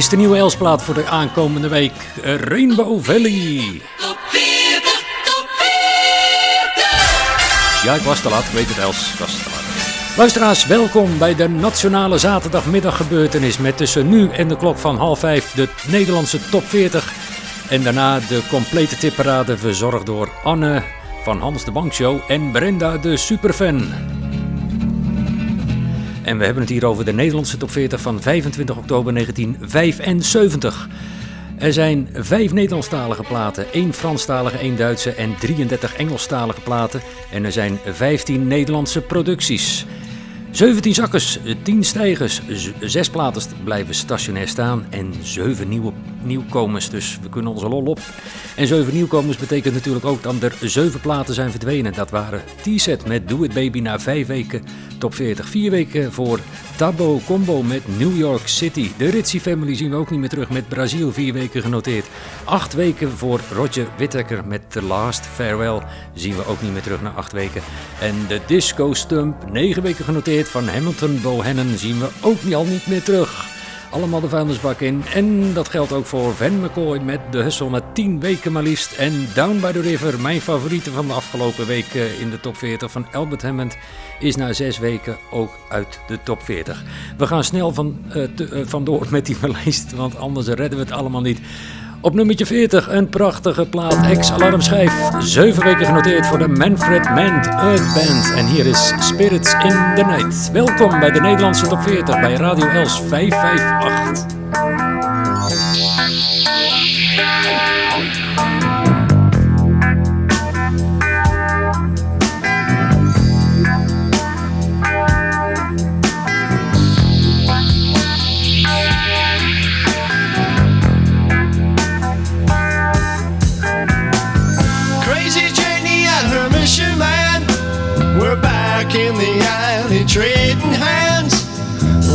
is de nieuwe Elsplaat voor de aankomende week. Rainbow Valley. Ja, ik was te laat. Ik weet het, Els. Ik was te laat. Luisteraars, welkom bij de Nationale Zaterdagmiddaggebeurtenis met tussen nu en de klok van half vijf de Nederlandse top 40. En daarna de complete tipparade verzorgd door Anne van Hans de Bankshow en Brenda de Superfan. En we hebben het hier over de Nederlandse top 40 van 25 oktober 1975. Er zijn vijf Nederlandstalige platen, één Franstalige, één Duitse en 33 Engelstalige platen. En er zijn 15 Nederlandse producties. 17 zakkers, 10 stijgers, 6 platen blijven stationair staan en 7 nieuwe nieuwkomers. Dus we kunnen onze lol op. En 7 nieuwkomers betekent natuurlijk ook dat er 7 platen zijn verdwenen. Dat waren T-set met Do It Baby na 5 weken top 40. 4 weken voor Tabo Combo met New York City. De Ritchie Family zien we ook niet meer terug met Brazil 4 weken genoteerd. 8 weken voor Roger Whittaker met The Last Farewell zien we ook niet meer terug na 8 weken. En de Disco Stump 9 weken genoteerd van Hamilton Bohannon zien we ook niet, al niet meer terug. Allemaal de vuilnisbak in. En dat geldt ook voor Van McCoy met de Hustle na 10 weken maar liefst. En Down by the River, mijn favoriete van de afgelopen week eh, in de top 40 van Albert Hammond, is na 6 weken ook uit de top 40. We gaan snel van, uh, te, uh, vandoor met die lijst, want anders redden we het allemaal niet. Op nummertje 40 een prachtige plaat ex-alarmschijf. Zeven weken genoteerd voor de Manfred Mand Earth Band. En hier is Spirits in the Night. Welkom bij de Nederlandse top 40 bij Radio Els 558. In the alley trading hands.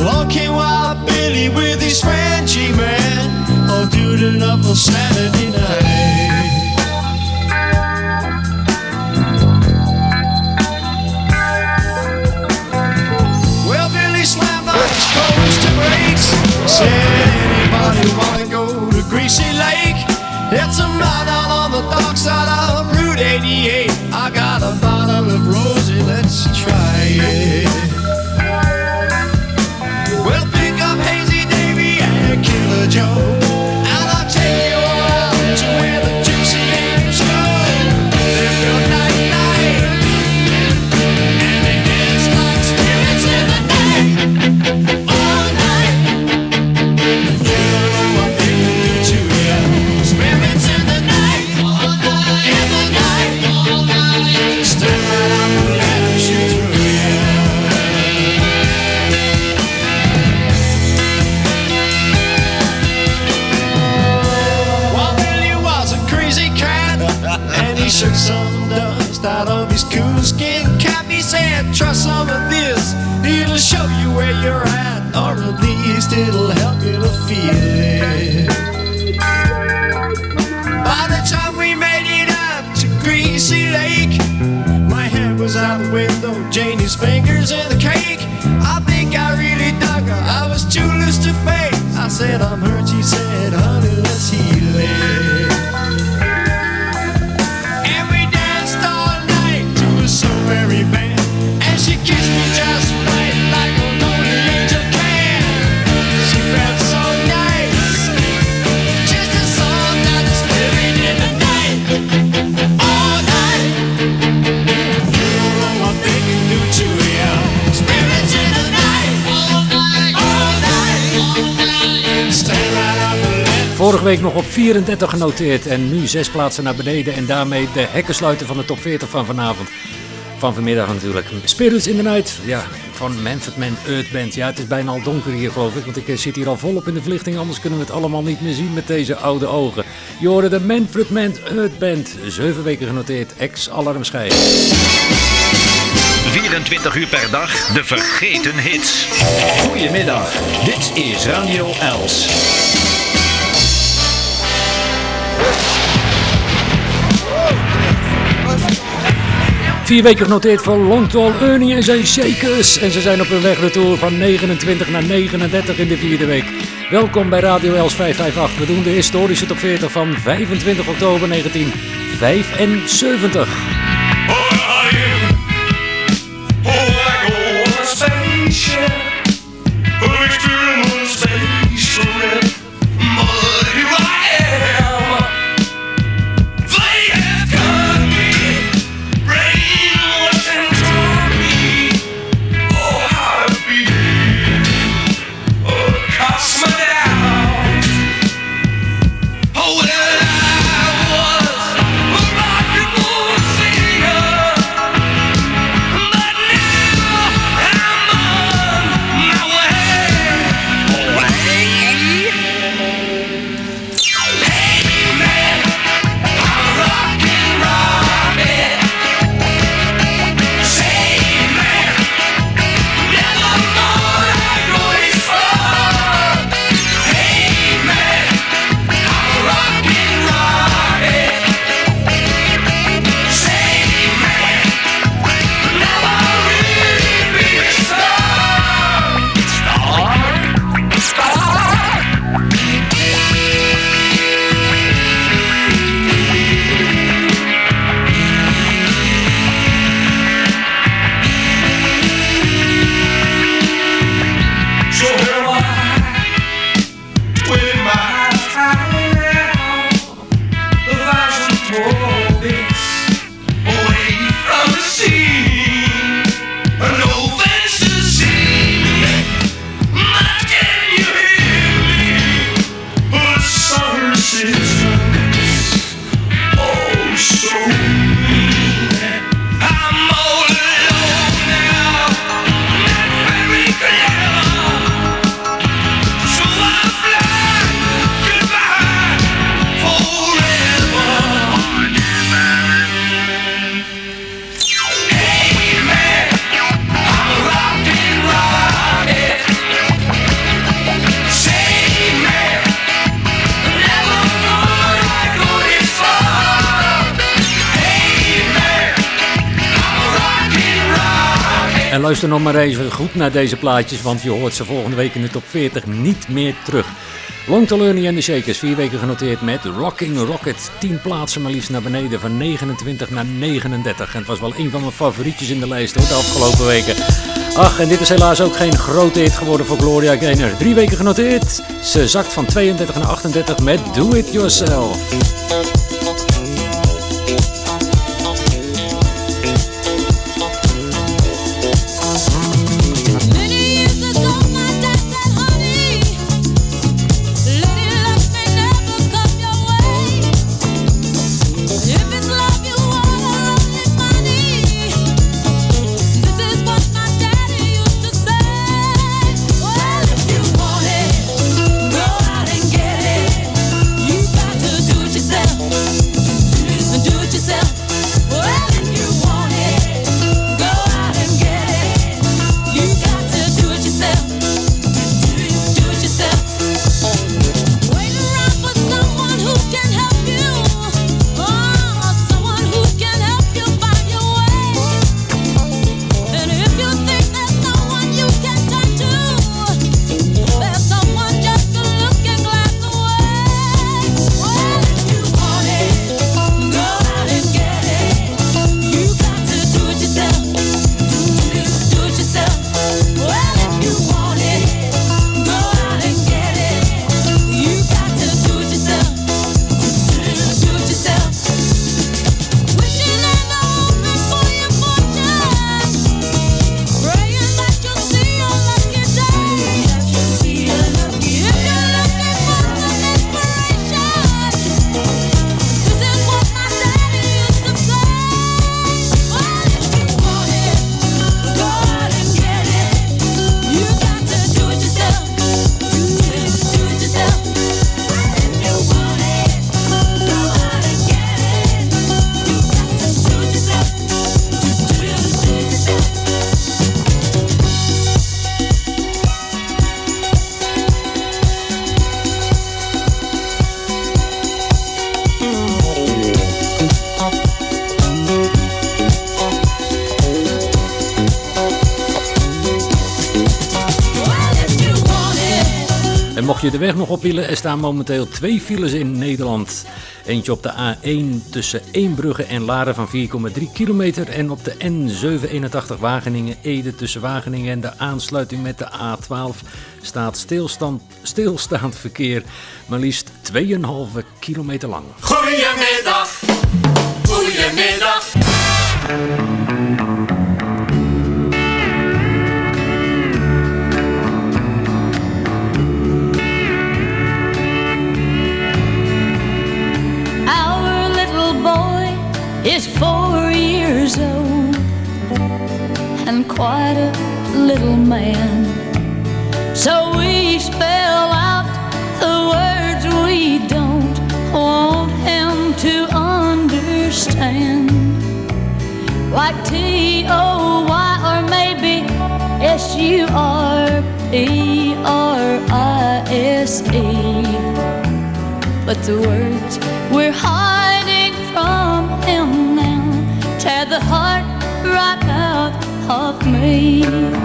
Walking wild Billy with his Frenchy man, all doing up on Saturday night. Well, Billy slammed on his to brakes. Said anybody wanna go to Greasy Lake? It's a mile down on the dark side of Route 88. Let's try it. Out of his coonskin cap. He said, "Try some of this; it'll show you where you're at, or at least it'll help you to feel it." By the time we made it up to Greasy Lake, my hand was out the window, Janie's fingers in the cake. I think I really dug her. I was too loose to fake. I said, I'm hurt. She said, honey, let's heal it. Vorige week nog op 34 genoteerd en nu zes plaatsen naar beneden. En daarmee de hekkensluiter van de top 40 van vanavond. Van vanmiddag natuurlijk. Spirits in the Night, ja, van Manfred Man Earth Band. Ja, het is bijna al donker hier geloof ik, want ik eh, zit hier al volop in de verlichting. Anders kunnen we het allemaal niet meer zien met deze oude ogen. Je hoorde de Manfred Man Earth Band. Zeven weken genoteerd, ex-alarmschijf. 24 uur per dag, de vergeten hits. Goedemiddag, dit is Radio Els. Vier weken genoteerd voor Long Ernie en zijn Shakers. En ze zijn op hun weg retour van 29 naar 39 in de vierde week. Welkom bij Radio Els 558. We doen de historische top 40 van 25 oktober 1975. En luister nog maar even goed naar deze plaatjes, want je hoort ze volgende week in de top 40 niet meer terug. Long Tall Ernie en de Shakers, vier weken genoteerd met Rocking Rocket. 10 plaatsen maar liefst naar beneden, van 29 naar 39. En het was wel een van mijn favorietjes in de lijst hoor, de afgelopen weken. Ach, en dit is helaas ook geen grote hit geworden voor Gloria Gaynor. Drie weken genoteerd. Ze zakt van 32 naar 38 met Do It Yourself. De weg nog op willen, er staan momenteel twee files in Nederland. Eentje op de A1 tussen Eembrugge en Laren van 4,3 kilometer. En op de N781 Wageningen-Ede tussen Wageningen en de aansluiting met de A12 staat stilstand, stilstaand verkeer maar liefst 2,5 kilometer lang. Goedemiddag, goedemiddag. Is four years old and quite a little man. So we spell out the words we don't want him to understand. Like T O Y or maybe S U R P R I S E but the words we're hiding heart right out of me.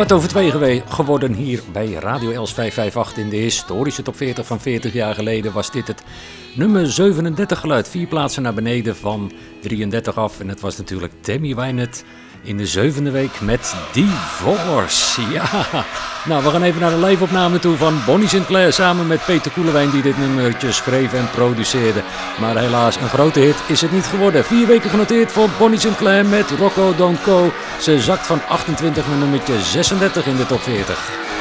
Kwart over twee geworden hier bij Radio Els 558 in de historische top 40 van 40 jaar geleden was dit het nummer 37 geluid. Vier plaatsen naar beneden van 33 af. En het was natuurlijk Tammy Wynette in de zevende week met Divorce. Ja, nou we gaan even naar de live-opname toe van Bonnie Sinclair samen met Peter Koelewijn die dit nummertje schreef en produceerde. Maar helaas, een grote hit is het niet geworden. Vier weken genoteerd voor Bonnie Sinclair met Rocco Don't. Ze zakt van 28 naar nummertje 36 in de top 40.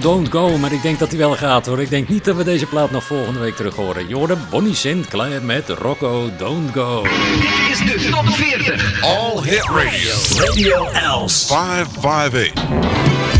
Don't Go, maar ik denk dat hij wel gaat hoor. Ik denk niet dat we deze plaat nog volgende week terug horen. Je hoorde Bonnie Sinclair met Rocco Don't Go. Dit is de top 40. All Hit Radio. Radio Els. 558.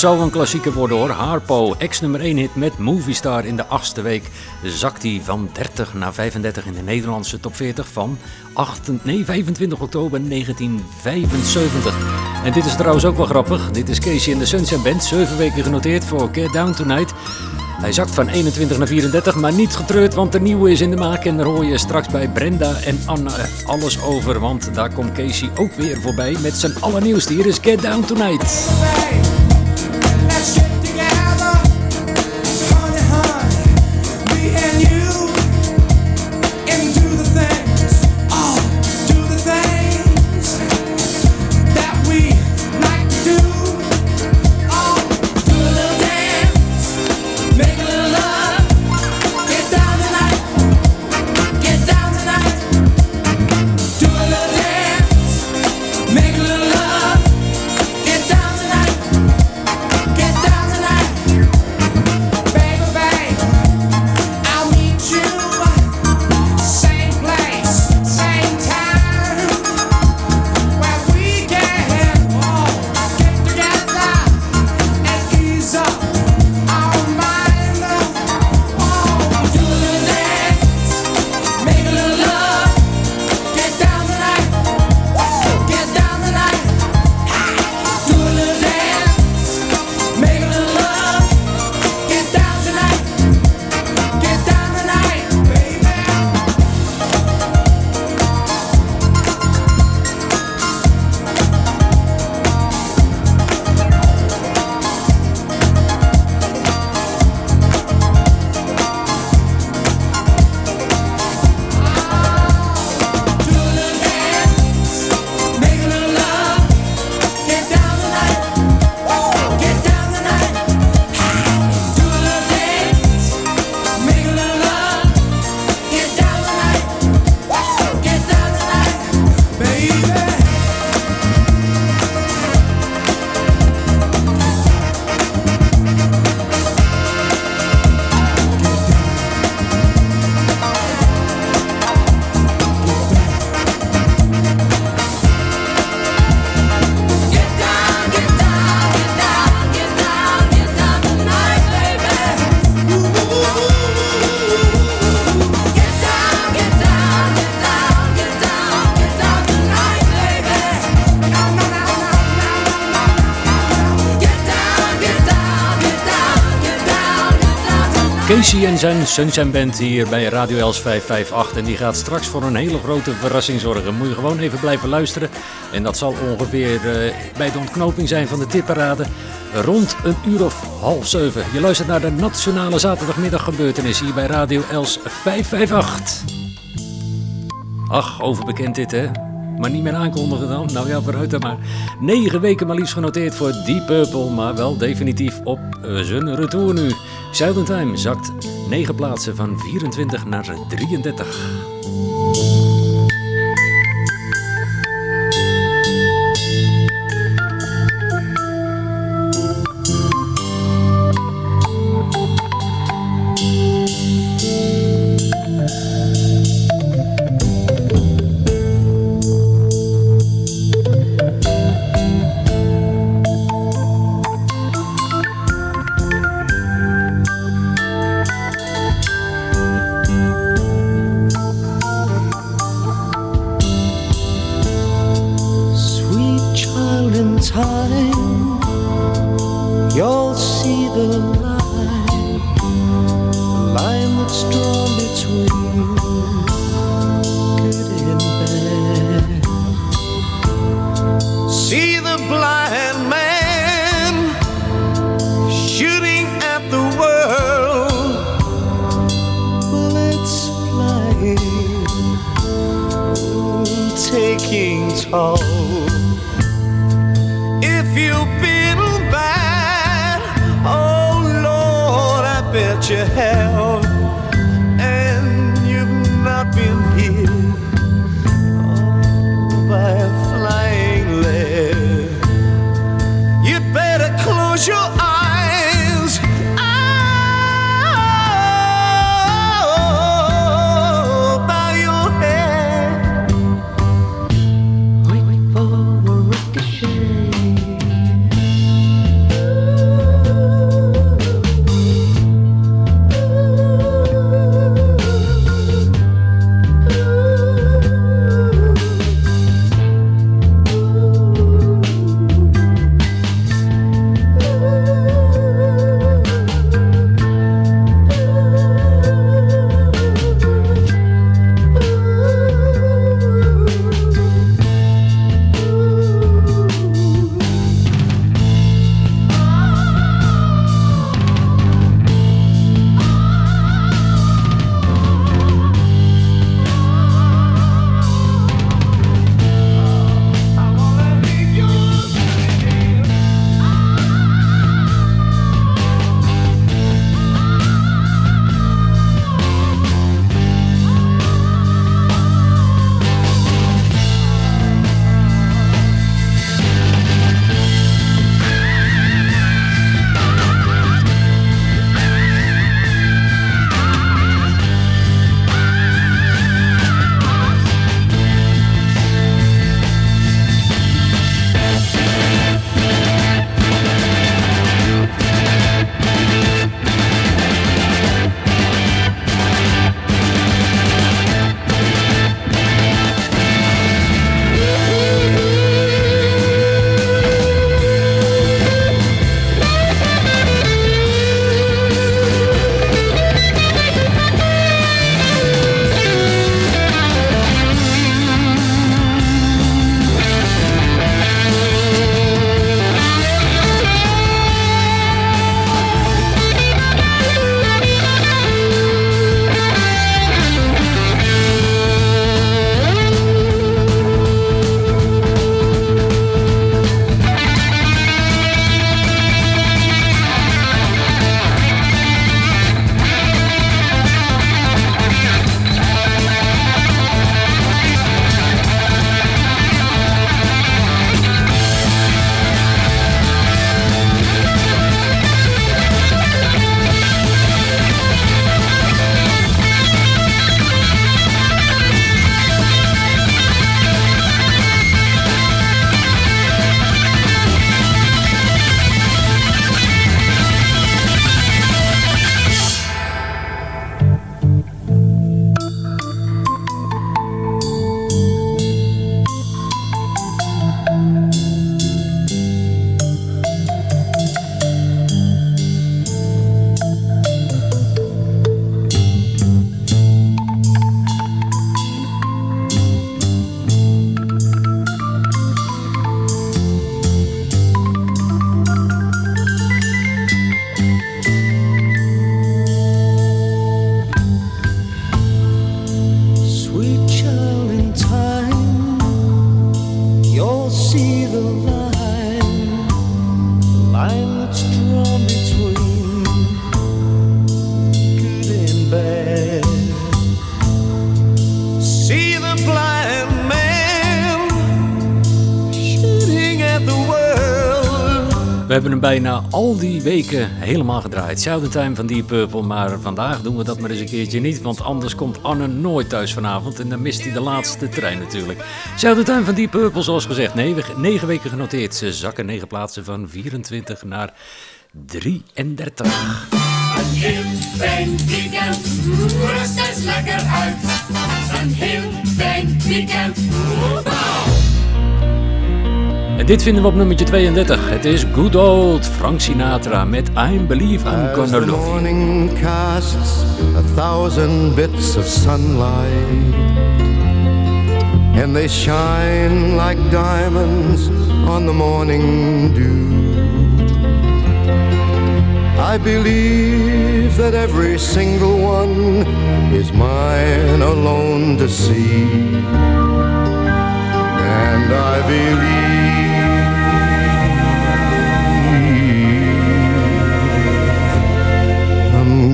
Zou een klassieker worden hoor. Harpo, ex-nummer 1 hit met Movie Star in de achtste week. Zakt hij van 30 naar 35 in de Nederlandse top 40 van 8, nee, 25 oktober 1975. En dit is trouwens ook wel grappig. Dit is Casey en de Sunshine Band. 7 weken genoteerd voor Get Down Tonight. Hij zakt van 21 naar 34, maar niet getreurd, want de nieuwe is in de maak. En daar hoor je straks bij Brenda en Anna alles over. Want daar komt Casey ook weer voorbij met zijn allernieuwste. Hier is Get Down Tonight. Zijn Sunshine Band hier bij Radio Els 558. En die gaat straks voor een hele grote verrassing zorgen. Moet je gewoon even blijven luisteren. En dat zal ongeveer eh, bij de ontknoping zijn van de tipparade. Rond een uur of half zeven. Je luistert naar de Nationale Zaterdagmiddaggebeurtenis hier bij Radio Els 558. Ach, overbekend dit hè. Maar niet meer aankondigen dan. Nou ja, vooruit dan maar. Negen weken maar liefst genoteerd voor Deep Purple. Maar wel definitief op eh, zijn retour nu. Silent zakt 9 plaatsen van 24 naar 33. Help. Bijna al die weken helemaal gedraaid. Shout Time van Deep Purple, maar vandaag doen we dat maar eens een keertje niet. Want anders komt Anne nooit thuis vanavond en dan mist hij de laatste trein natuurlijk. Shout Time van Deep Purple, zoals gezegd, negen, negen weken genoteerd. Ze zakken negen plaatsen van 24 naar 33. Een heel fijn weekend, rust eens lekker uit. Een heel fijn weekend, En dit vinden we op nummertje 32. Het is good old Frank Sinatra met I Believe I'm Gonna Love You. morning casts a thousand bits of sunlight, and they shine like diamonds on the morning dew. I believe that every single one is mine alone to see. And I believe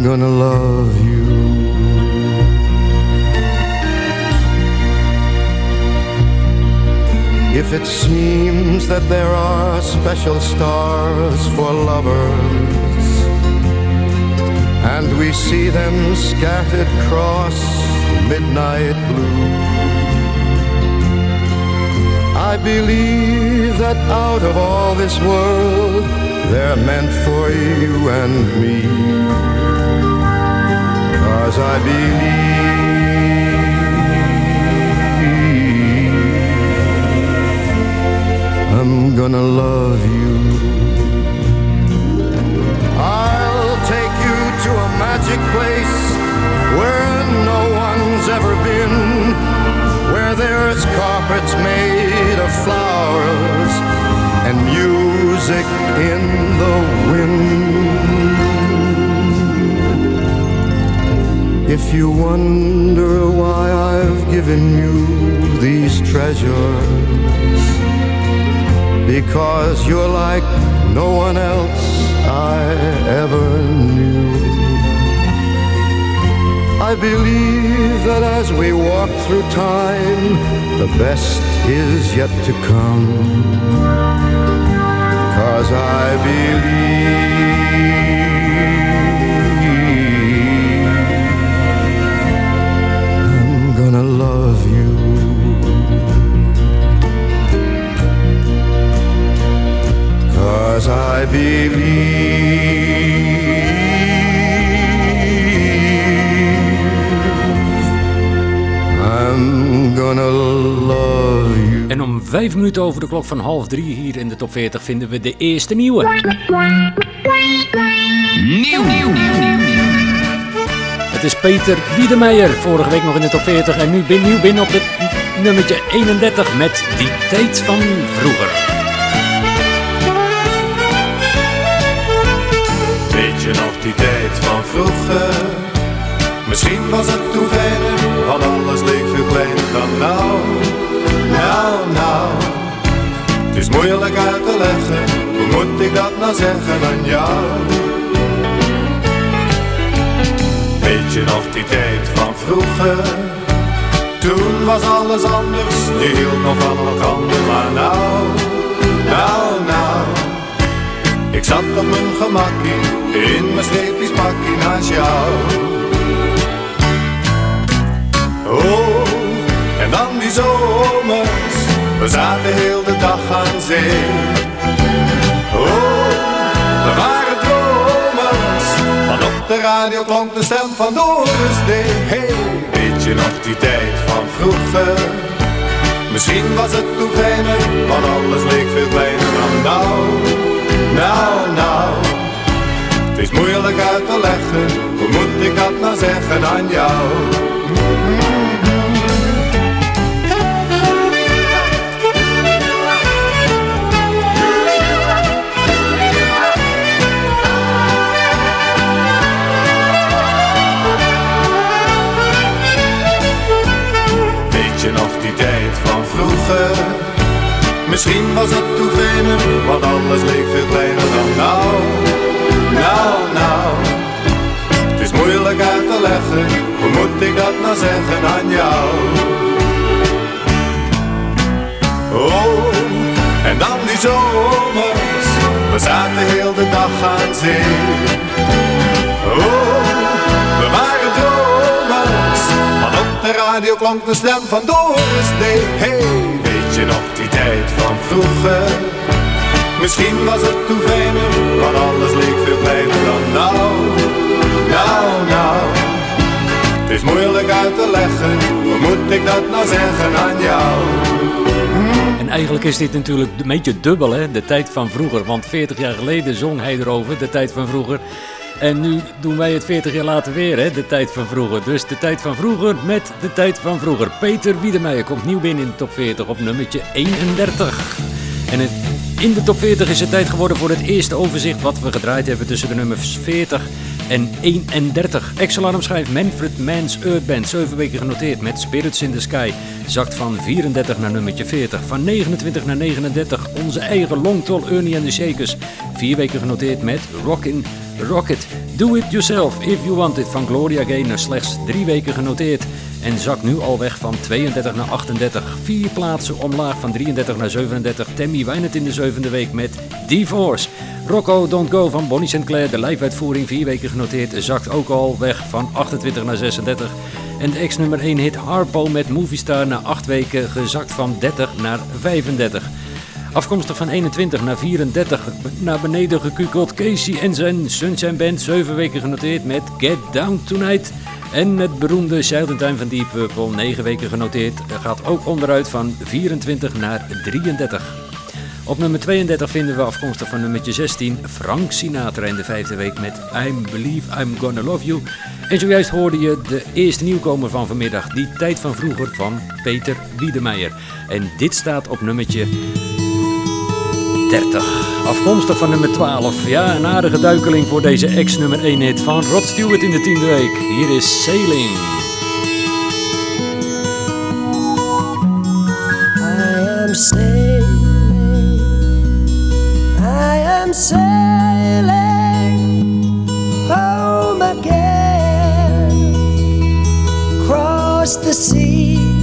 gonna love you. If it seems that there are special stars for lovers, and we see them scattered across midnight blue. I believe that out of all this world, they're meant for you and me. Cause I believe I'm gonna love you. I'll take you to a magic place where no one's ever been, where there's carpets made of flowers and music in the wind. If you wonder why I've given you these treasures, because you're like no one else I ever knew. I believe that as we walk through time, the best is yet to come. Cause I believe gonna love you. Cause I believe I'm gonna love you. En om vijf minuten over de klok van half drie hier in de top 40 vinden we de eerste nieuwe. Is Peter Wiedemeijer, vorige week nog in de top 40 en nu bin- nieuw binnen op het nummertje 31 met Die Tijd van Vroeger. Weet je nog die tijd van vroeger? Misschien was het toen fijner, want alles leek veel kleiner dan nou. Nou, nou, het is moeilijk uit te leggen. Hoe moet ik dat nou zeggen aan jou? Je nog die tijd van vroeger? Toen was alles anders, je hield nog van elkaar, maar nou, nou, nou. Ik zat op mijn gemakkie, in mijn streepjes pakkie naast jou. Oh, en dan die zomers, we zaten heel de dag aan zee. Oh, de radio klonk de stem van Doris D. Hey, weet je nog die tijd van vroeger? Misschien was het toen fijner, want alles leek veel kleiner dan nou. Nou, nou, het is moeilijk uit te leggen. Hoe moet ik dat nou zeggen aan jou? Misschien was het fijner, want alles leek veel kleiner dan nou. Nou, nou, het is moeilijk uit te leggen. Hoe moet ik dat nou zeggen aan jou? Oh, en dan die zomers, we zaten heel de dag aan zee. Oh, radio klonk de stem van Doris D. Hey, weet je nog die tijd van vroeger? Misschien was het toen want alles leek veel kleiner dan nou. Nou, nou. Het is moeilijk uit te leggen, hoe moet ik dat nou zeggen aan jou? En eigenlijk is dit natuurlijk een beetje dubbel, hè? De tijd van vroeger. Want 40 jaar geleden zong hij erover, de tijd van vroeger. En nu doen wij het 40 jaar later weer, hè? De tijd van vroeger. Dus de tijd van vroeger met de tijd van vroeger. Peter Wiedemeijer komt nieuw binnen in de top 40 op nummertje 31. En in de top 40 is het tijd geworden voor het eerste overzicht wat we gedraaid hebben tussen de nummers 40 en 31. Ex-alarm schrijft Manfred Mann's Earth Band, 7 weken genoteerd met Spirits in the Sky. Zakt van 34 naar nummertje 40. Van 29 naar 39 onze eigen Longtol Ernie and the Shakers. 4 weken genoteerd met Rockin' Rocket. Do It Yourself If You Want It van Gloria Gaynor. Slechts 3 weken genoteerd. En zakt nu al weg van 32 naar 38. Vier plaatsen omlaag van 33 naar 37. Tammy Wynette in de zevende week met Divorce. Rocco Don't Go van Bonnie Sinclair. De live-uitvoering vier weken genoteerd. Zakt ook al weg van 28 naar 36. En de ex-nummer 1 hit Harpo met Movistar na 8 weken gezakt van 30 naar 35. Afkomstig van 21 naar 34 naar beneden gekukeld. Casey en zijn Sunshine Band 7 weken genoteerd met Get Down Tonight. En het beroemde Time van Deep Purple 9 weken genoteerd. Gaat ook onderuit van 24 naar 33. Op nummer 32 vinden we afkomstig van nummertje 16 Frank Sinatra in de vijfde week met I Believe I'm Gonna Love You. En zojuist hoorde je de eerste nieuwkomer van vanmiddag, die tijd van vroeger van Peter Wiedemeijer. En dit staat op nummertje 30. Afkomstig van nummer 12. Ja, een aardige duikeling voor deze ex-nummer 1 hit van Rod Stewart in de tiende week. Hier is Sailing. I am sailing, I am sailing home again, across the sea.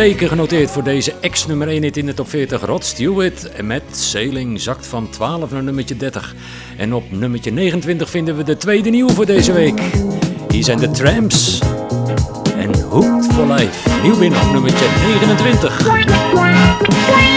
Weken genoteerd voor deze ex-nummer 1 hit in de top 40. Rod Stewart met Sailing zakt van 12 naar nummertje 30. En op nummertje 29 vinden we de tweede nieuwe voor deze week. Hier zijn de Tramps en Hooked for Life. Nieuw binnen op nummertje 29.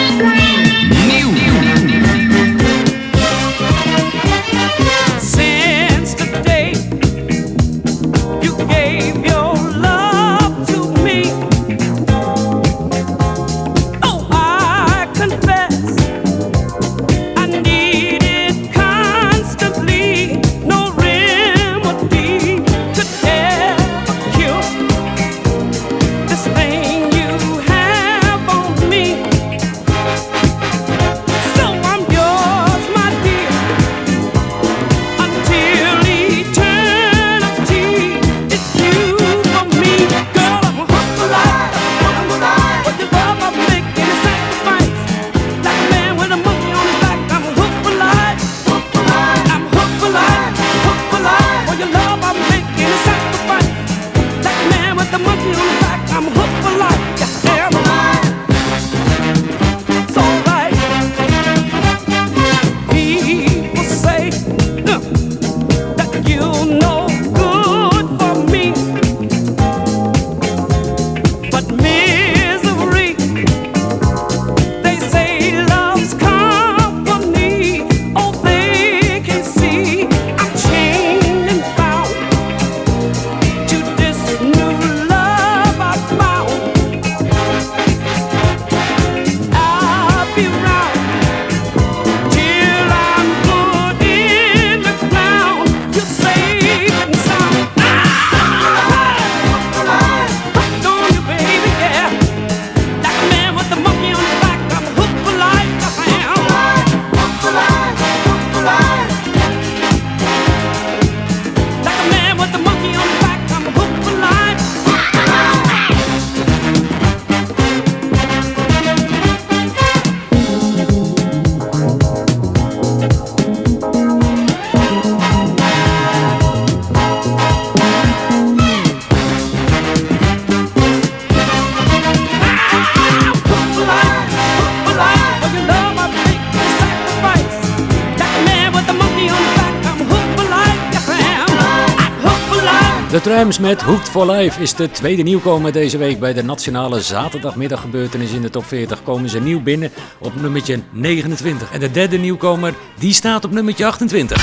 Trams met Hooked for Life is de tweede nieuwkomer deze week bij de nationale zaterdagmiddaggebeurtenis in de top 40. Komen ze nieuw binnen op nummertje 29. En de derde nieuwkomer, die staat op nummertje 28.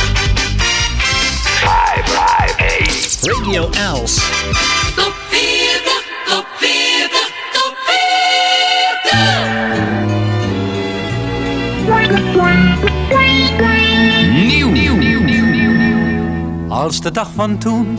Radio Els. Top 40, top 40, top 40. Nieuw. Als de dag van toen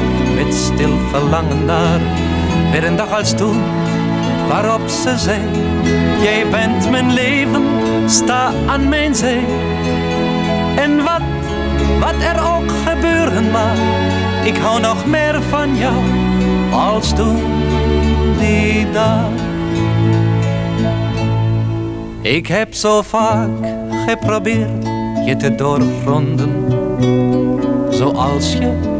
met stil verlangen naar. Weer een dag als toen waarop ze zei. Jij bent mijn leven, sta aan mijn zij. En wat, wat er ook gebeuren mag. Ik hou nog meer van jou als toen die dag. Ik heb zo vaak geprobeerd je te doorgronden. Zoals je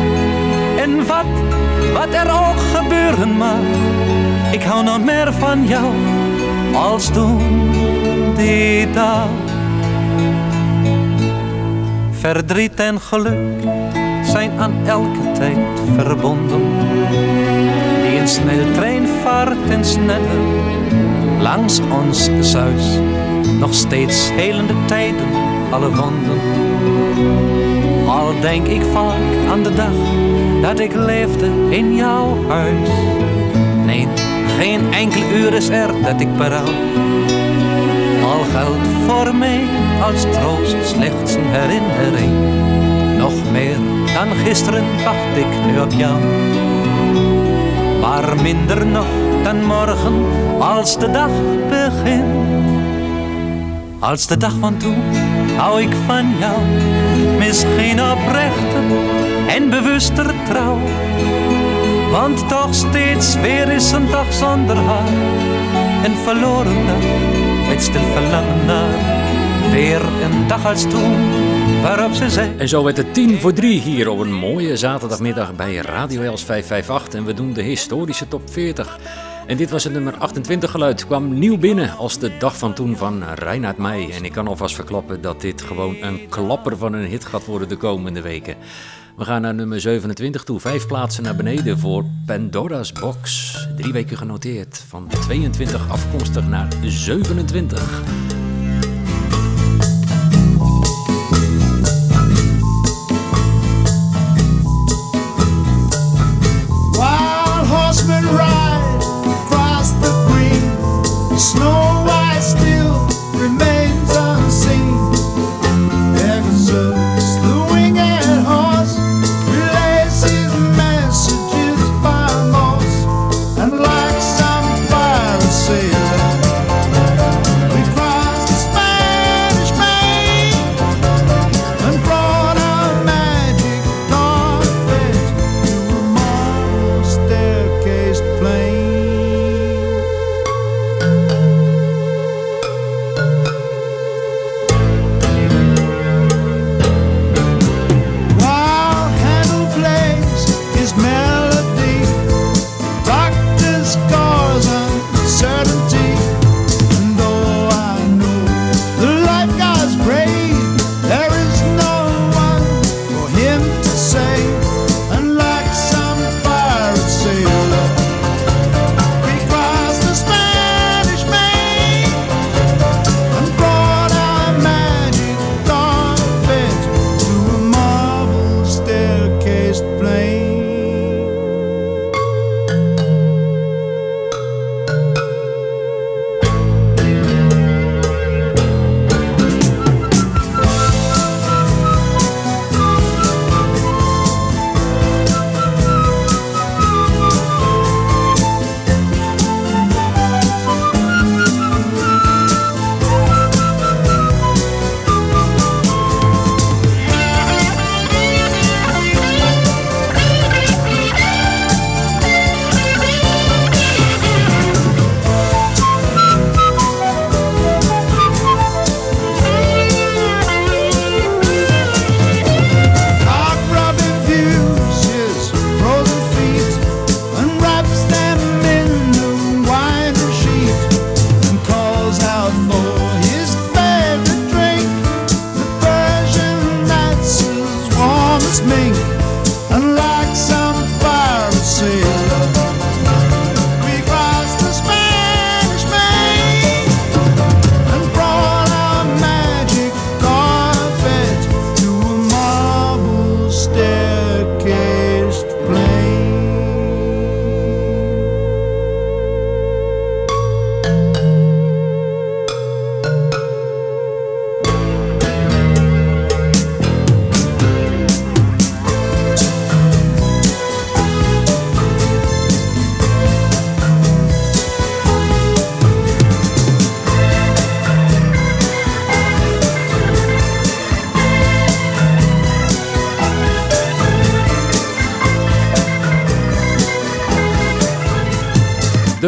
En wat, er ook gebeuren mag, ik hou nog meer van jou als toen die dag. Verdriet en geluk zijn aan elke tijd verbonden. Die een sneltrein vaart en sneller langs ons zuis. Nog steeds helende tijden, alle wonden. Al denk ik vaak aan de dag dat ik leefde in jouw huis. Nee, geen enkel uur is er dat ik berouw. Al geldt voor mij als troost slechts een herinnering. Nog meer dan gisteren wacht ik nu op jou. Maar minder nog dan morgen als de dag begint. Als de dag van toen hou ik van jou. Misschien oprechter en bewuster trouw. Want toch steeds weer is een dag zonder haar. Een verloren dag met stil verlangen naar. Weer een dag als toen waarop ze zei. En zo werd het tien voor drie hier op een mooie zaterdagmiddag bij Radio Els 558. En we doen de historische top 40. En dit was het nummer 28 geluid. Kwam nieuw binnen als de dag van toen van Reinhard Meij. En ik kan alvast verklappen dat dit gewoon een klapper van een hit gaat worden de komende weken. We gaan naar nummer 27 toe. Vijf plaatsen naar beneden voor Pandora's Box. Drie weken genoteerd. Van 22 afkomstig naar 27.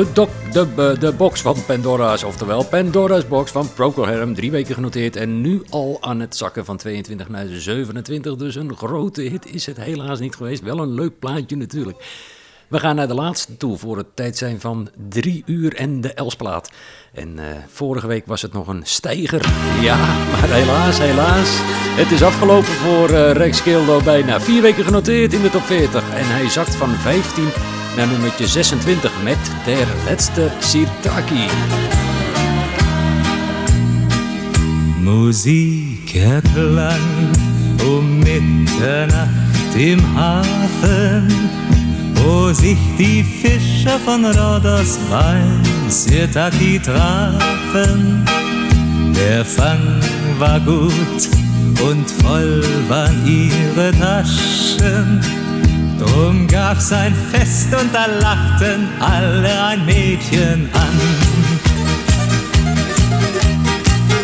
De, de, de box van Pandora's, oftewel Pandora's box van Procol Harum. Drie weken genoteerd en nu al aan het zakken van 22 naar 27. Dus een grote hit is het helaas niet geweest. Wel een leuk plaatje natuurlijk. We gaan naar de laatste toe voor het tijd zijn van drie uur en de Elsplaat. En eh, vorige week was het nog een stijger. Ja, maar helaas, helaas. Het is afgelopen voor eh, Rex Gildo. Bijna vier weken genoteerd in de top 40. En hij zakt van 15 naar nummertje 26 met Der Letzte Sirtaki. Musik erklang um Mitternacht im Hafen, wo sich die Fischer von Rhodos bei Sirtaki trafen. Der Fang war gut und voll waren ihre Taschen. Drum gab's ein Fest und da lachten alle ein Mädchen an.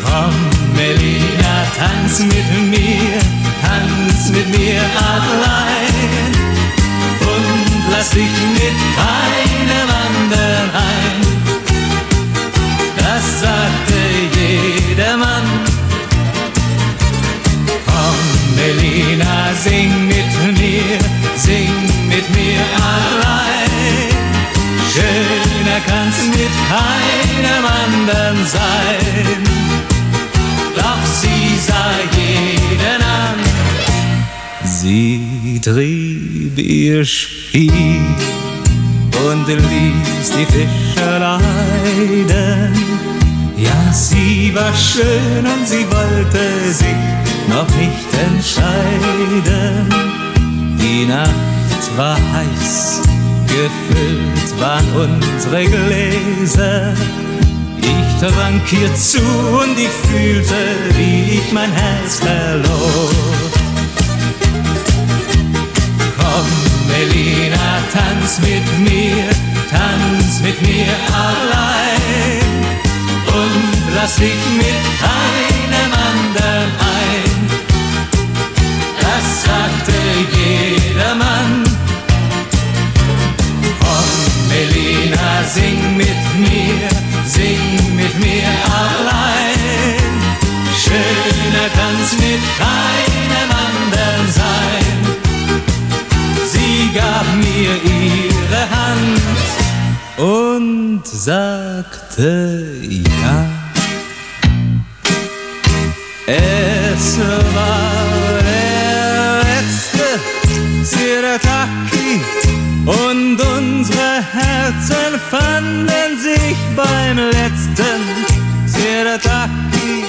Komm, Melina, tanz mit mir, tanz mit mir allein und lass dich mit keinem anderen ein. Das sagte jedermann. Komm, Melina, sing mit mir, sing mit mir allein. Schöner kann's mit keinem anderen sein. Doch sie sah jeden an. Sie trieb ihr Spiel und ließ die Fischer leiden. Ja, sie war schön und sie wollte sich noch nicht entscheiden. Die Nacht war heiß, gefüllt waren unsere Gläser. Ich trank ihr zu und ich fühlte, wie ich mein Herz verlor. Komm, Melina, tanz mit mir, tanz mit mir allein und lass dich mit keinem anderen ein. Das sagte jedermann. Komm, Melina, sing mit mir, sing mit mir allein. Schöner kann's mit keinem anderen sein. Sie gab mir ihre Hand und sagte ja. Es war beim letzten Sirataki.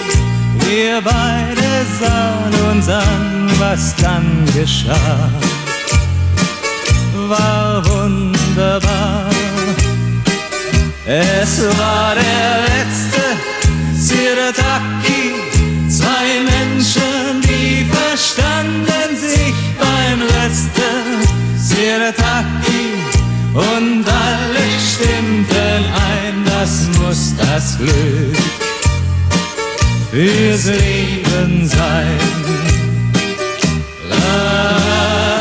Wir beide sahen uns an, was dann geschah. War wunderbar. Es war der letzte Sirataki. Zwei Menschen, die verstanden sich beim letzten Sirataki. Und alle muss das Glück fürs Leben sein. La, la,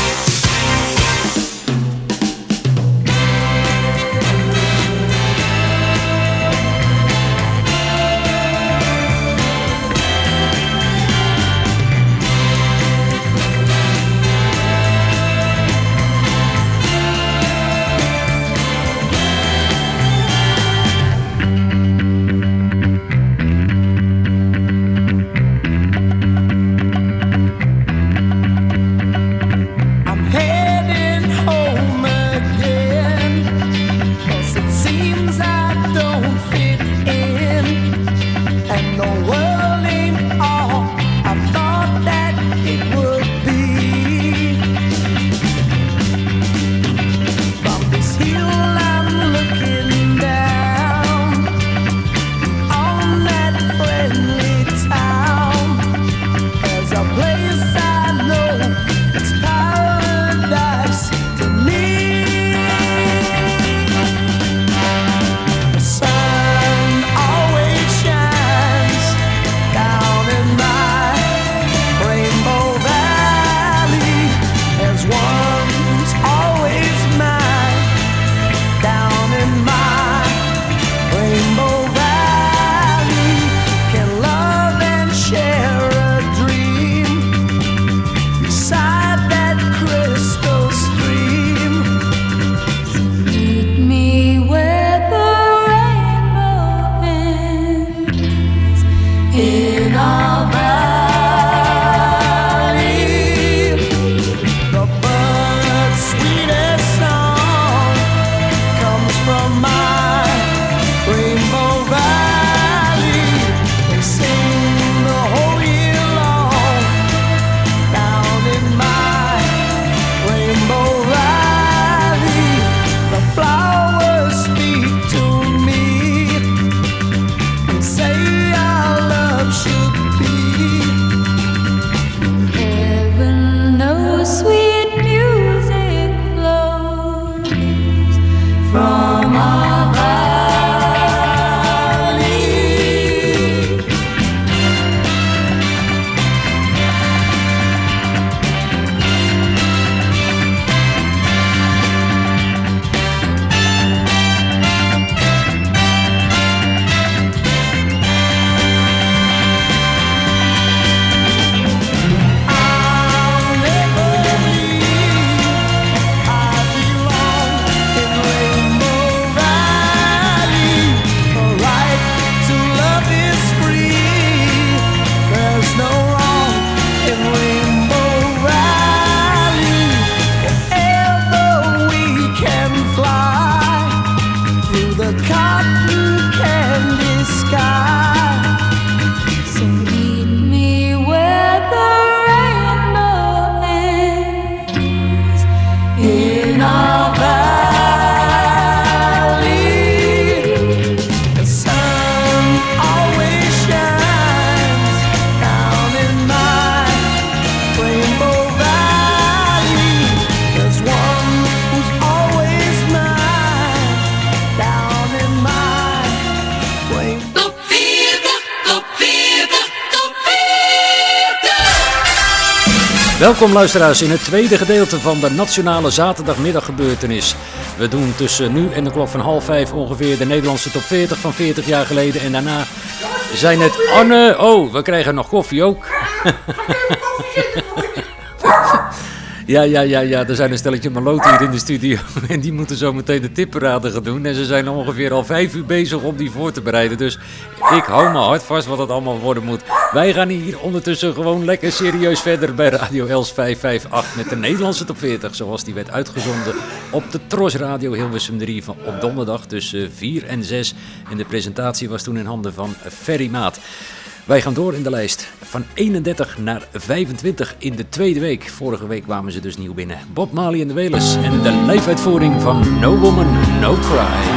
Welkom luisteraars in het tweede gedeelte van de Nationale Zaterdagmiddaggebeurtenis. We doen tussen nu en de klok van half vijf ongeveer de Nederlandse top 40 van 40 jaar geleden. En daarna zijn het Anne. Oh, we krijgen nog koffie ook. Ja, ja, ja, ja. Er zijn een stelletje maloten hier in de studio. En die moeten zo meteen de tipperaden gaan doen. En ze zijn ongeveer al vijf uur bezig om die voor te bereiden. Dus ik hou me hard vast wat het allemaal worden moet. Wij gaan hier ondertussen gewoon lekker serieus verder bij Radio Els 558 met de Nederlandse top 40. Zoals die werd uitgezonden op de Tros Radio Hilversum 3 van, op donderdag tussen 4 en 6. En de presentatie was toen in handen van Ferry Maat. Wij gaan door in de lijst. Van 31 naar 25 in de tweede week. Vorige week kwamen ze dus nieuw binnen. Bob Marley en de Wailers en de live-uitvoering van No Woman, No Cry.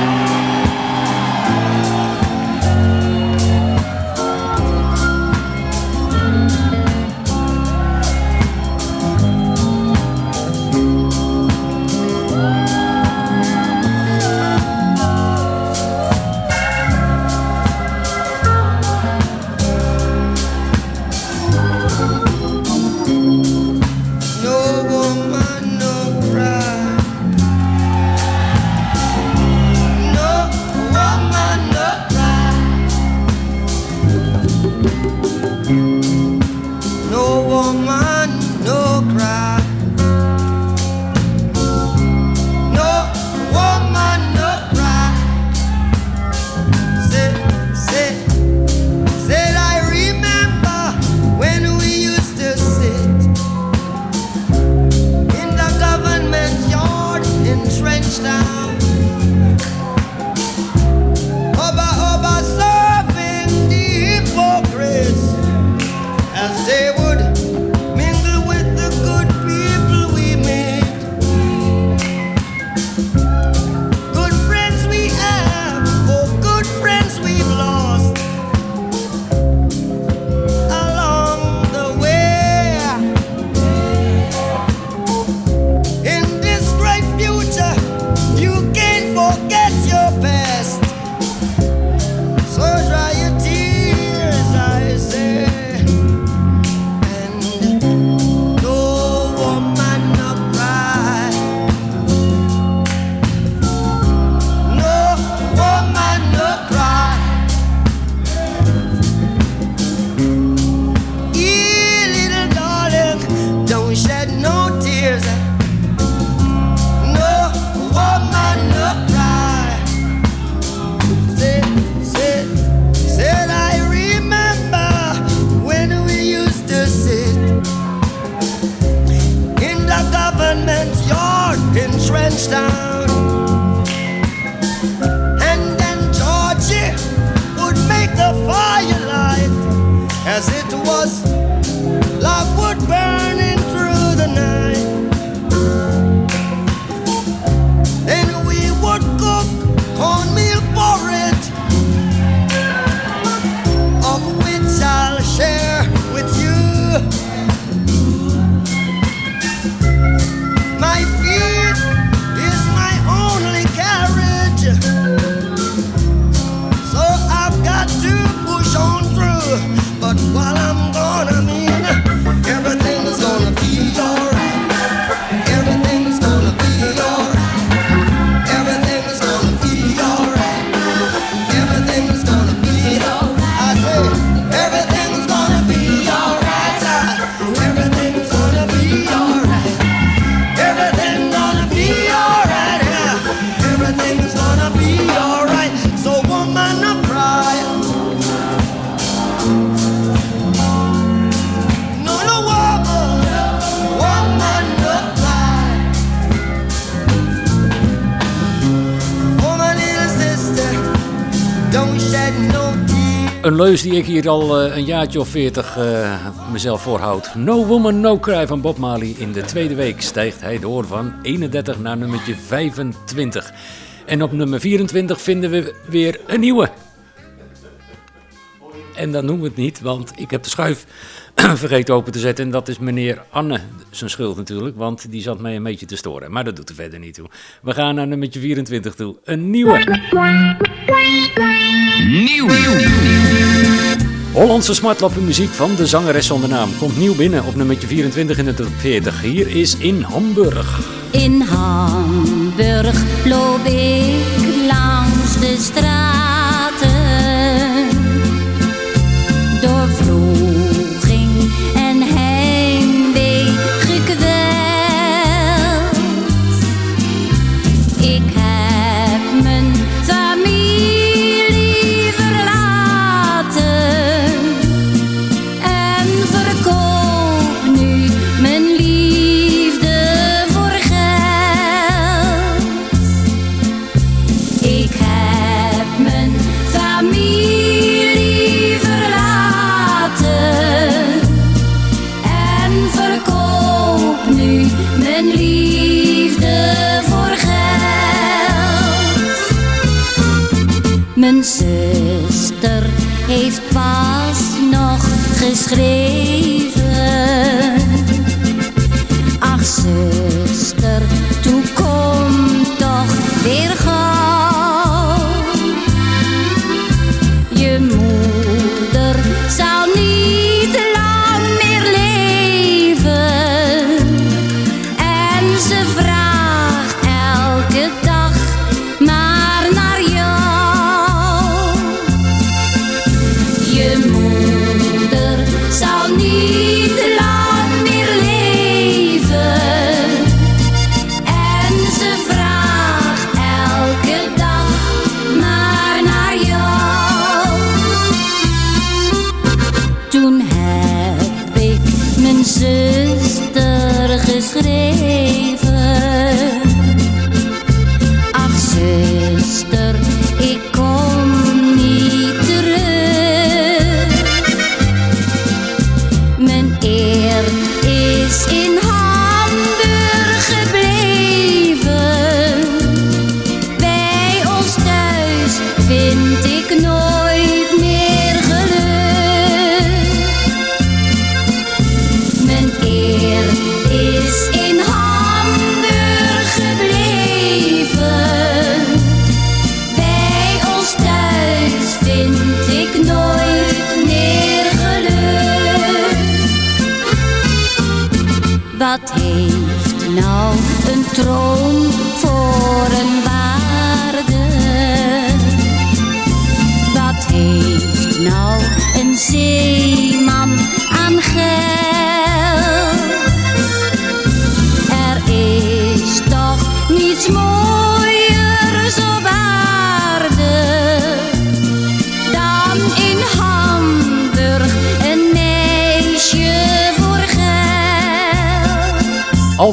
Leus die ik hier al eh, een jaartje of veertig eh, mezelf voorhoud. No Woman No Cry van Bob Marley. In de tweede week stijgt hij door van 31 naar nummertje 25. En op nummer 24 vinden we weer een nieuwe. En dan noemen we het niet, want ik heb de schuif vergeten open te zetten. En dat is meneer Anne zijn schuld natuurlijk, want die zat mij een beetje te storen. Maar dat doet er verder niet toe. We gaan naar nummertje 24 toe. Een nieuwe. Nieuw. Hollandse smartlappen muziek van de zangeres zonder naam. Komt nieuw binnen op nummertje 24 in de top 40. Hier is in Hamburg. In Hamburg loop ik langs de straten.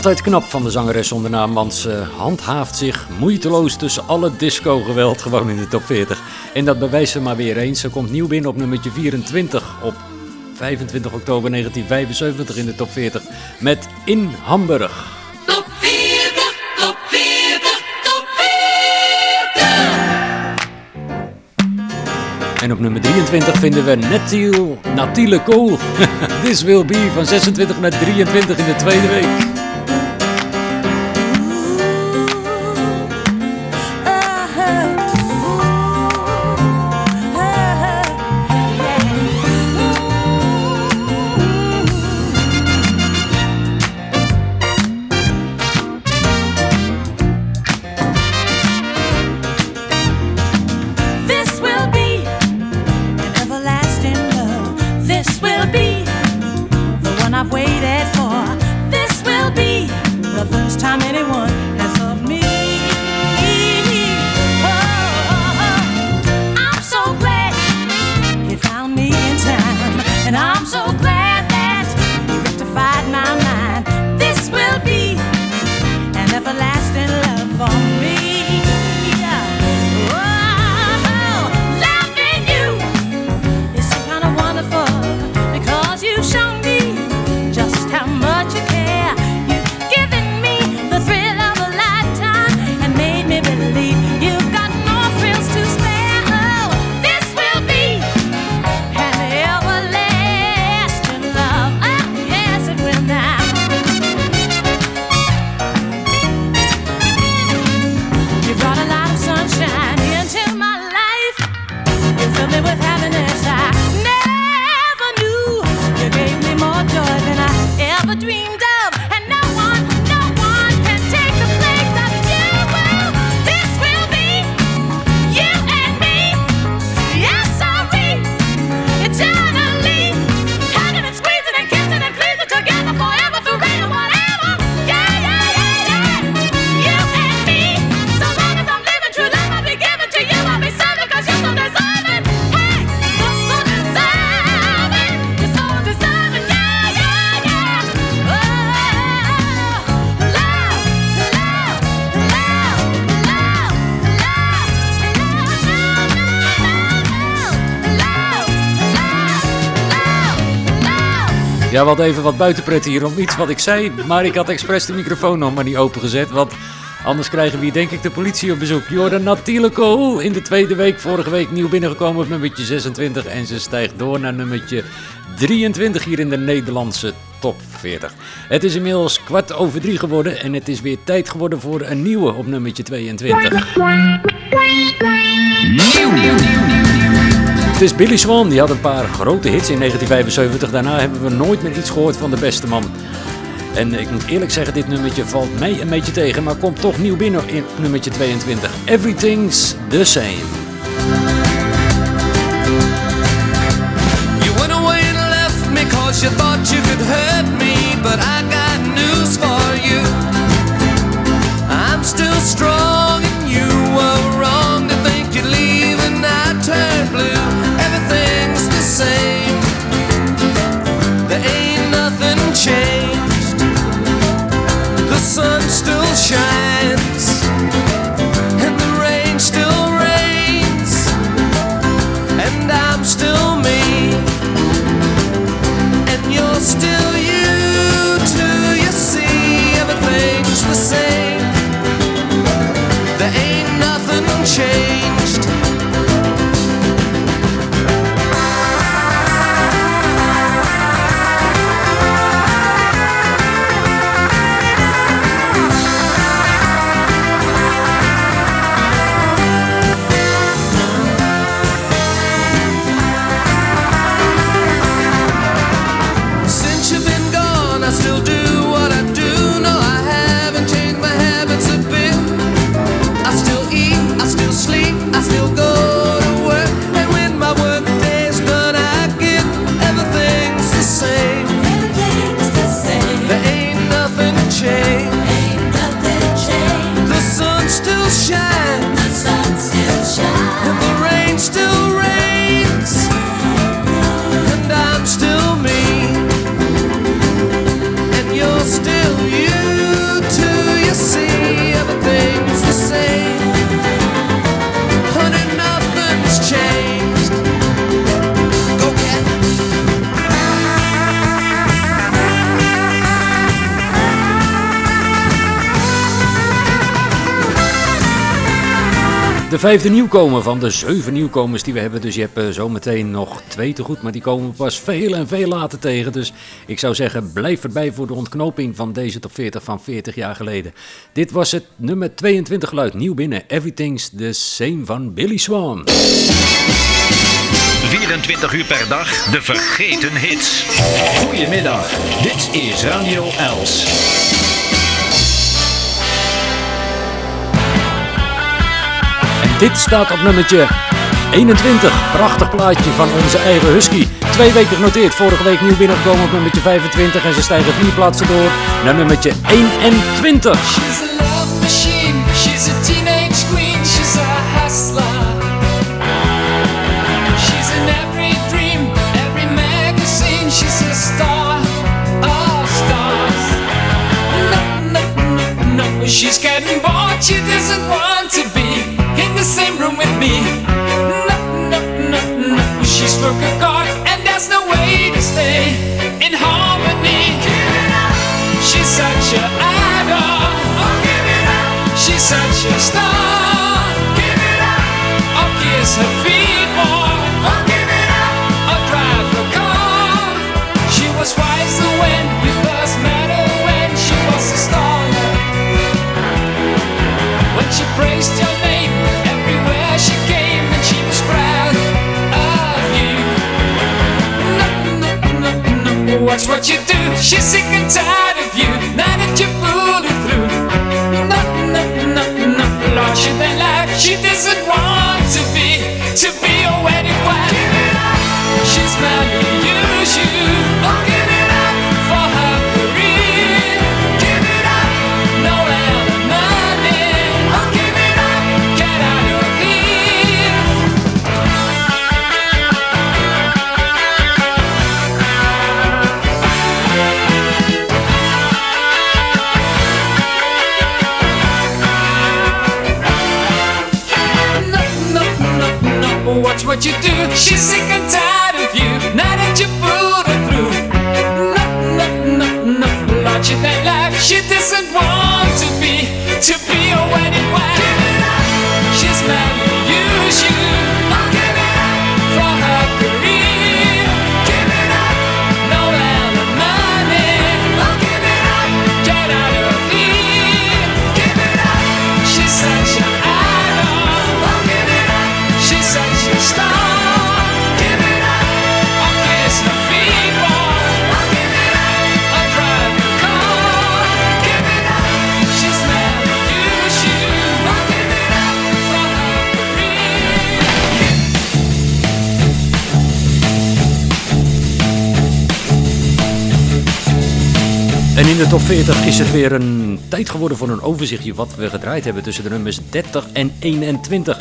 Altijd knap van de zangeres zonder naam, want ze handhaaft zich moeiteloos tussen alle disco-geweld gewoon in de top 40. En dat bewijst ze maar weer eens. Ze komt nieuw binnen op nummertje 24 op 25 oktober 1975 in de top 40 met In Hamburg. Top 40, top 40, top 40. En op nummer 23 vinden we Netiel Natiele Kool. This Will Be van 26 naar 23 in de tweede week. Ja, hadden even wat buitenpret hier om iets wat ik zei. Maar ik had expres de microfoon nog maar niet opengezet. Want anders krijgen we hier denk ik de politie op bezoek. Jordan al in de tweede week. Vorige week nieuw binnengekomen op nummertje 26. En ze stijgt door naar nummertje 23 hier in de Nederlandse top 40. Het is inmiddels kwart over drie geworden. En het is weer tijd geworden voor een nieuwe op nummertje 22. Het is Billy Swan, die had een paar grote hits in 1975. Daarna hebben we nooit meer iets gehoord van de beste man. En ik moet eerlijk zeggen, dit nummertje valt mij een beetje tegen, maar komt toch nieuw binnen in nummertje 22. Everything's the same. Sun still shines and the rain still rains and I'm still me, and you're still you too. You see, everything's the same. There ain't nothing changed. Vijfde nieuwkomer van de zeven nieuwkomers die we hebben. Dus je hebt eh, zometeen nog twee te goed, maar die komen pas veel en veel later tegen. Dus ik zou zeggen, blijf erbij voor de ontknoping van deze top 40 van 40 jaar geleden. Dit was het nummer 22 geluid, nieuw binnen. Everything's the same van Billy Swan. 24 uur per dag, de vergeten hits. Goedemiddag, dit is Radio Els. Dit staat op nummertje 21. Prachtig plaatje van onze eigen Husky. Twee weken genoteerd. Vorige week nieuw binnengekomen op nummertje 25. En ze stijgen vier plaatsen door naar nummertje 21. She's a love machine. She's a teenage queen. She's a hustler. She's in every dream, every magazine. She's a star of stars. She's getting bored. She doesn't want to be the same room with me. No, no, no, no. She struck a chord, and there's no way to stay in harmony. She's such a idol. She's such a star. Watch what you do. She's sick and tired of you. Now that you pulled her through. No, no, no, no. Lord, she then life. She doesn't want to be, to be a wedding wife. She's mad what you do. She's sick and tired of you. Now that you put her through, no, no, no, no, about you. That life she doesn't want to be, to be a wedding wife. She's mad at you. She En in de top 40 is het weer een tijd geworden voor een overzichtje wat we gedraaid hebben tussen de nummers 30 en 21.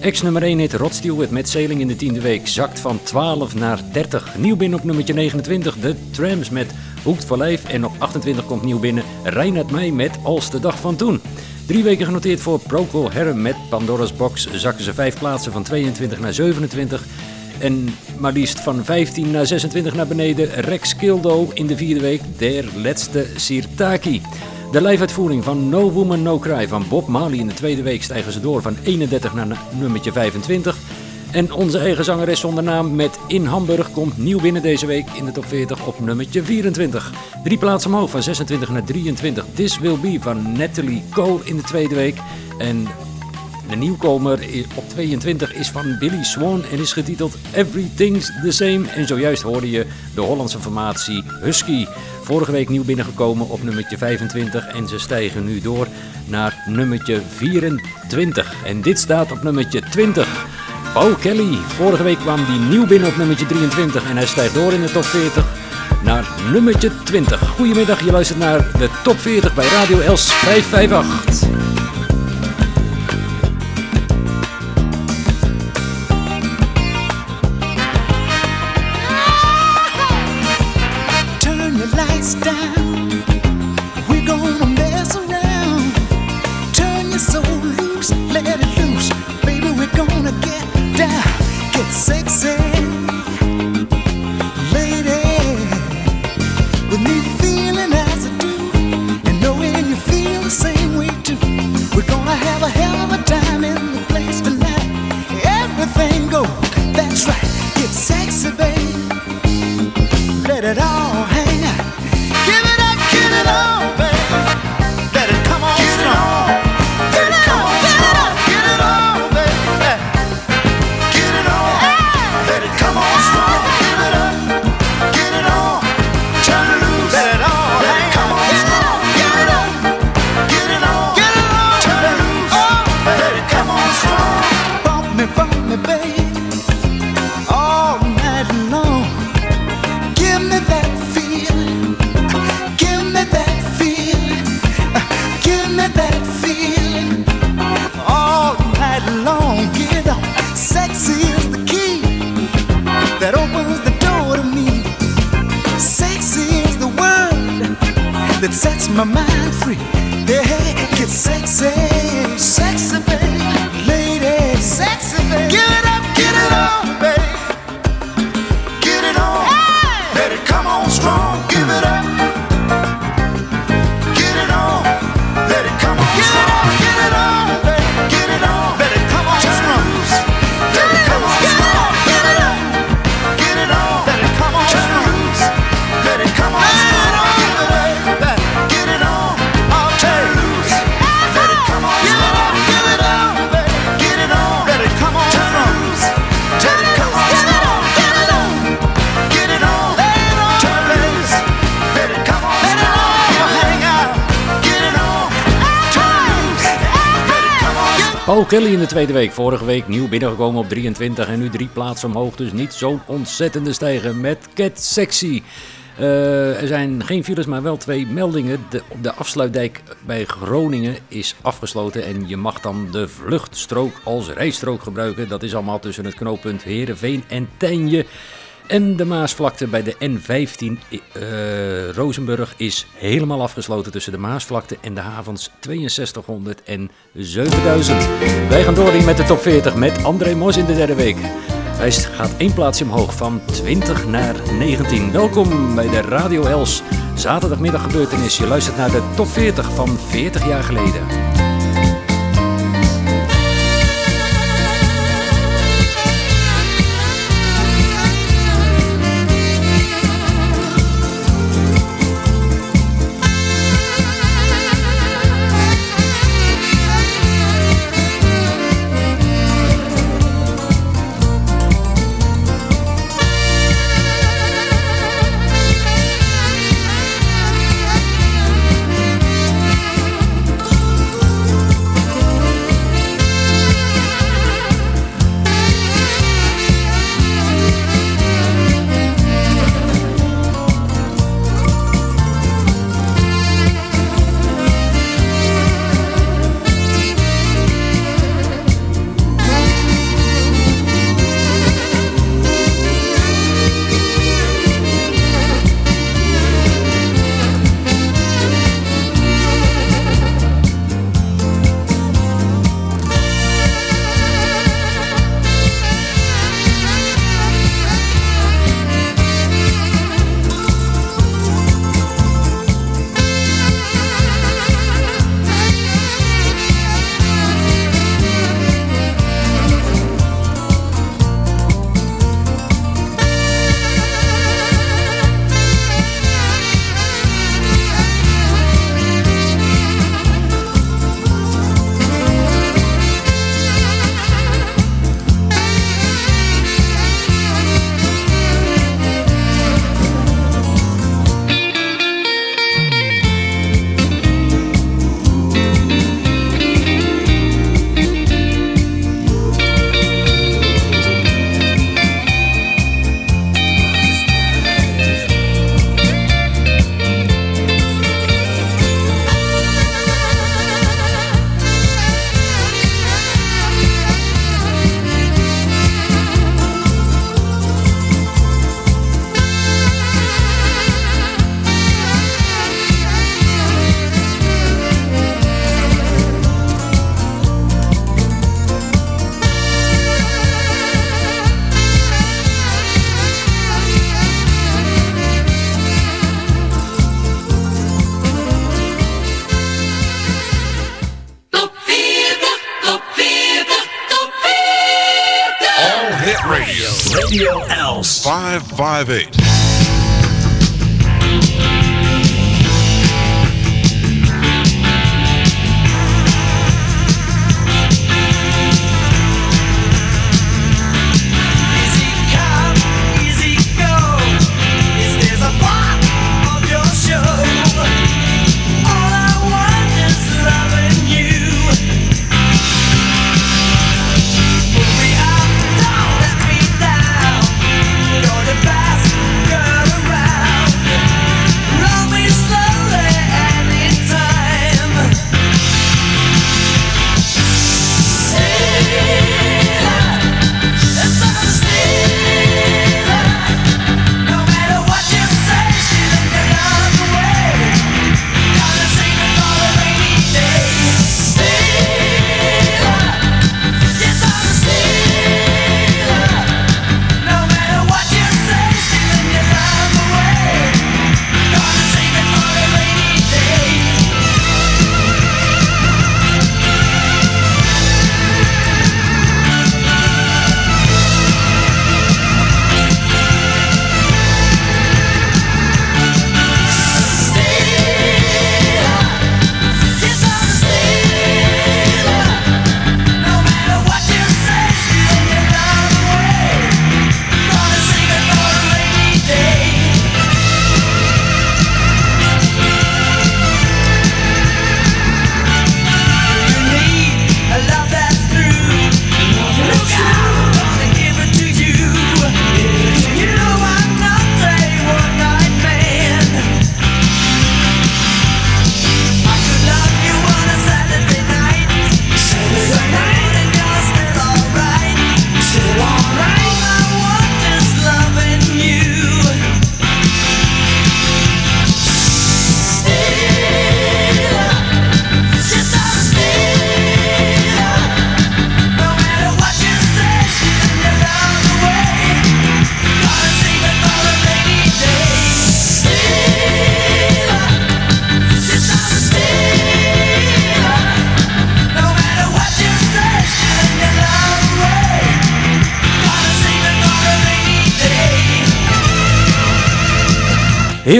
Ex nummer 1 heet Rod Stewart met Sailing in de tiende week. Zakt van 12 naar 30. Nieuw binnen op nummertje 29. De Trams met Hoekt voor Lijf. En op 28 komt nieuw binnen Reinhard Meij met Als de dag van toen. Drie weken genoteerd voor Procol Harum met Pandora's Box. Zakken ze vijf plaatsen van 22 naar 27. En maar liefst van 15 naar 26 naar beneden Rex Kildo in de vierde week der laatste Sirtaki. De live-uitvoering van No Woman No Cry van Bob Marley in de tweede week stijgen ze door van 31 naar na- nummertje 25. En onze eigen zangeres zonder naam met In Hamburg komt nieuw binnen deze week in de top 40 op nummertje 24. Drie plaatsen omhoog van 26 naar 23. This Will Be van Natalie Cole in de tweede week. En de nieuwkomer op 22 is van Billy Swan en is getiteld Everything's the Same. En zojuist hoorde je de Hollandse formatie Husky. Vorige week nieuw binnengekomen op nummertje 25 en ze stijgen nu door naar nummertje 24. En dit staat op nummertje 20. Paul Kelly. Vorige week kwam die nieuw binnen op nummertje 23 en hij stijgt door in de top 40 naar nummertje 20. Goedemiddag, je luistert naar de top 40 bij Radio Els 558. Paul Kelly in de tweede week. Vorige week nieuw binnengekomen op 23 en nu drie plaatsen omhoog. Dus niet zo'n ontzettende stijger met Cat Sexy. Eh, er zijn geen files, maar wel twee meldingen. De, de afsluitdijk bij Groningen is afgesloten en je mag dan de vluchtstrook als rijstrook gebruiken. Dat is allemaal tussen het knooppunt Heerenveen en Tijnje. En de Maasvlakte bij de N15 eh, Rozenburg is helemaal afgesloten tussen de Maasvlakte en de havens 6200 en 7000. Wij gaan door met de top 40 met André Mos in de derde week. Hij gaat één plaatsje omhoog van 20 naar 19. Welkom bij de Radio Els zaterdagmiddag gebeurtenis. Je luistert naar de top 40 van 40 jaar geleden.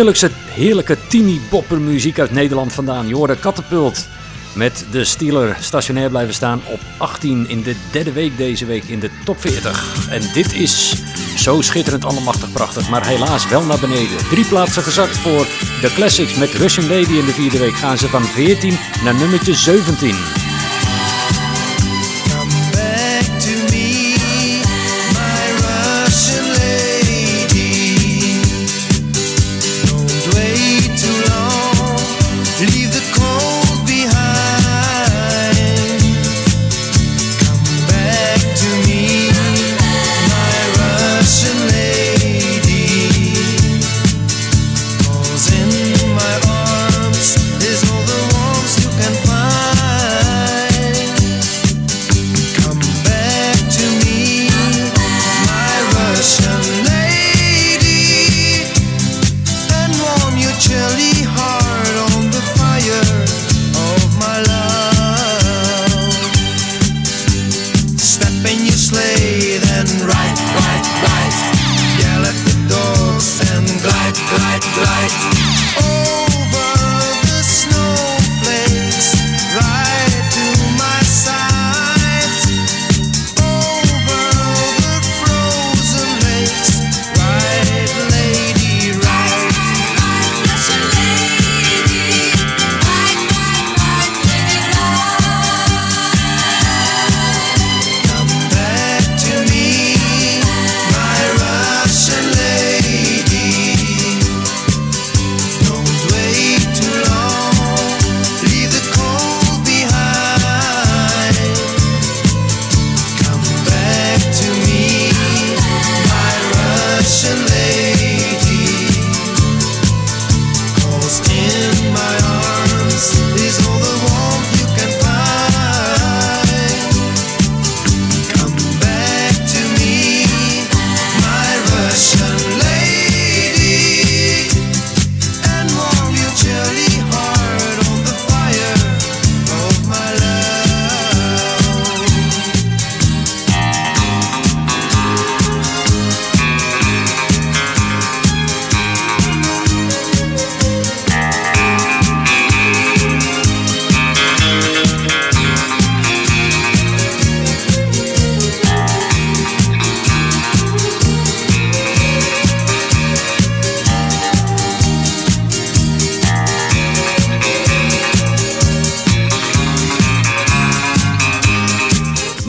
Heerlijkse, heerlijke teeny-bopper muziek uit Nederland vandaan. Je hoorde Katapult met de Steeler stationair blijven staan op 18 in de derde week deze week in de top 40. En dit is zo schitterend allemachtig prachtig, maar helaas wel naar beneden. Drie plaatsen gezakt voor de Classics met Russian Lady in de vierde week gaan ze van 14 naar nummertje 17.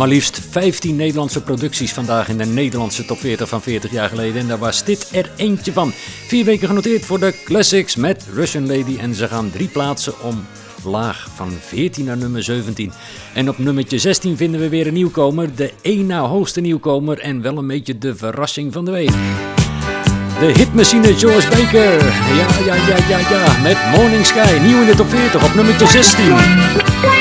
Maar liefst 15 Nederlandse producties vandaag in de Nederlandse top 40 van 40 jaar geleden. En daar was dit er eentje van. Vier weken genoteerd voor de Classics met Russian Lady. En ze gaan drie plaatsen omlaag van 14 naar nummer 17. En op nummertje 16 vinden we weer een nieuwkomer. De één na hoogste nieuwkomer en wel een beetje de verrassing van de week. De hitmachine George Baker. Ja, ja, ja, ja, ja. Met Morning Sky. Nieuw in de top 40 op nummertje 16.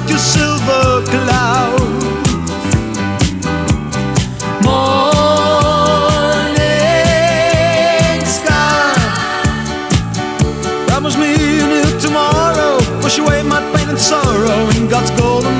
Ride your silver cloud. Morning sky. Promise me a new tomorrow. Wash away my pain and sorrow in God's golden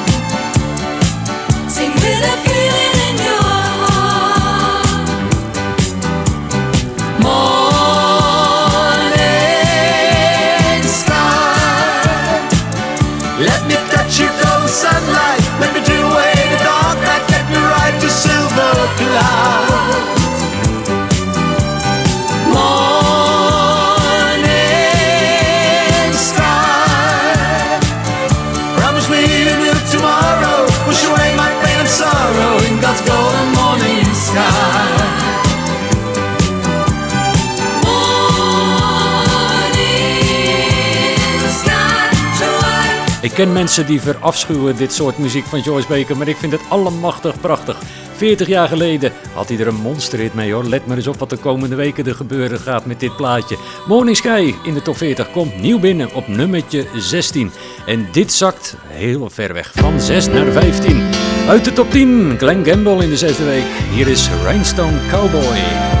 Ik ken mensen die verafschuwen dit soort muziek van Joyce Baker, maar ik vind het allemachtig prachtig. 40 jaar geleden had hij er een monsterhit mee hoor. Let maar eens op wat de komende weken er gebeuren gaat met dit plaatje. Morning Sky in de top 40 komt nieuw binnen op nummertje 16. En dit zakt heel ver weg, van 6 naar 15. Uit de top 10, Glenn Gamble in de zesde week. Hier is Rhinestone Cowboy.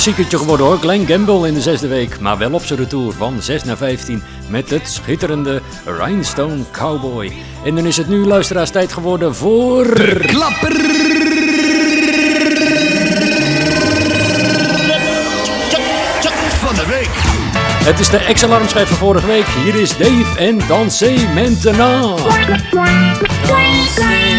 Klassiekertje geworden hoor, Glenn Gamble in de zesde week. Maar wel op zijn retour van 6 naar 15 met het schitterende Rhinestone Cowboy. En dan is het nu luisteraars tijd geworden voor... Klapper! Van de week. Het is de ex-alarmschijf van vorige week. Hier is Dave en Dansez Maintenant. Nieuw.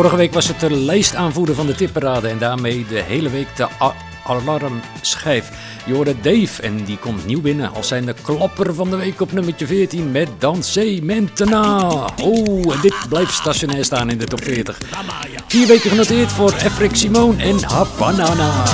Vorige week was het de lijstaanvoerder van de tipparade en daarmee de hele week de alarmschijf. Je hoorde Dave en die komt nieuw binnen als zijn de klapper van de week op nummertje 14 met Dansé Mentena. Oh, en dit blijft stationair staan in de top 40. Vier weken genoteerd voor Efrik Simone en Havanana.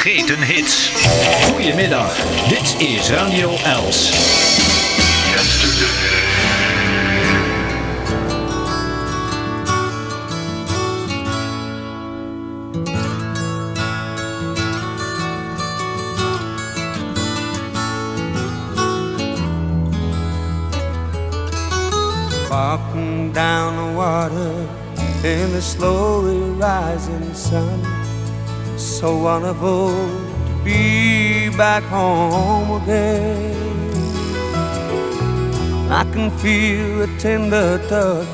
Vergeten hits. To be back home again. I can feel the tender touch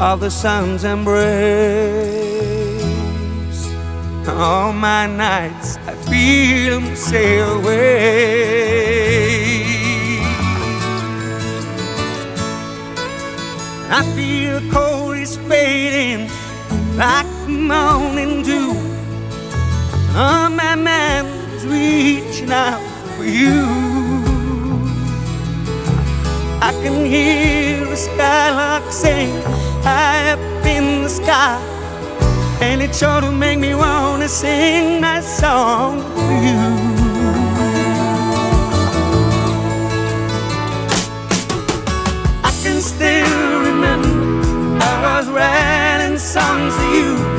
of the sun's embrace. All my nights I feel him sail away. I feel the cold is fading like the morning dew. Oh, my man is reaching out for you. I can hear the skylark sing high up in the sky. And it sure to make me wanna sing my song for you. I can still remember I was writing songs to you,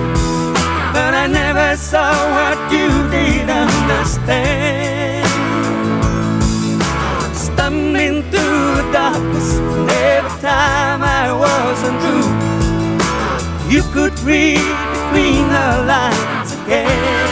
but I never saw what you did understand. Stumbling through the darkness, every time I wasn't true, you could read between the lines again.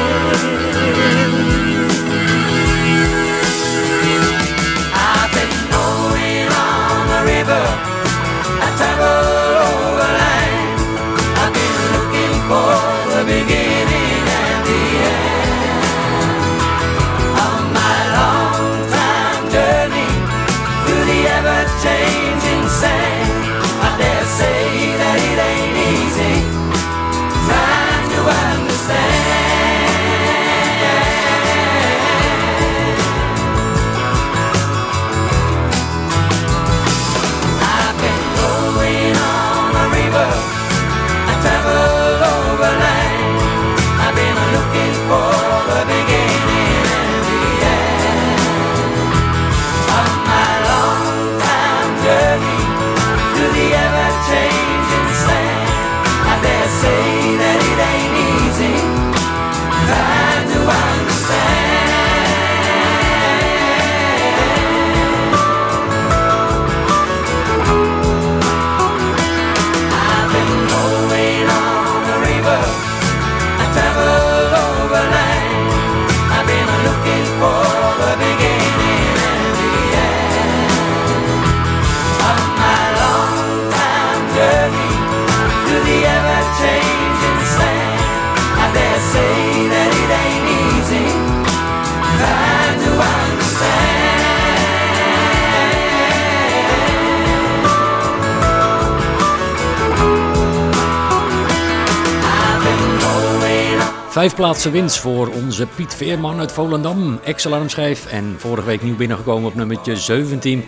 Vijf plaatsen winst voor onze Piet Veerman uit Volendam. Ex-alarmschijf en vorige week nieuw binnengekomen op nummertje 17.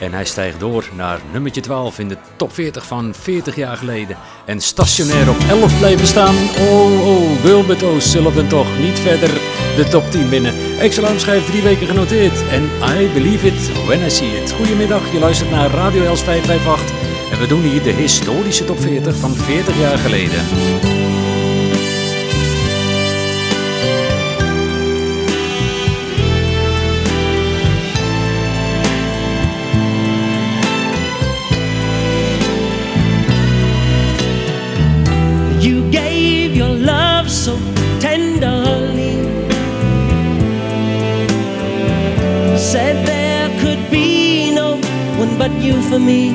En hij stijgt door naar nummertje 12 in de top 40 van 40 jaar geleden. En stationair op 11 blijven staan. Oh, oh, Wilbert O'Sullivan toch niet verder de top 10 binnen. Ex-alarmschijf drie weken genoteerd. En I believe it when I see it. Goedemiddag, je luistert naar Radio Els 558. En we doen hier de historische top 40 van 40 jaar geleden. Said there could be no one but you for me.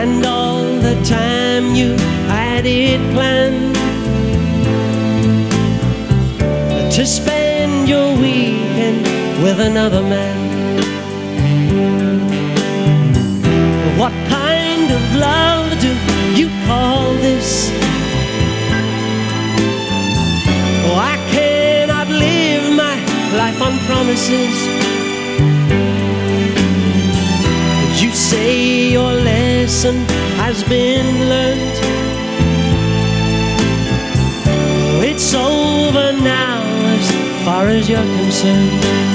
And all the time you had it planned to spend your weekend with another man. What kind of love do you call this? Promises. You say your lesson has been learned. It's over now as far as you're concerned.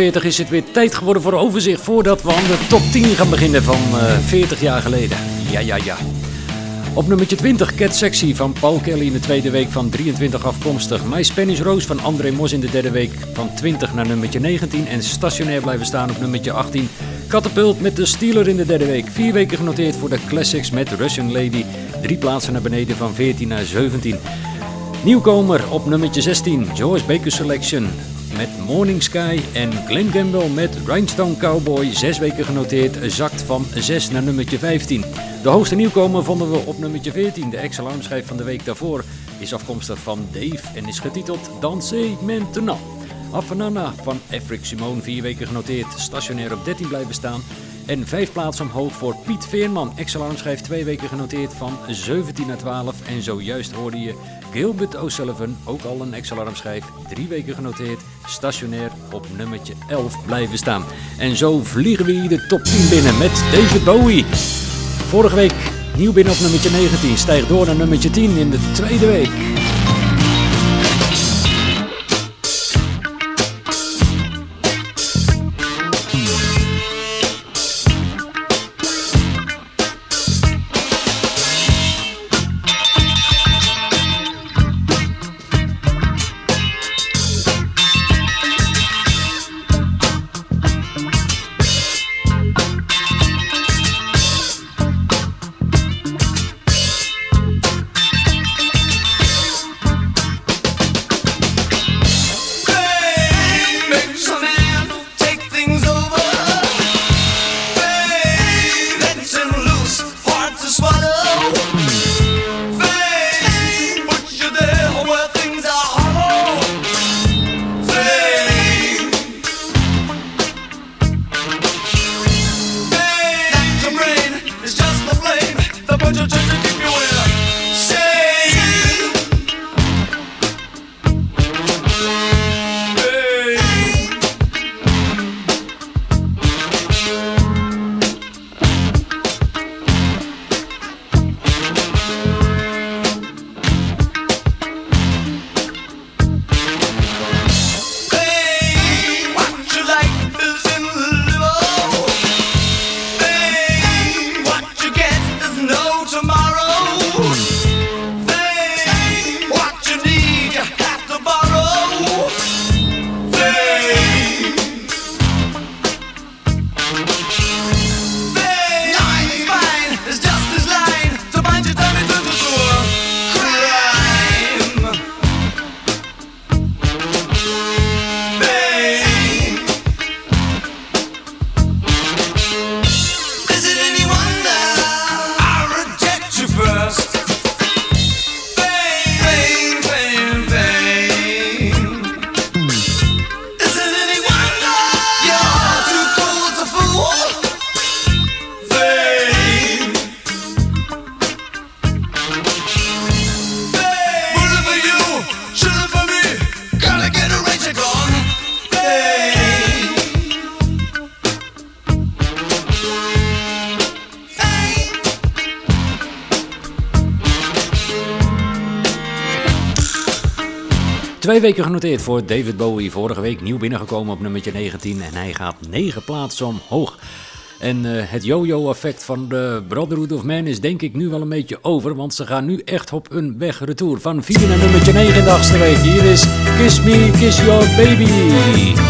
40 is het weer tijd geworden voor overzicht voordat we aan de top 10 gaan beginnen van eh, 40 jaar geleden. Ja, ja, ja. Op nummertje 20 Cat Sexy van Paul Kelly in de tweede week van 23 afkomstig. My Spanish Rose van André Mos in de derde week van 20 naar nummertje 19. En stationair blijven staan op nummertje 18. Catapult met de Steeler in de derde week. Vier weken genoteerd voor de Classics met Russian Lady. Drie plaatsen naar beneden van 14 naar 17. Nieuwkomer op nummertje 16, Joyce Baker Selection met Morning Sky en Glenn Campbell met Rhinestone Cowboy, zes weken genoteerd, zakt van 6 naar nummertje 15. De hoogste nieuwkomer vonden we op nummertje 14. De ex-alarmschijf van de week daarvoor is afkomstig van Dave en is getiteld Danse Maintenant. Afanana van Efric Simone, vier weken genoteerd, stationair op 13 blijven staan. En vijf plaatsen omhoog voor Piet Veerman. Ex-alarmschijf twee weken genoteerd van 17 naar 12. En zojuist hoorde je Gilbert O'Sullivan, ook al een ex-alarmschijf, drie weken genoteerd, stationair op nummertje 11 blijven staan. En zo vliegen we hier de top 10 binnen met David Bowie. Vorige week nieuw binnen op nummertje 19, stijgt door naar nummertje 10 in de tweede week. Twee weken genoteerd voor David Bowie. Vorige week nieuw binnengekomen op nummertje 19 en hij gaat 9 plaatsen omhoog. En eh, het yo-yo-effect van de Brotherhood of Man is denk ik nu wel een beetje over, want ze gaan nu echt op een weg retour. Van 4 naar nummertje 9 in week. Hier is Kiss Me, Kiss Your Baby.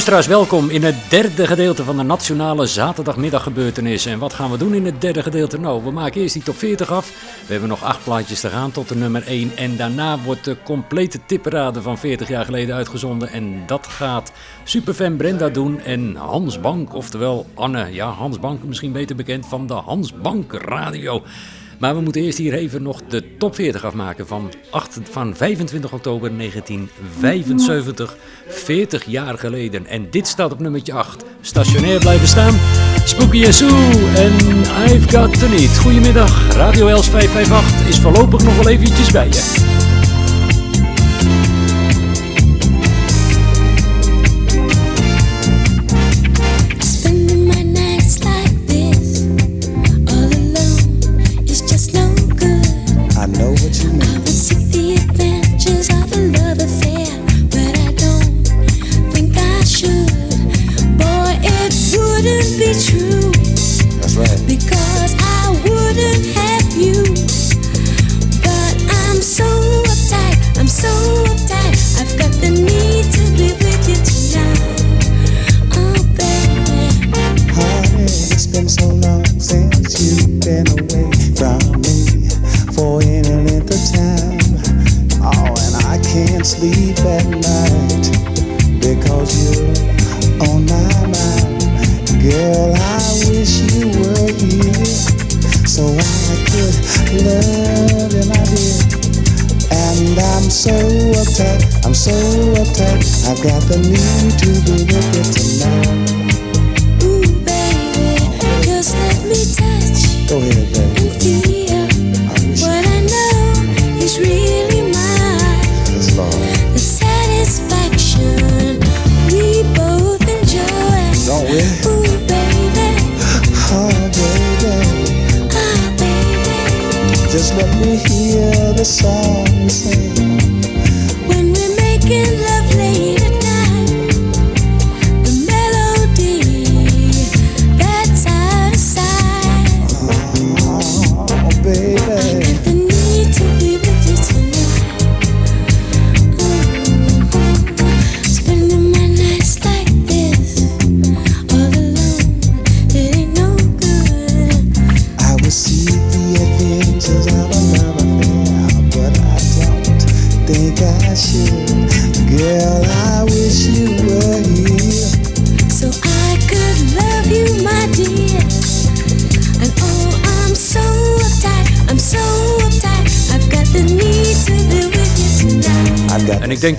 Luisteraars, welkom in het derde gedeelte van de Nationale Zaterdagmiddaggebeurtenis. En wat gaan we doen in het derde gedeelte? Nou, we maken eerst die top 40 af. We hebben nog acht plaatjes te gaan tot de nummer 1. En daarna wordt de complete tipperade van 40 jaar geleden uitgezonden. En dat gaat superfan Brenda doen en Hans Bank, oftewel Anne. Ja, Hans Bank, misschien beter bekend van de Hans Bank Radio. Maar we moeten eerst hier even nog de top 40 afmaken van, 8, van 25 oktober 1975, 40 jaar geleden. En dit staat op nummertje 8. Stationair blijven staan. Spooky and en I've Got to Need. Goedemiddag, Radio Els 558 is voorlopig nog wel eventjes bij je.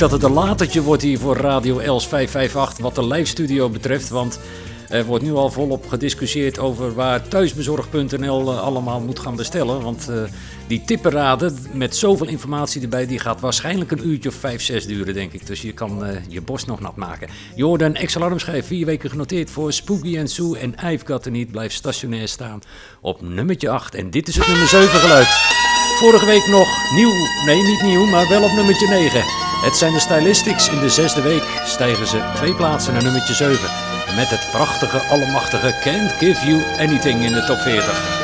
Dat het een latertje wordt hier voor Radio Els 558 wat de live studio betreft. Want er wordt nu al volop gediscussieerd over waar thuisbezorg.nl eh, allemaal moet gaan bestellen. Want eh, die tipperaden met zoveel informatie erbij, die gaat waarschijnlijk een uurtje of 5, 6 duren, denk ik. Dus je kan eh, je borst nog nat maken. Een ex-alarmschijf, vier weken genoteerd voor Spooky and Sue en I've Got Need blijft stationair staan op nummertje 8. En dit is het nummer 7 geluid. Vorige week nog nieuw, nee niet nieuw, maar wel op nummertje 9. Het zijn de Stylistics. In de zesde week stijgen ze twee plaatsen naar nummertje 7. Met het prachtige, allemachtige Can't Give You Anything in de top 40.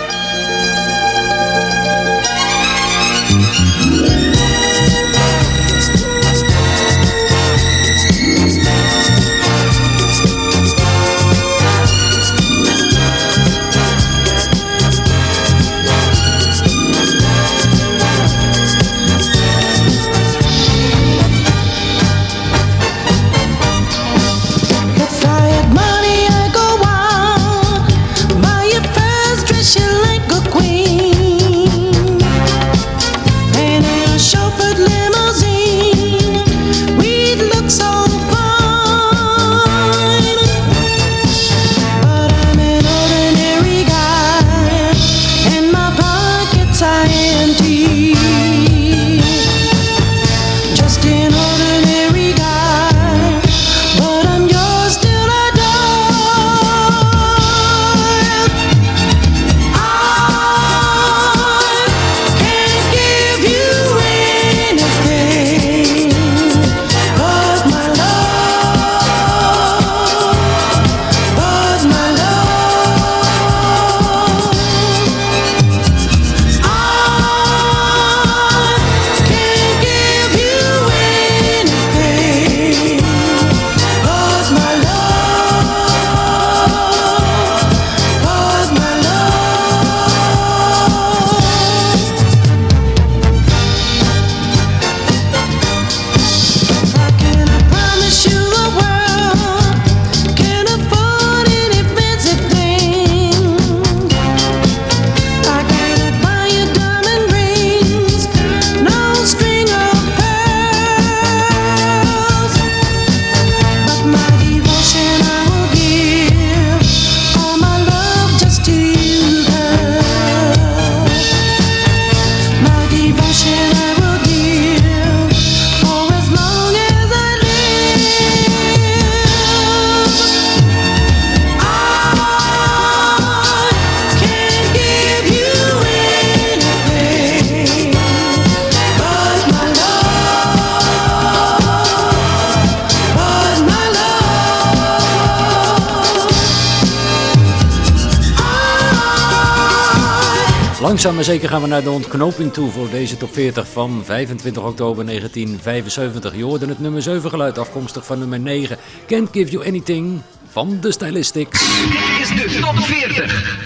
Langzaam maar zeker gaan we naar de ontknoping toe voor deze top 40 van 25 oktober 1975. Je hoorde het nummer 7 geluid afkomstig van nummer 9. Can't Give You Anything van de Stylistics. Dit is de top 40.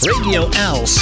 Radio Els.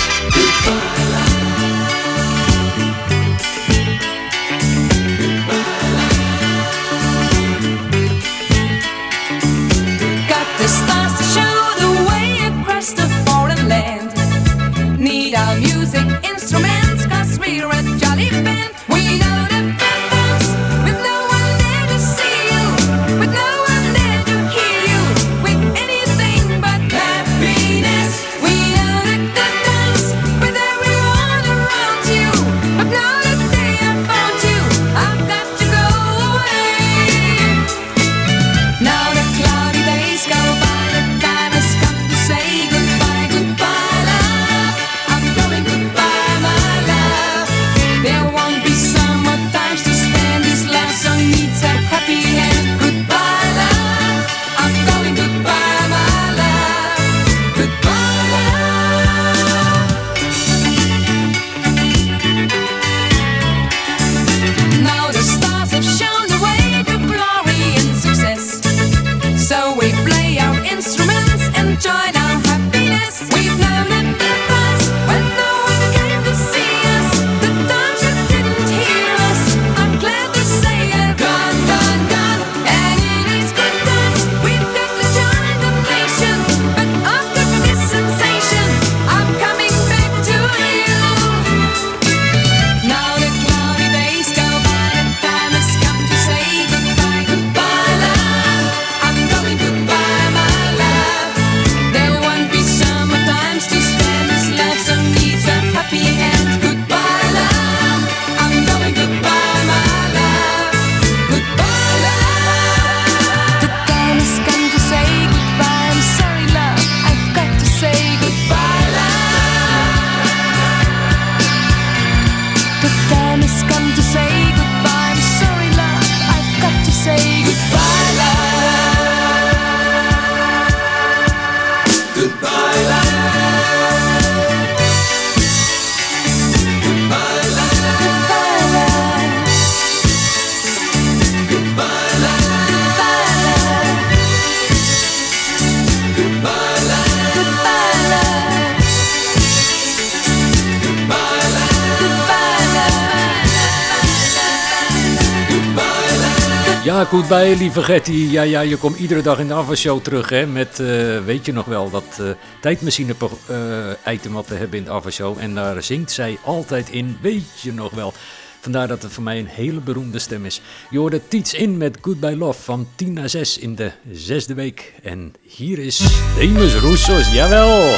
Bij, lieve Getty. Ja, ja, je komt iedere dag in de afwasshow terug, hè. Met, eh, weet je nog wel, dat eh tijdmachine-item wat we hebben in de afwasshow. En daar zingt zij altijd in, weet je nog wel. Vandaar dat het voor mij een hele beroemde stem is. Je hoorde Tiets in met Goodbye Love van 10 naar 6 in de zesde week. En hier is Demus Roussos, jawel.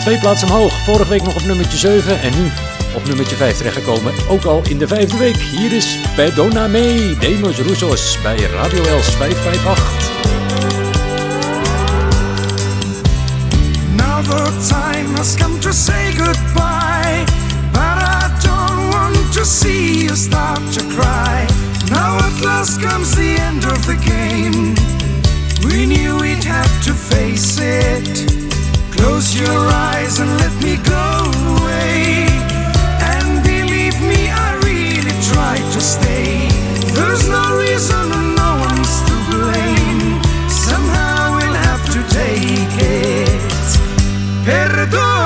Twee plaatsen omhoog. Vorige week nog op nummertje 7 en nu op nummertje 5 terechtgekomen. Ook al in de vijfde week. Hier is Perdona Me, Demos Roussos bij Radio Els 558. Now the time has come to say goodbye, but I don't want to see you start to cry. Now at last comes the end of the game. We knew we'd have to face it. Close your eyes and let me go perdón.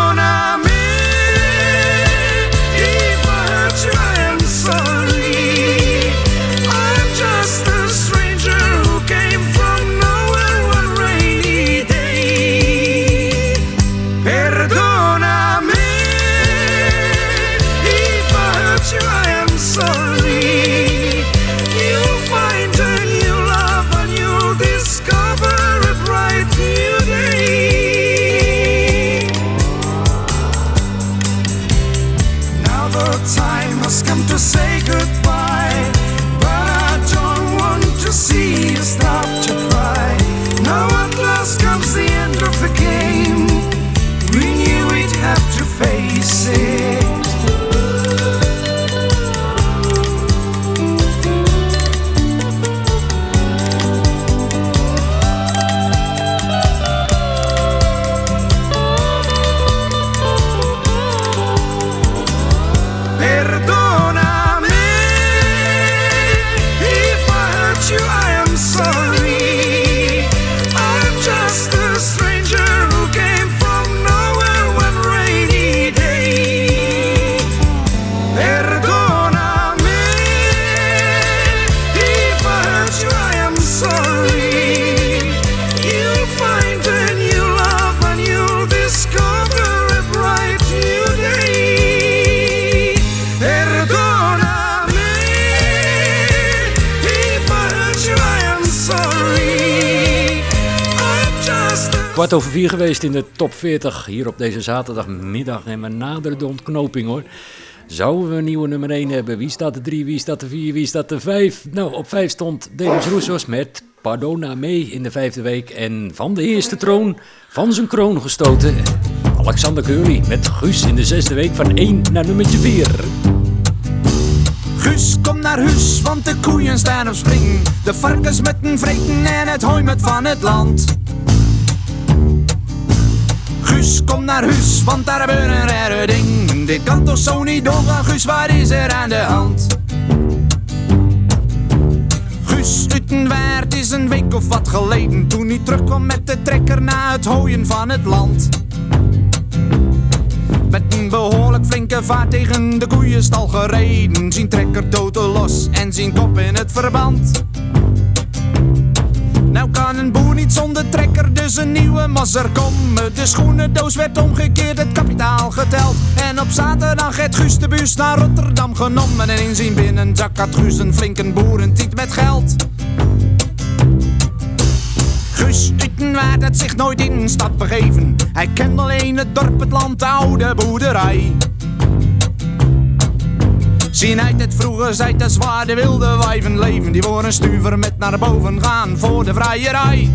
Kwart over vier geweest in de top 40 hier op deze zaterdagmiddag. En we naderen de ontknoping hoor. Zouden we een nieuwe nummer 1 hebben? Wie staat er 3? Wie staat er 4? Wie staat er 5? Nou, op 5 stond Denis Roussos met Pardona mee in de vijfde week. En van de eerste troon van zijn kroon gestoten. Alexander Curly met Guus in de zesde week van 1 naar nummertje 4. Guus, kom naar huis, want de koeien staan op spring. De varkens met een vreten en het hooi met van het land. Guus, kom naar huis, want daar gebeurt een rare ding. Dit kan toch zo niet doorgaan, Guus, wat is er aan de hand? Guus Utenwaard is een week of wat geleden Toen hij terugkwam met de trekker na het hooien van het land Met een behoorlijk flinke vaart tegen de koeienstal gereden Zien trekker totaal los en zien kop in het verband nou kan een boer niet zonder trekker, dus een nieuwe masser komen. De schoenendoos werd omgekeerd, het kapitaal geteld. En op zaterdag het Guus de bus naar Rotterdam genomen. En in zijn binnenzak had Guus een flinke boerentiet met geld. Guus Utenwaard had zich nooit in een stad begeven. Hij kende alleen het dorp, het land, de oude boerderij. Zien uit het vroege zijt de wilde wijven leven. Die voor een stuver met naar boven gaan voor de vrijerij.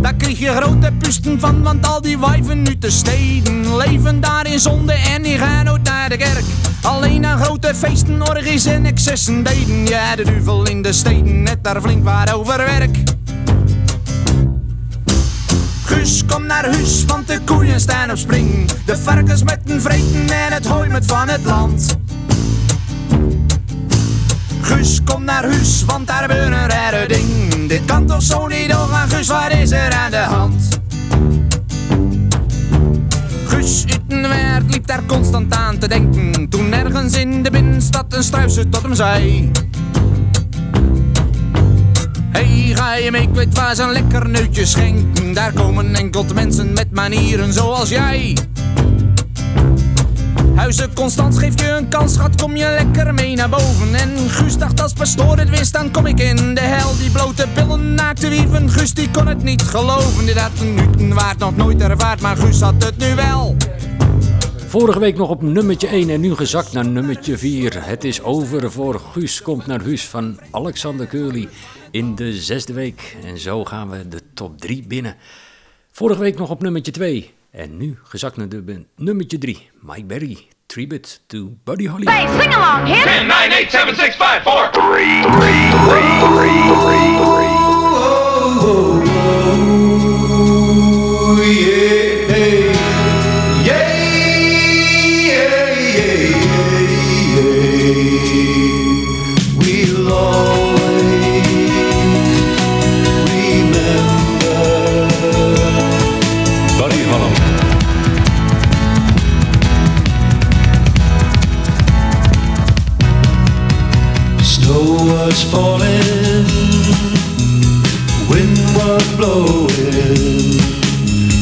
Daar kreeg je grote pusten van, want al die wijven nu te steden leven daar in zonde en die gaan nooit naar de kerk. Alleen aan grote feesten, orgies en excessen deden. Ja, de duvel in de steden, net daar flink waar over werk. Guus, kom naar huis, want de koeien staan op spring. De varkens met een vreten en het hooi met van het land. Guus, kom naar huis, want daar gebeurt een rare ding. Dit kan toch zo niet doorgaan, Guus, wat is er aan de hand? Guus Utenwaard liep daar constant aan te denken. Toen ergens in de binnenstad een struisje tot hem zei. Hey, ga je mee, ik weet waar ze een lekker neutje schenken. Daar komen enkel mensen met manieren zoals jij. Huizen Constant geeft je een kans, schat, kom je lekker mee naar boven. En Guus dacht als pastoor het wist, dan kom ik in de hel. Die blote billen naakte wieven, Guus die kon het niet geloven. Dit had een waard nog nooit ervaard, maar Guus had het nu wel. Vorige week nog op nummertje 1 en nu gezakt naar nummertje 4. Het is over voor Guus komt naar huis van Alexander Curly in de zesde week. En zo gaan we de top 3 binnen. Vorige week nog op nummertje 2. En nu gezakt naar de nummertje 3. Mike Berry, Tribute to Buddy Holly. Hey, sing along, here, 10, 9, 8, 7, 6, 5, 4, was falling, wind was blowing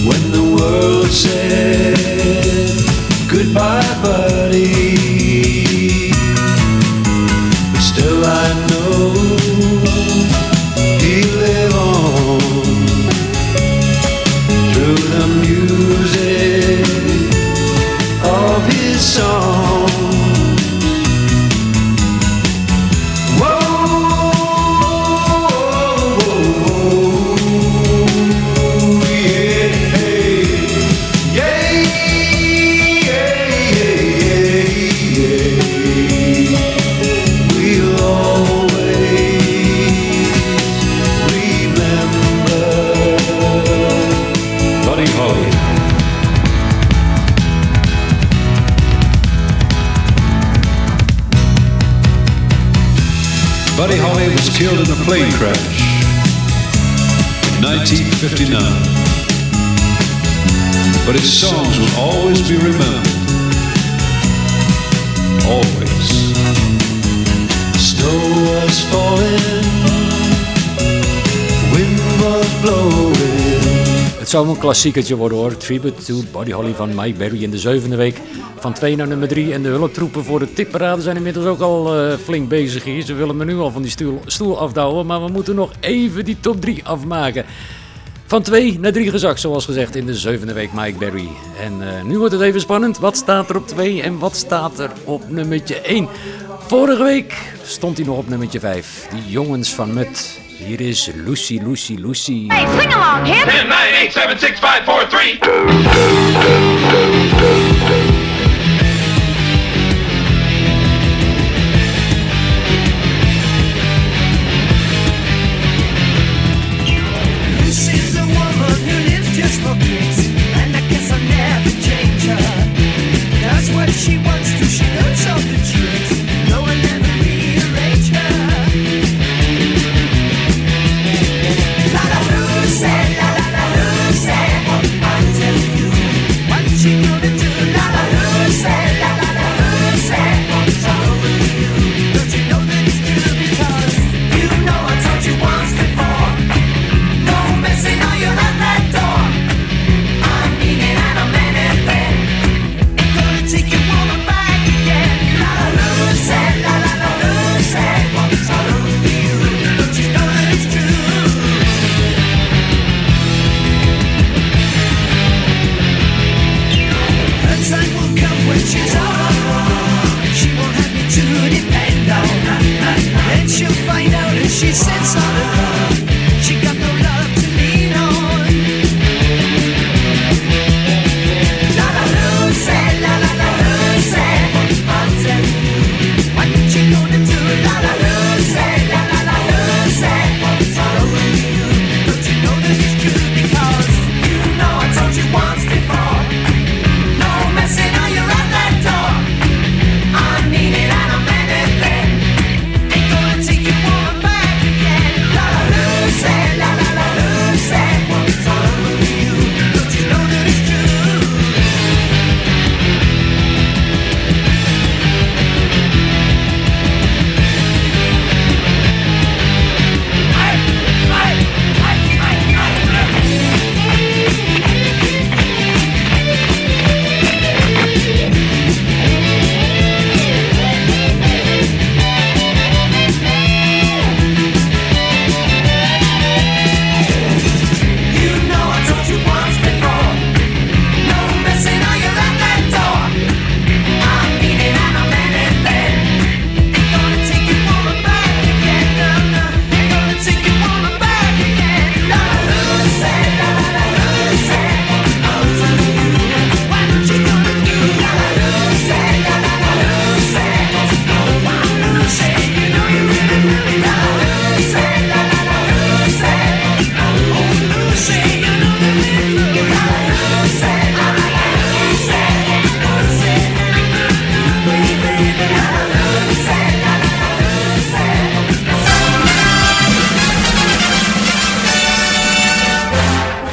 when the world said goodbye, buddy. Plane crash in 1959. But his songs will always be remembered. Always. Snow was falling, wind was blowing. Het zou een klassiekertje worden hoor. Tribute to Buddy Holly van Mike Berry in de zevende week. Van 2 naar nummer 3. En de hulptroepen voor de tipparade zijn inmiddels ook al eh, flink bezig hier. Ze willen me nu al van die stoel, stoel afdouwen. Maar we moeten nog even die top 3 afmaken. Van 2 naar 3 gezakt, zoals gezegd in de zevende week Mike Berry. En eh, nu wordt het even spannend. Wat staat er op 2 en wat staat er op nummertje 1? Vorige week stond hij nog op nummertje 5. Die jongens van Mut. Hier is Lucy, Lucy, Lucy. Hey, sing along, hip. 10, 9, 8, 7, 6, 5, 4, 3.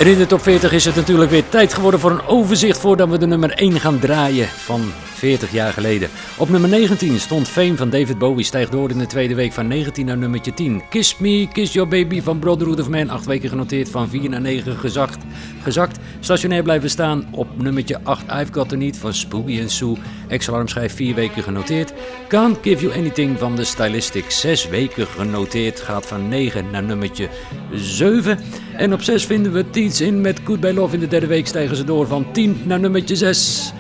In de top 40 is het natuurlijk weer tijd geworden voor een overzicht voordat we de nummer 1 gaan draaien van 40 jaar geleden. Op nummer 19 stond Fame van David Bowie stijgt door in de tweede week van 19 naar nummertje 10. Kiss Me, Kiss Your Baby van Brotherhood of Man, 8 weken genoteerd van 4 naar 9 gezakt. gezakt. Stationair blijven staan op nummertje 8 I've Got The Need van Spooky and Sue. Ex-alarmschijf 4 weken genoteerd. Can't Give You Anything van de Stylistic 6 weken genoteerd. Gaat van 9 naar nummertje 7. En op 6 vinden we Teens in met Goodbye Love. In de derde week stijgen ze door van 10 naar nummertje 6.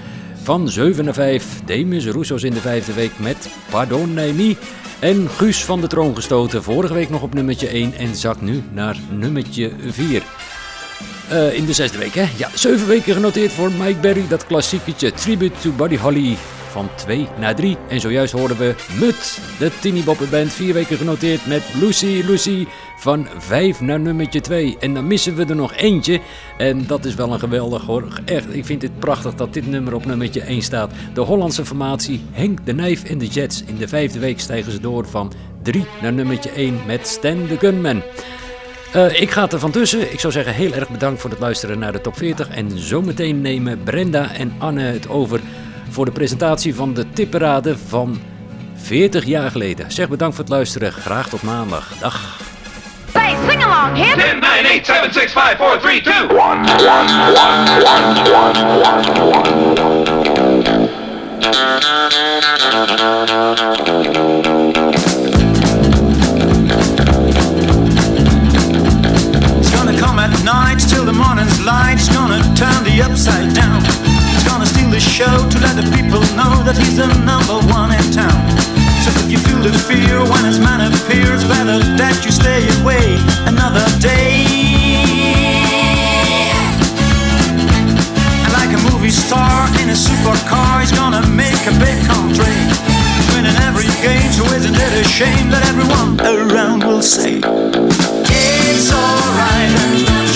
Van 7 naar 5. Demis Roussos in de vijfde week met Pardon Me. En Guus van de troon gestoten. Vorige week nog op nummertje 1 en zakt nu naar nummertje 4. Eh, in de zesde week, hè? Ja, zeven weken genoteerd voor Mike Berry. Dat klassieketje Tribute to Buddy Holly van 2 naar 3. En zojuist hoorden we Mut, de Tiniboppenband, vier weken genoteerd met Lucy Lucy van 5 naar nummertje 2. En dan missen we er nog eentje. En dat is wel een geweldig hoor. Echt, ik vind het prachtig dat dit nummer op nummertje 1 staat. De Hollandse formatie Henk de Nijf en de Jets. In de vijfde week stijgen ze door van 3 naar nummertje 1 met Stan de Gunman. Eh, ik ga het er van tussen. Ik zou zeggen heel erg bedankt voor het luisteren naar de top 40. En zometeen nemen Brenda en Anne het over voor de presentatie van de tipperade van 40 jaar geleden. Zeg bedankt voor het luisteren. Graag tot maandag. Dag. Hey, sing along, 10, 9, 8, 7, 6, 5, 4, 3, 2. It's gonna come at night till the morning's light's gonna turn the upside down. gonna steal the show to let the people know that he's the number one in town. So if you feel the fear when his man appears, better that you stay away another day. And like a movie star in a supercar, he's gonna make a big country. Winning every game, so isn't it a shame that everyone around will say, It's alright.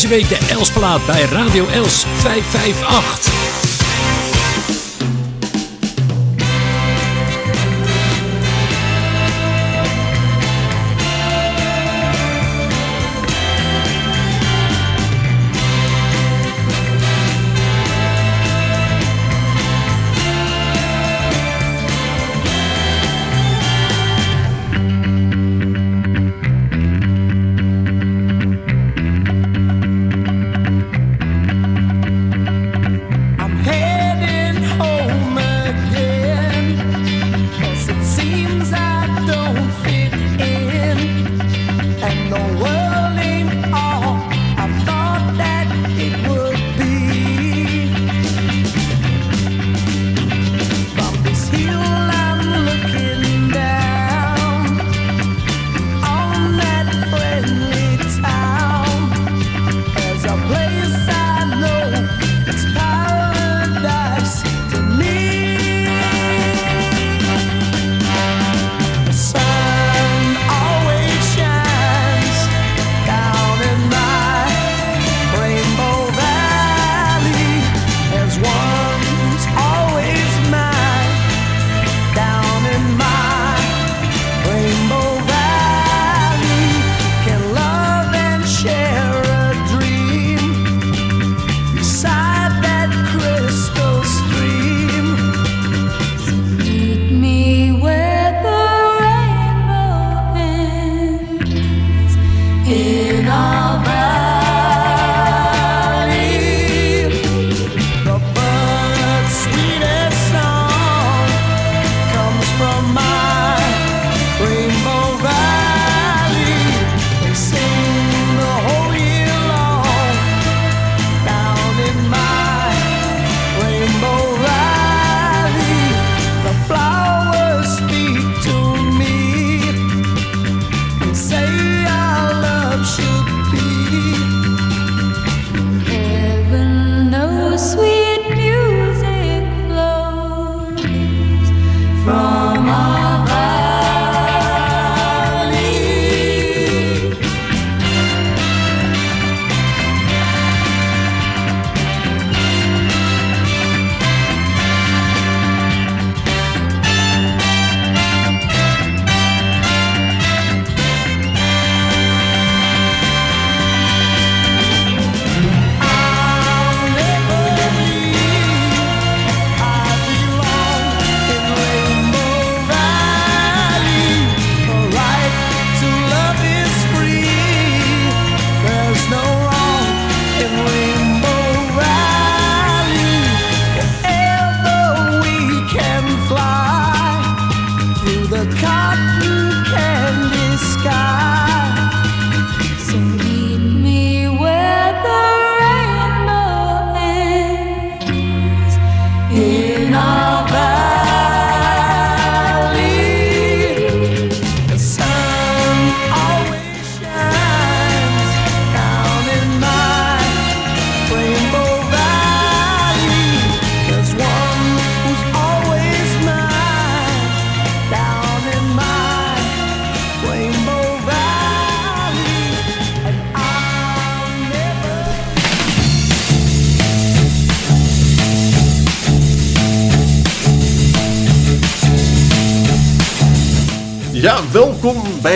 deze week de Elsplaat bij Radio Els 558.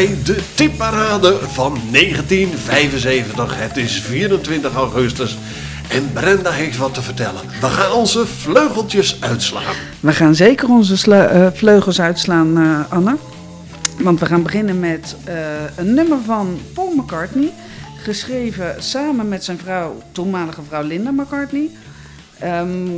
De tipparade van 1975. Het is 24 augustus en Brenda heeft wat te vertellen. We gaan onze vleugeltjes uitslaan. We gaan zeker onze eh, vleugels uitslaan, eh, Anne. Want we gaan beginnen met eh, een nummer van Paul McCartney. Geschreven samen met zijn vrouw, toenmalige vrouw Linda McCartney. Ehm,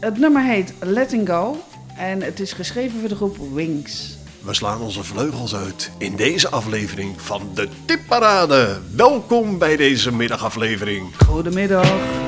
het nummer heet Letting Go. En het is geschreven voor de groep Wings. We slaan onze vleugels uit in deze aflevering van de tipparade. Welkom bij deze middagaflevering. Goedemiddag.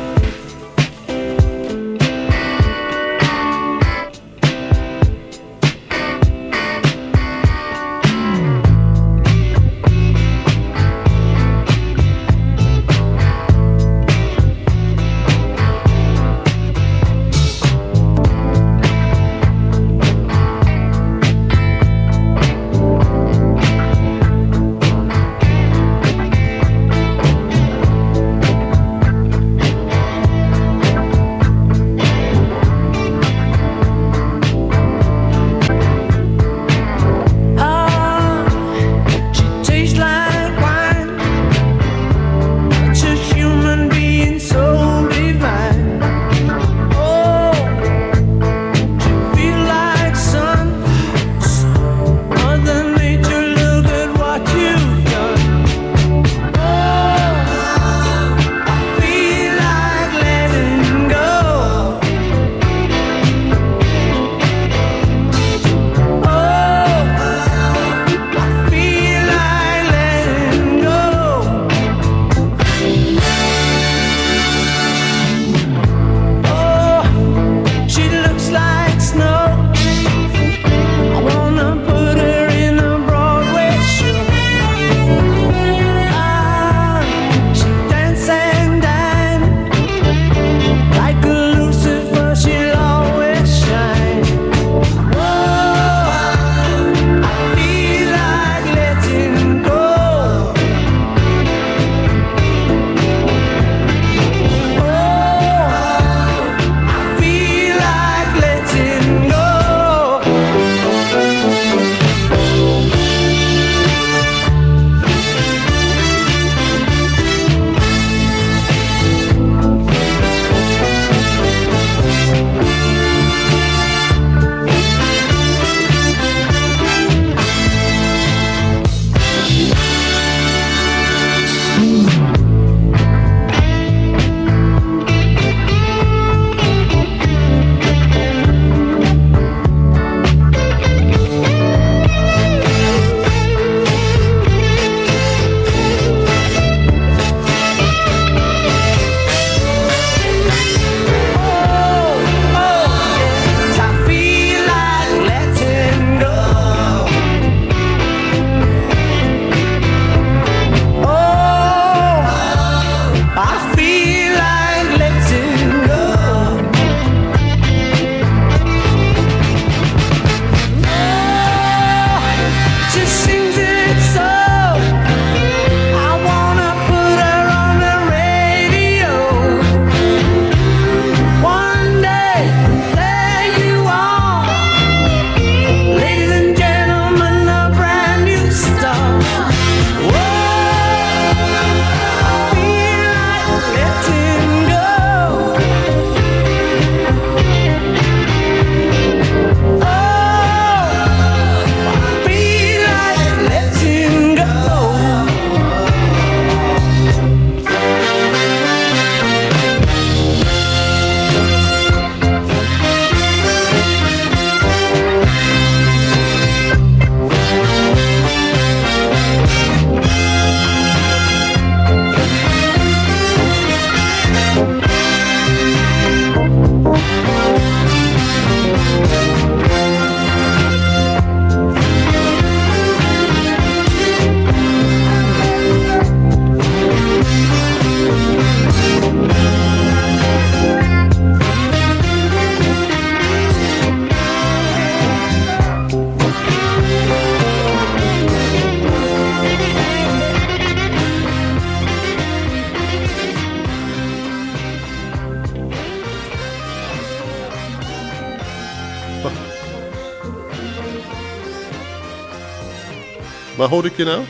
Hoor ik je nou?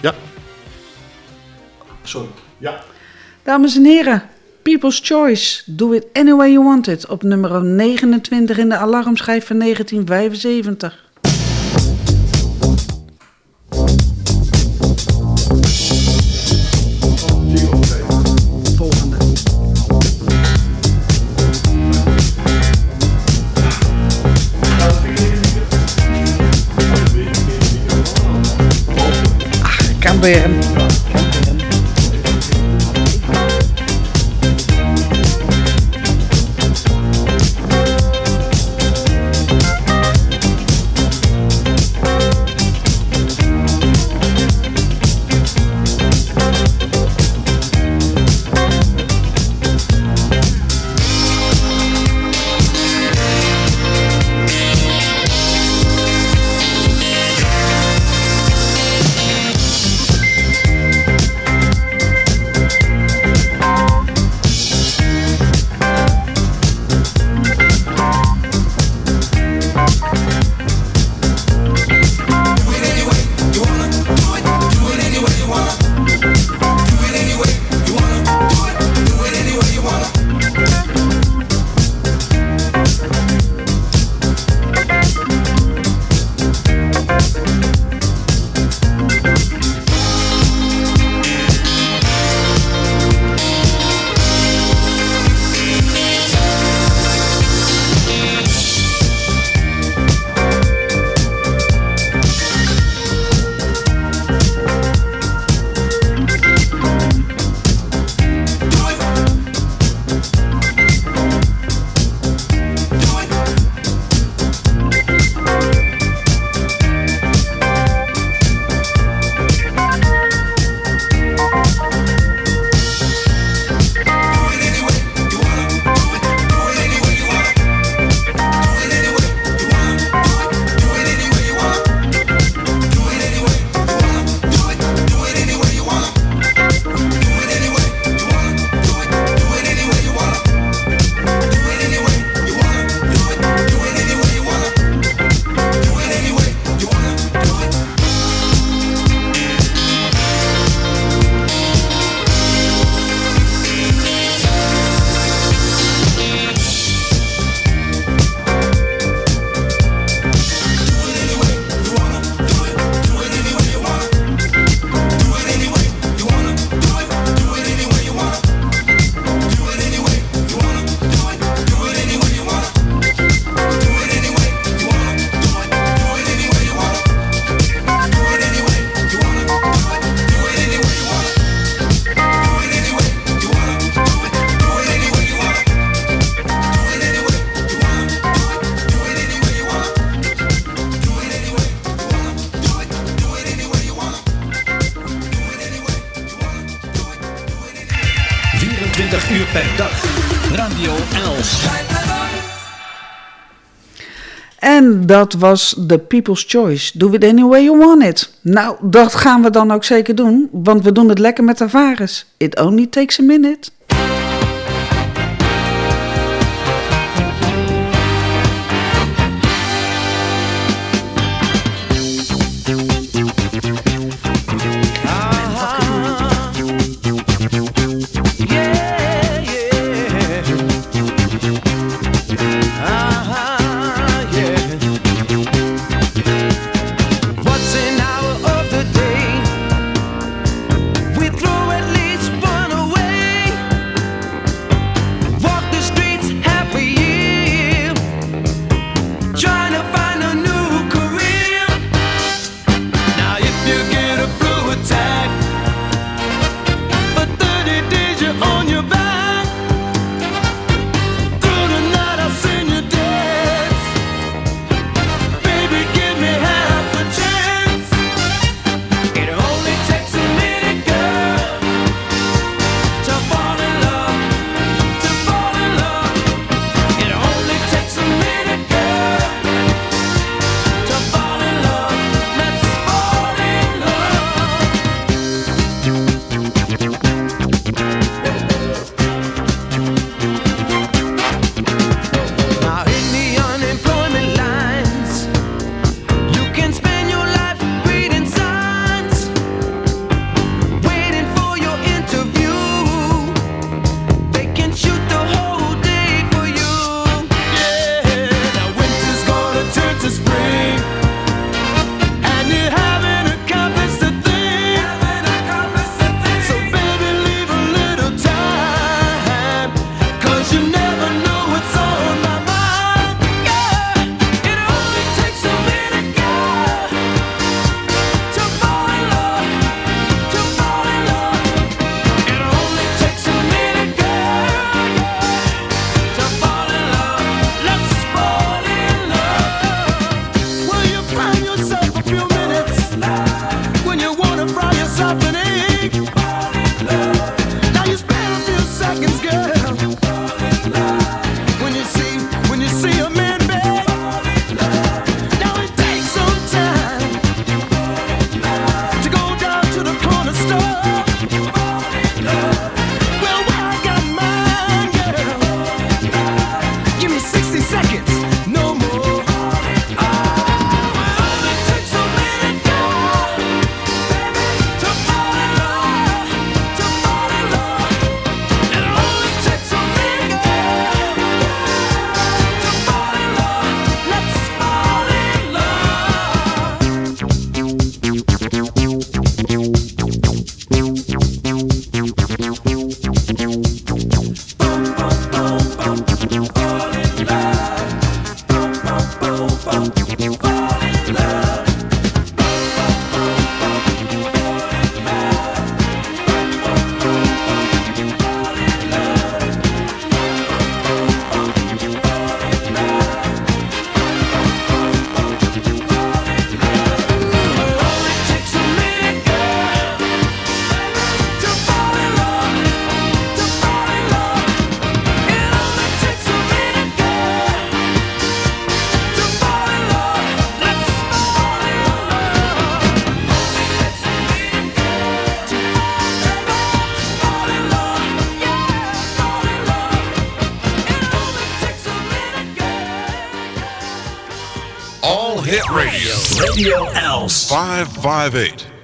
Ja. Sorry. Ja. Dames en heren, People's Choice, Do It Any Way You Want It, op nummer 29 in de alarmschijf van 1975. Ach, dat was The People's Choice. Do it any way you want it. Nou, dat gaan we dan ook zeker doen, want we doen het lekker met Tavares. It only takes a minute. 558.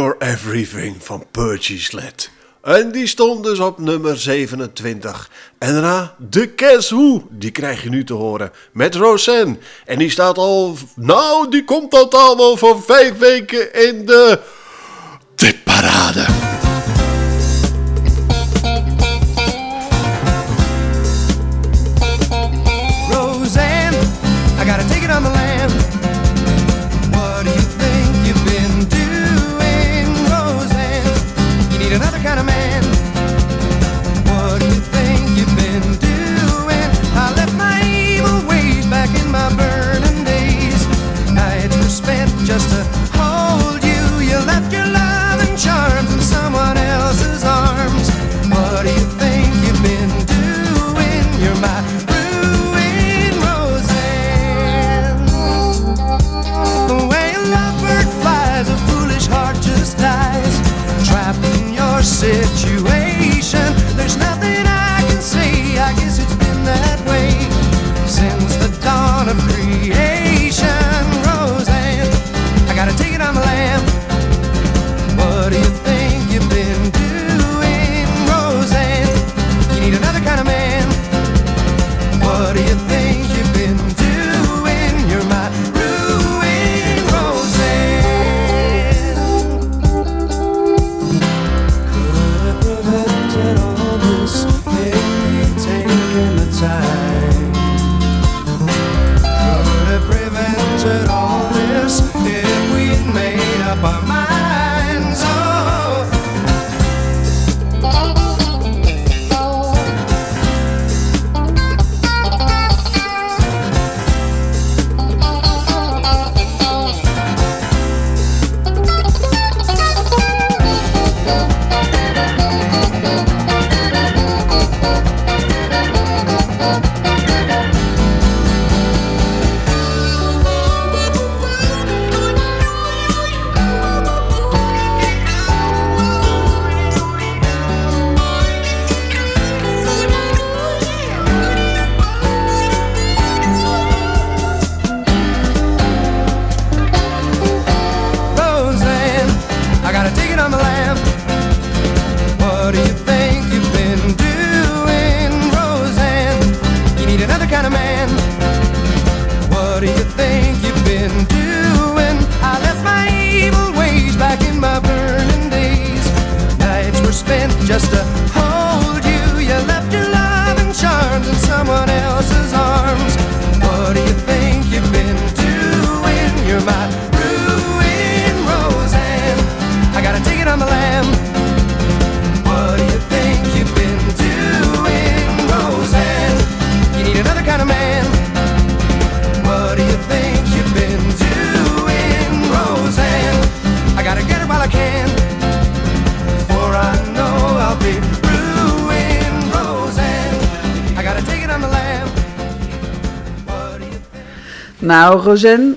Your Everything van Purgy Sled. En die stond dus op nummer 27. En daarna de Guess Who, die krijg je nu te horen, met Roseanne. En die staat al, nou die komt al wel van vijf weken in de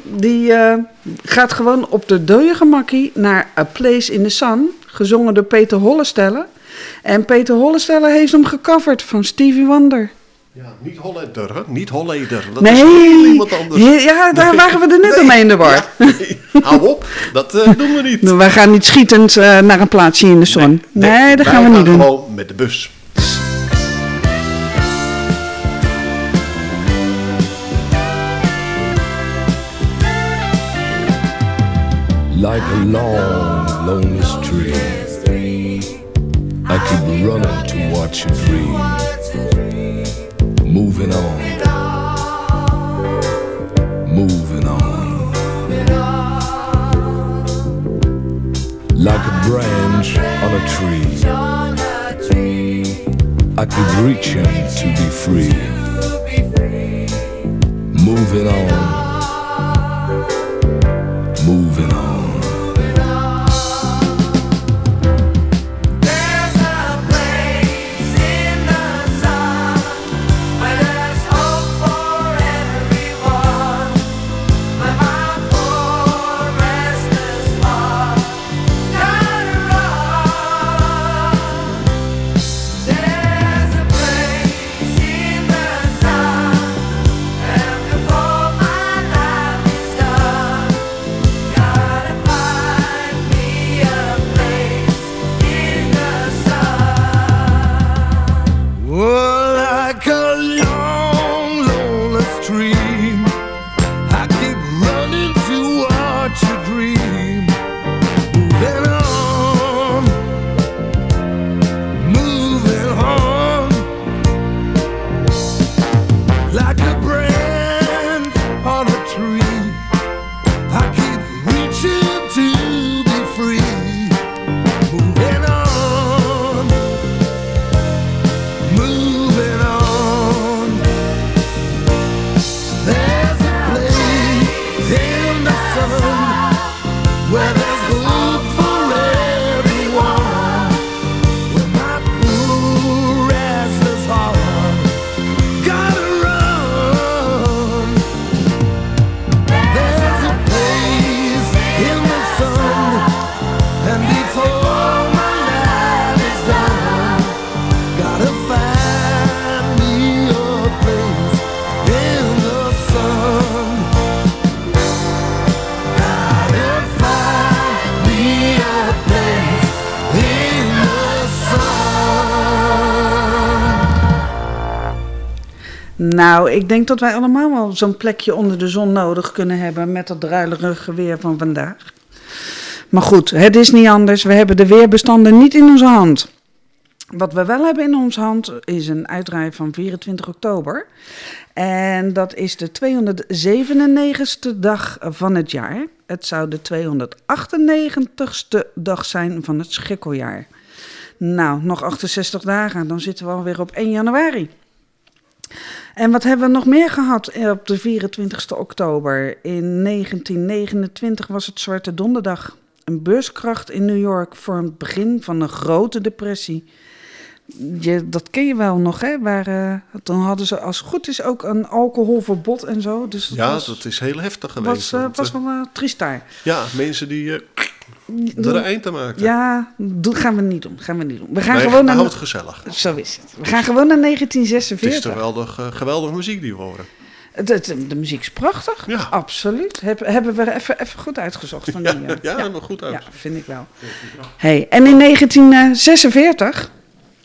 Die eh, gaat gewoon op de dode gemakkie naar A Place in the Sun, gezongen door Peter Hollestelle. En Peter Hollestelle heeft hem gecoverd van Stevie Wonder. Ja, niet Holleder, hè? Niet Holleder. Dat is nee, iemand anders. ja, daar Nee. waren we er net Nee. mee in de war. Hou op, dat eh, doen we niet. Wij gaan niet schietend eh, naar een plaatsje in de zon. Nee, dat gaan we niet doen. gewoon met de bus. A long, lonely stream. I keep running to watch you dream. Moving on, moving on. Like a branch on a tree. I keep reaching to be free. Ik denk dat wij allemaal wel zo'n plekje onder de zon nodig kunnen hebben met dat druilerige weer van vandaag. Maar goed, het is niet anders. We hebben de weerbestanden niet in onze hand. Wat we wel hebben in onze hand is een uitdraai van 24 oktober. En dat is de 297ste dag van het jaar. Het zou de 298ste dag zijn van het schikkeljaar. Nou, nog 68 dagen, dan zitten we alweer op 1 januari. En wat hebben we nog meer gehad op de 24 oktober? In 1929 was het Zwarte Donderdag. Een beurskracht in New York voor het begin van een grote depressie. Je, dat ken je wel nog, hè? Waar, eh, dan hadden ze als het goed is ook een alcoholverbod en zo. Dus dat Ja, was, dat is heel heftig geweest. was, eh, was eh, wel uh, triest daar. ja, mensen die er een eind aan maken. Ja, dat gaan we niet doen. Gaan we niet doen. We gaan Nee, gewoon naar. hou het gezellig. Zo is het. We gaan gewoon naar Het 1946. is geweldig, eh, geweldige muziek die we horen. De, de, de muziek is prachtig. Ja. Absoluut. Heb, hebben we even, even goed uitgezocht. Van die, Ja, eh, ja, goed uit. Ja, vind ik wel. Hey, en in 1946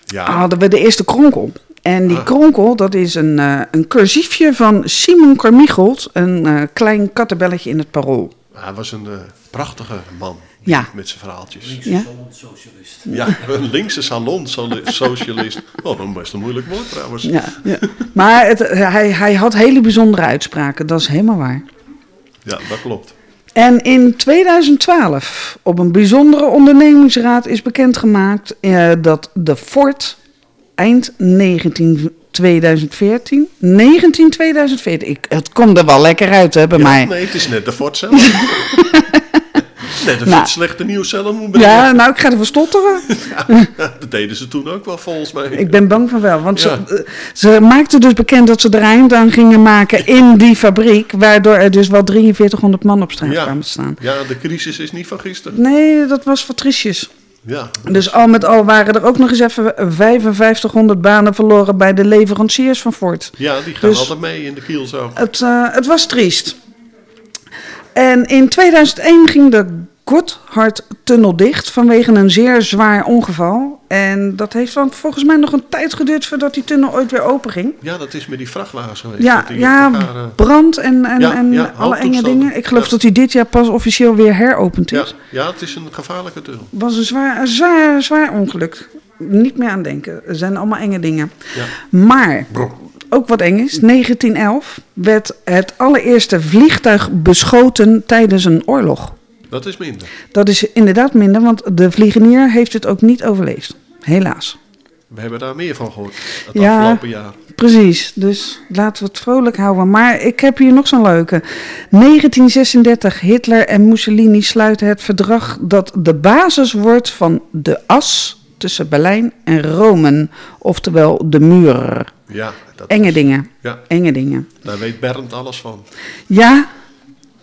Ja. hadden we de eerste kronkel. En die Ah. kronkel, dat is een, eh, een cursiefje van Simon Carmichelt. Een klein kattenbelletje in het parool. Hij was een prachtige man. Ja. Met zijn verhaaltjes. Ja. Socialist. Ja, een linkse salon soli- socialist. Oh, dat is best een moeilijk woord trouwens. Ja, ja. Maar het, hij, hij had hele bijzondere uitspraken, dat is helemaal waar. Ja, dat klopt. En in 2012, op een bijzondere ondernemingsraad, is bekendgemaakt eh, dat de Ford eind 19 2014, 19 2014, ik, het komt er wel lekker uit hè, bij Ja, mij. Nee, het is net de Ford zelf. net of Nou. slechte nieuws zelf moet brengen. Ja, nou, ik ga ervoor stotteren. dat deden ze toen ook wel volgens mij. Ik ben bang van wel, want Ja. ze, eh, ze maakten dus bekend dat ze er eind aan gingen maken in die fabriek, waardoor er dus wel 4300 man op straat ja. kwamen te staan. ja, de crisis is niet van gisteren. Nee, dat was voor triestjes. Ja, Dus al met al waren er ook nog eens even 5500 banen verloren bij de leveranciers van Ford. ja die gaan Dus- altijd mee in de kiel zo. Het, eh, het was triest. En in 2001 ging de Gotthardtunnel dicht vanwege een zeer zwaar ongeval. En dat heeft dan volgens mij nog een tijd geduurd voordat die tunnel ooit weer open ging. Ja, dat is met die vrachtwagens geweest. Ja, ja elkaar, eh, brand en, en, Ja, en ja, alle enge dingen. Ik geloof Ja. dat hij dit jaar pas officieel weer heropend is. ja, ja, het is een gevaarlijke tunnel. was een zwaar, een zwaar, zwaar ongeluk. Niet meer aan denken. Er zijn allemaal enge dingen. Ja. Maar, ook wat eng is, 1911 werd het allereerste vliegtuig beschoten tijdens een oorlog. Dat is minder. Dat is inderdaad minder, want de vliegenier heeft het ook niet overleefd. Helaas. We hebben daar meer van gehoord het Ja, afgelopen jaar. precies. Dus laten we het vrolijk houden. Maar ik heb hier nog zo'n leuke. 1936. Hitler en Mussolini sluiten het verdrag dat de basis wordt van de as tussen Berlijn en Rome. Oftewel de muur. Ja, dat Enge is- dingen. Ja, Enge dingen. daar weet Bernd alles van. Ja,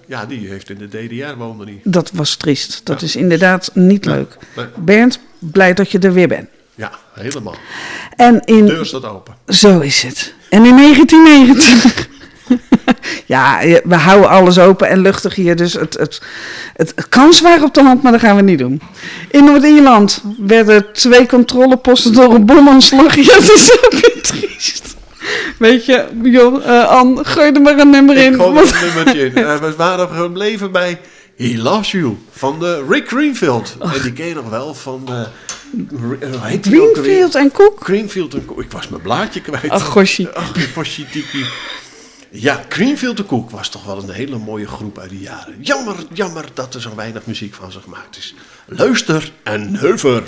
Ja, die heeft in de DDR woonde die. dat was triest. Dat is inderdaad niet leuk. Nee. Bernd, blij dat je er weer bent. Ja, helemaal. En De in... deur staat open. Zo is het. En in 1990. ja, we houden alles open en luchtig hier. Dus het, het, het, het kan zwaar op de hand, maar dat gaan we niet doen. In Noord-Ierland werden twee controleposten door een bomaanslag. Ja, dat is ook weer triest. Weet je, joh, eh Ann, gooi er maar een nummer in. Ik gooi want- er een nummertje in. Eh, we waren gebleven bij He Loves You van de Rick Greenfield. En die ken je nog wel van... alweer? Greenfield en Koek. Greenfield en Cook. Ik was mijn blaadje kwijt. Ach, gosje. Ach, gosje tiki. Ja, Greenfield en Cook was toch wel een hele mooie groep uit die jaren. Jammer, jammer dat er zo weinig muziek van ze gemaakt is. Luister en heuver.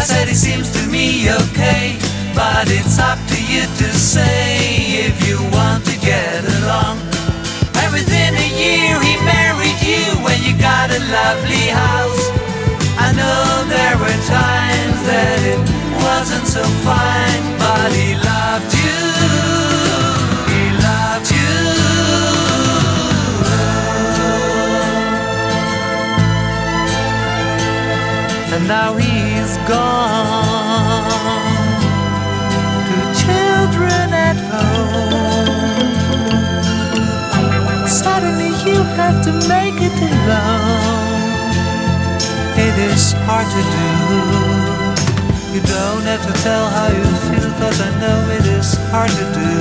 I said it seems to me okay, but it's up to you to say if you want to get along. And within a year he married you when you got a lovely house. I know there were times that it wasn't so fine, but he loved you. He loved you. and now he's have to make it alone. It is hard to do. You don't have to tell how you feel, cause I know it is hard to do.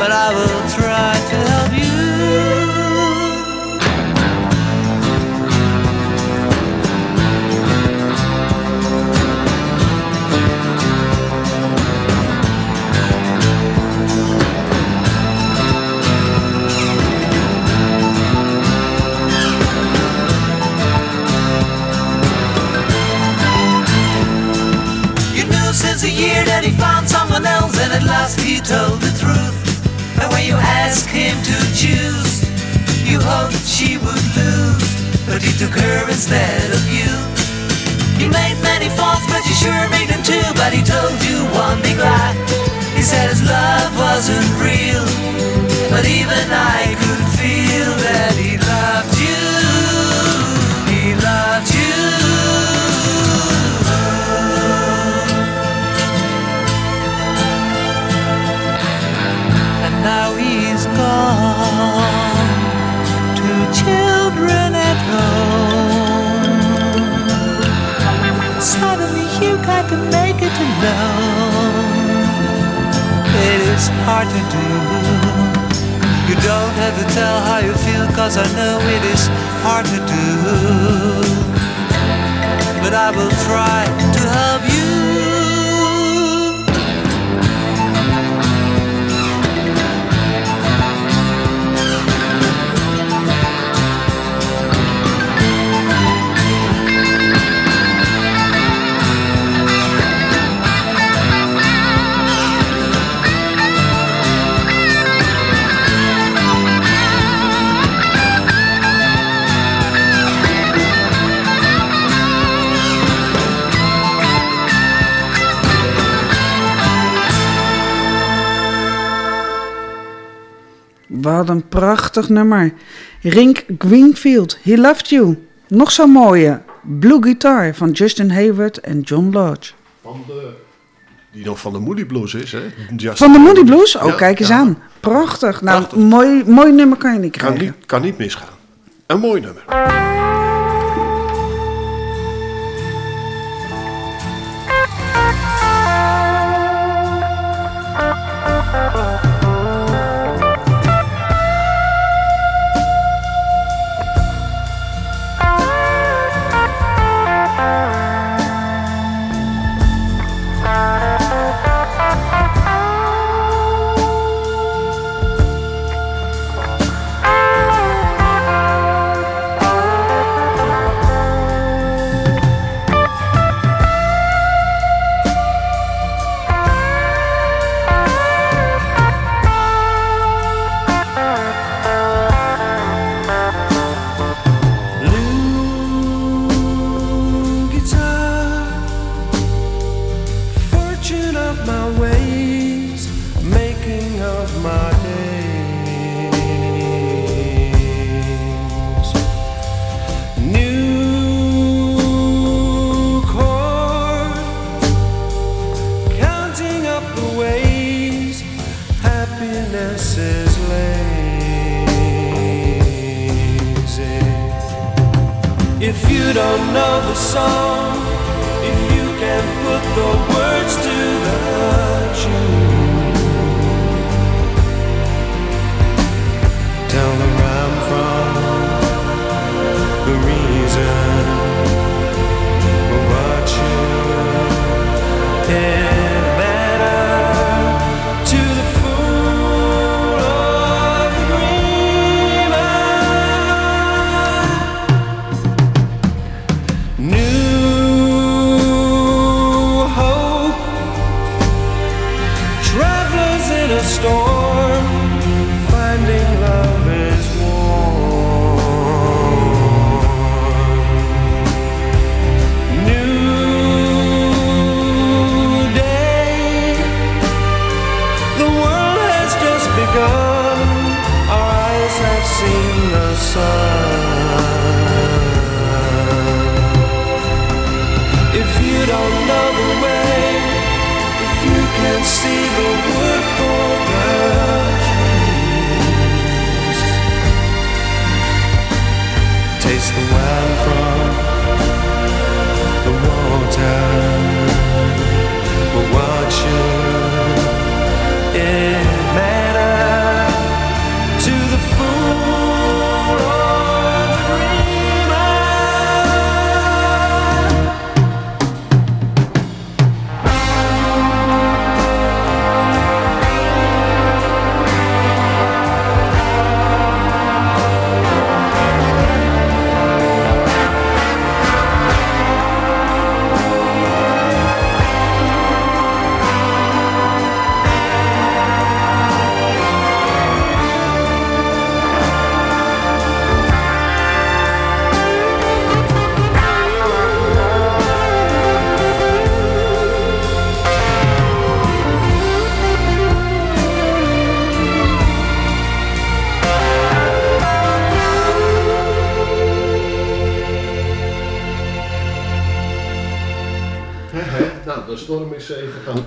But I will try to help you. That he found someone else, and at last he told the truth. And when you asked him to choose, you hoped she would lose, but he took her instead of you. He made many faults, but you sure made them too. But he told you one big lie. He said his love wasn't real, but even I could feel that he loved down. It is hard to do. You don't have to tell how you feel, cause I know it is hard to do. But I will try to help Wat een prachtig nummer. Rink Greenfield, He Loved You. Nog zo'n mooie. Blue Guitar van Justin Hayward en John Lodge. Van de, die nog van de Moody Blues is, hè? Just- Van de Moody Blues? Oh, Ja, kijk eens ja. aan. Prachtig. Nou, Mooi, mooi nummer kan je niet Kan krijgen. niet, kan niet misgaan. Een mooi nummer.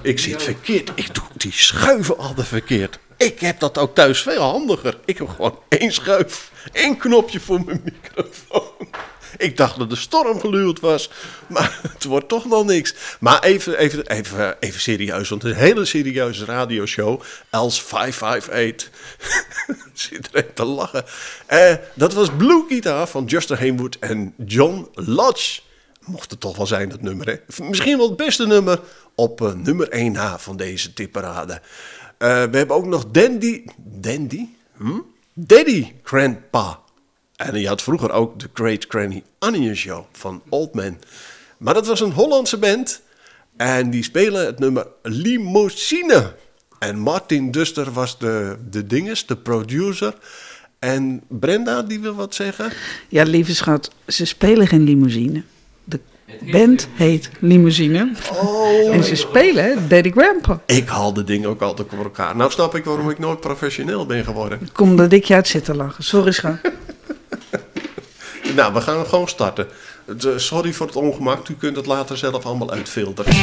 Ik zie het verkeerd. Ik doe die schuiven altijd verkeerd. Ik heb dat ook thuis veel handiger. Ik heb gewoon één schuif, één knopje voor mijn microfoon. Ik dacht dat de storm geluwd was, maar het wordt toch nog niks. Maar even, even, even, even serieus, want een hele serieuze radioshow. Els 558 zit er te lachen. Eh, dat was Blue Guitar van Justin Hamewood en John Lodge. Mocht het toch wel zijn, dat nummer. Hè? Misschien wel het beste nummer op eh, nummer 1 na van deze tipparade. Eh, we hebben ook nog Dandy. Dandy? Hm? Daddy Grandpa. En je had vroeger ook de Great Granny Onion Show van Old Man. Maar dat was een Hollandse band. En die spelen het nummer Limousine. En Martin Duster was de, de dinges, de producer. En Brenda, die wil wat zeggen. Ja, lieve schat, ze spelen geen limousine. Band heet Limousine. Oh. En ze spelen Daddy Grandpa. Ik haal de dingen ook altijd voor elkaar. Nou snap ik waarom ik nooit professioneel ben geworden. Kom dat ik je uit zitten lachen. Sorry schat. Nou, we gaan gewoon starten. Sorry voor het ongemak, u kunt het later zelf allemaal uitfilteren.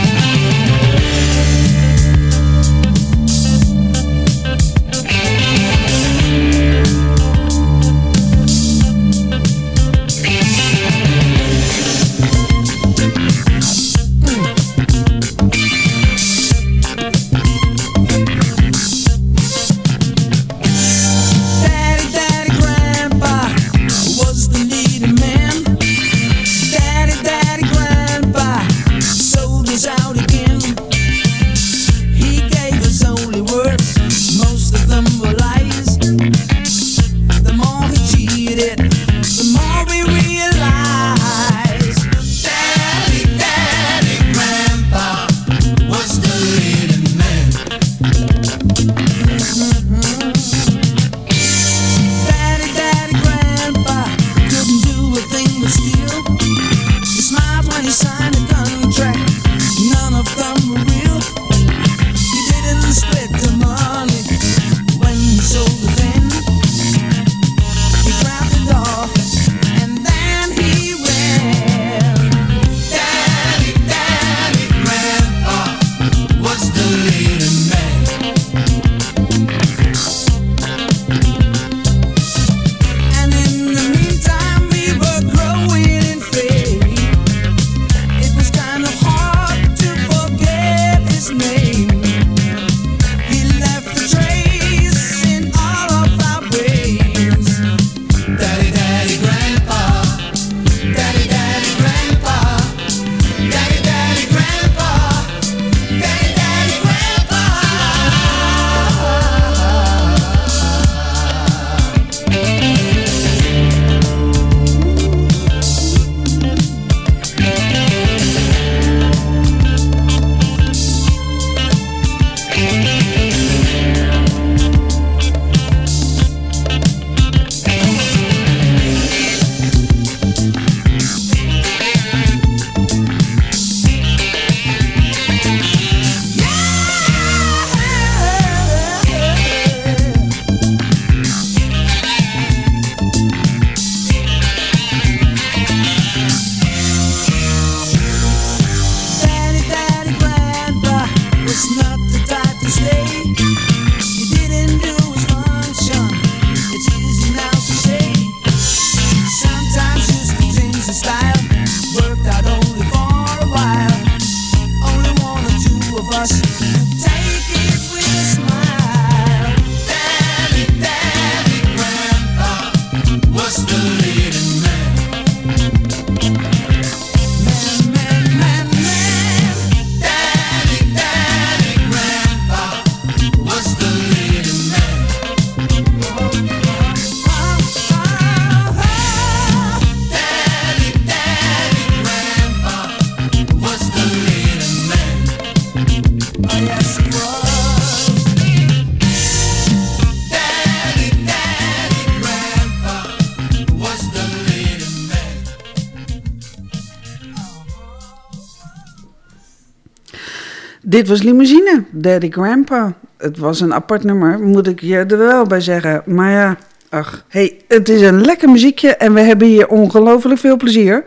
Dit was Limousine, Daddy Grandpa. Het was een apart nummer, moet ik je er wel bij zeggen. Maar ja, ach. hey, het is een lekker muziekje en we hebben hier ongelooflijk veel plezier.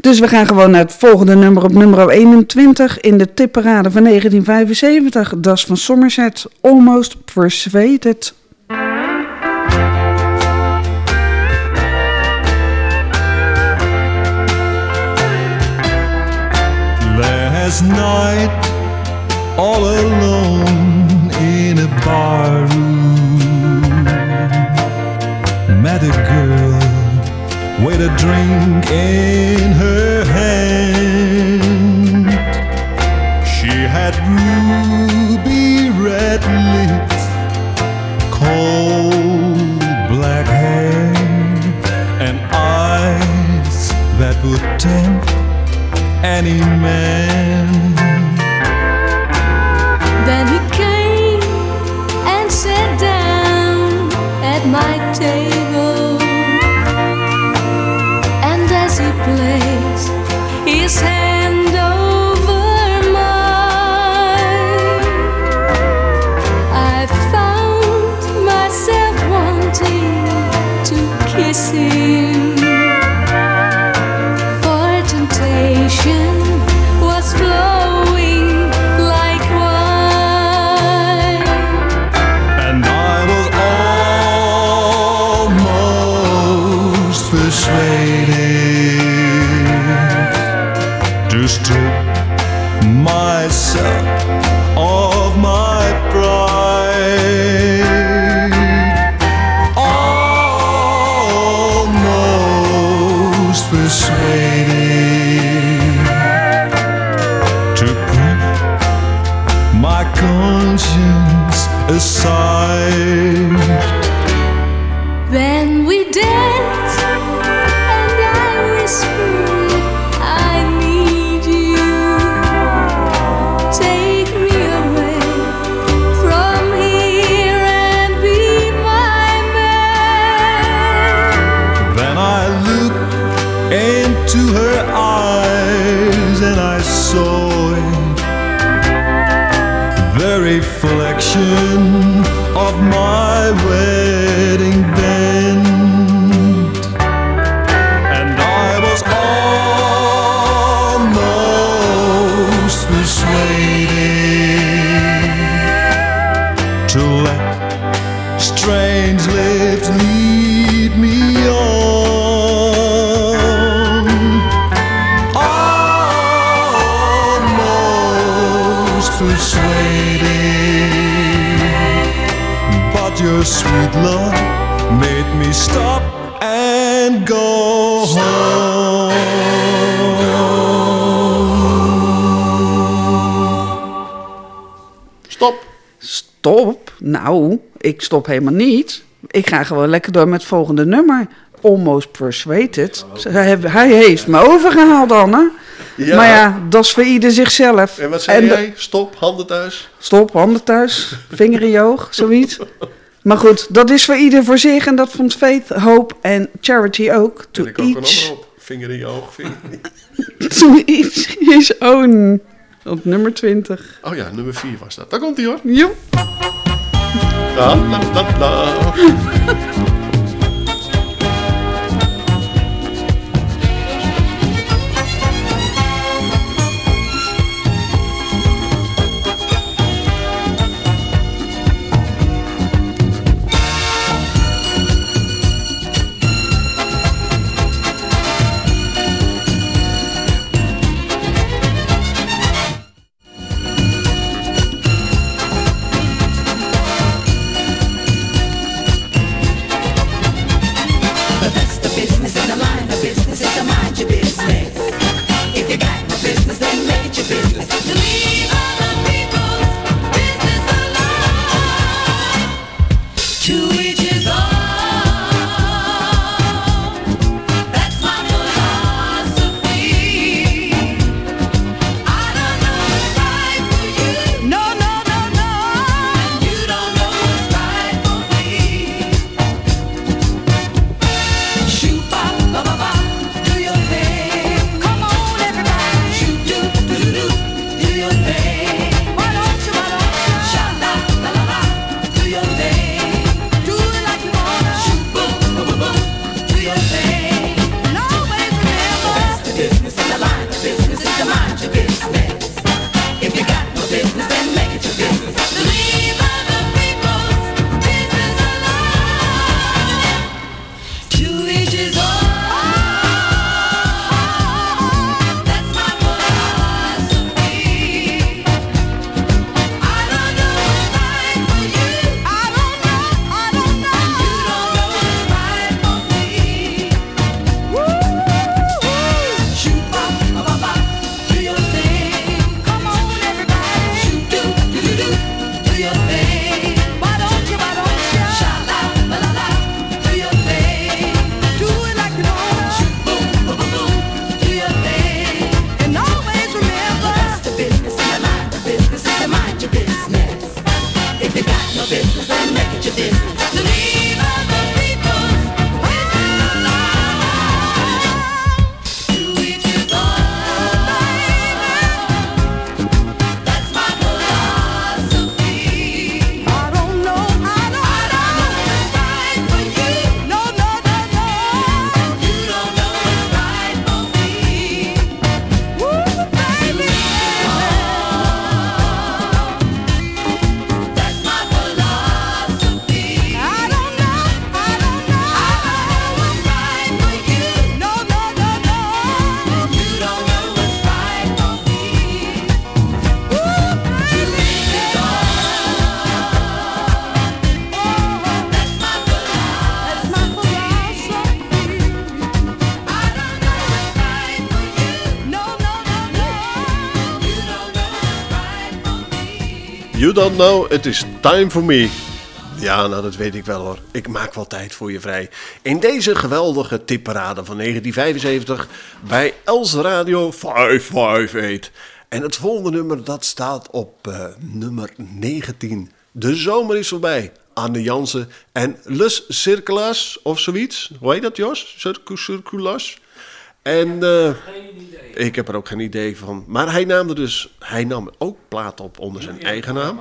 Dus we gaan gewoon naar het volgende nummer op nummer 21 in de tipparade van 1975. Das van Somerset, Almost Persuaded. Last night all alone in a bar room. Met a girl with a drink in her hand. She had ruby red lips, cold black hair, and eyes that would tempt any man. Nou, ik stop helemaal niet. Ik ga gewoon lekker door met het volgende nummer. Almost Persuaded. Hij heeft me overgehaald, Anne. Ja. Maar ja, dat is voor ieder zichzelf. En wat zei En- jij? Stop, handen thuis. Stop, handen thuis, vinger in je oog, zoiets. Maar goed, dat is voor ieder voor zich. En dat vond Faith, Hope en Charity ook. To ik ook een each, op. Vinger in je oog. Vinger in to each his own. Op nummer 20. Oh ja, nummer 4 was dat. Daar komt hij hoor. Joep. La, la, la, la. Don't know, it is time for me. Ja, nou dat weet ik wel hoor. Ik maak wel tijd voor je vrij. In deze geweldige tipparade van 1975 bij Els Radio 558. En het volgende nummer dat staat op eh, nummer 19. De zomer is voorbij. Anne Jansen en Lus Circulaas of zoiets. Hoe heet dat Jos? Circu- Circulaas? En eh, ik heb er ook geen idee van. Maar hij nam er dus, hij nam ook plaat op onder zijn eigen naam.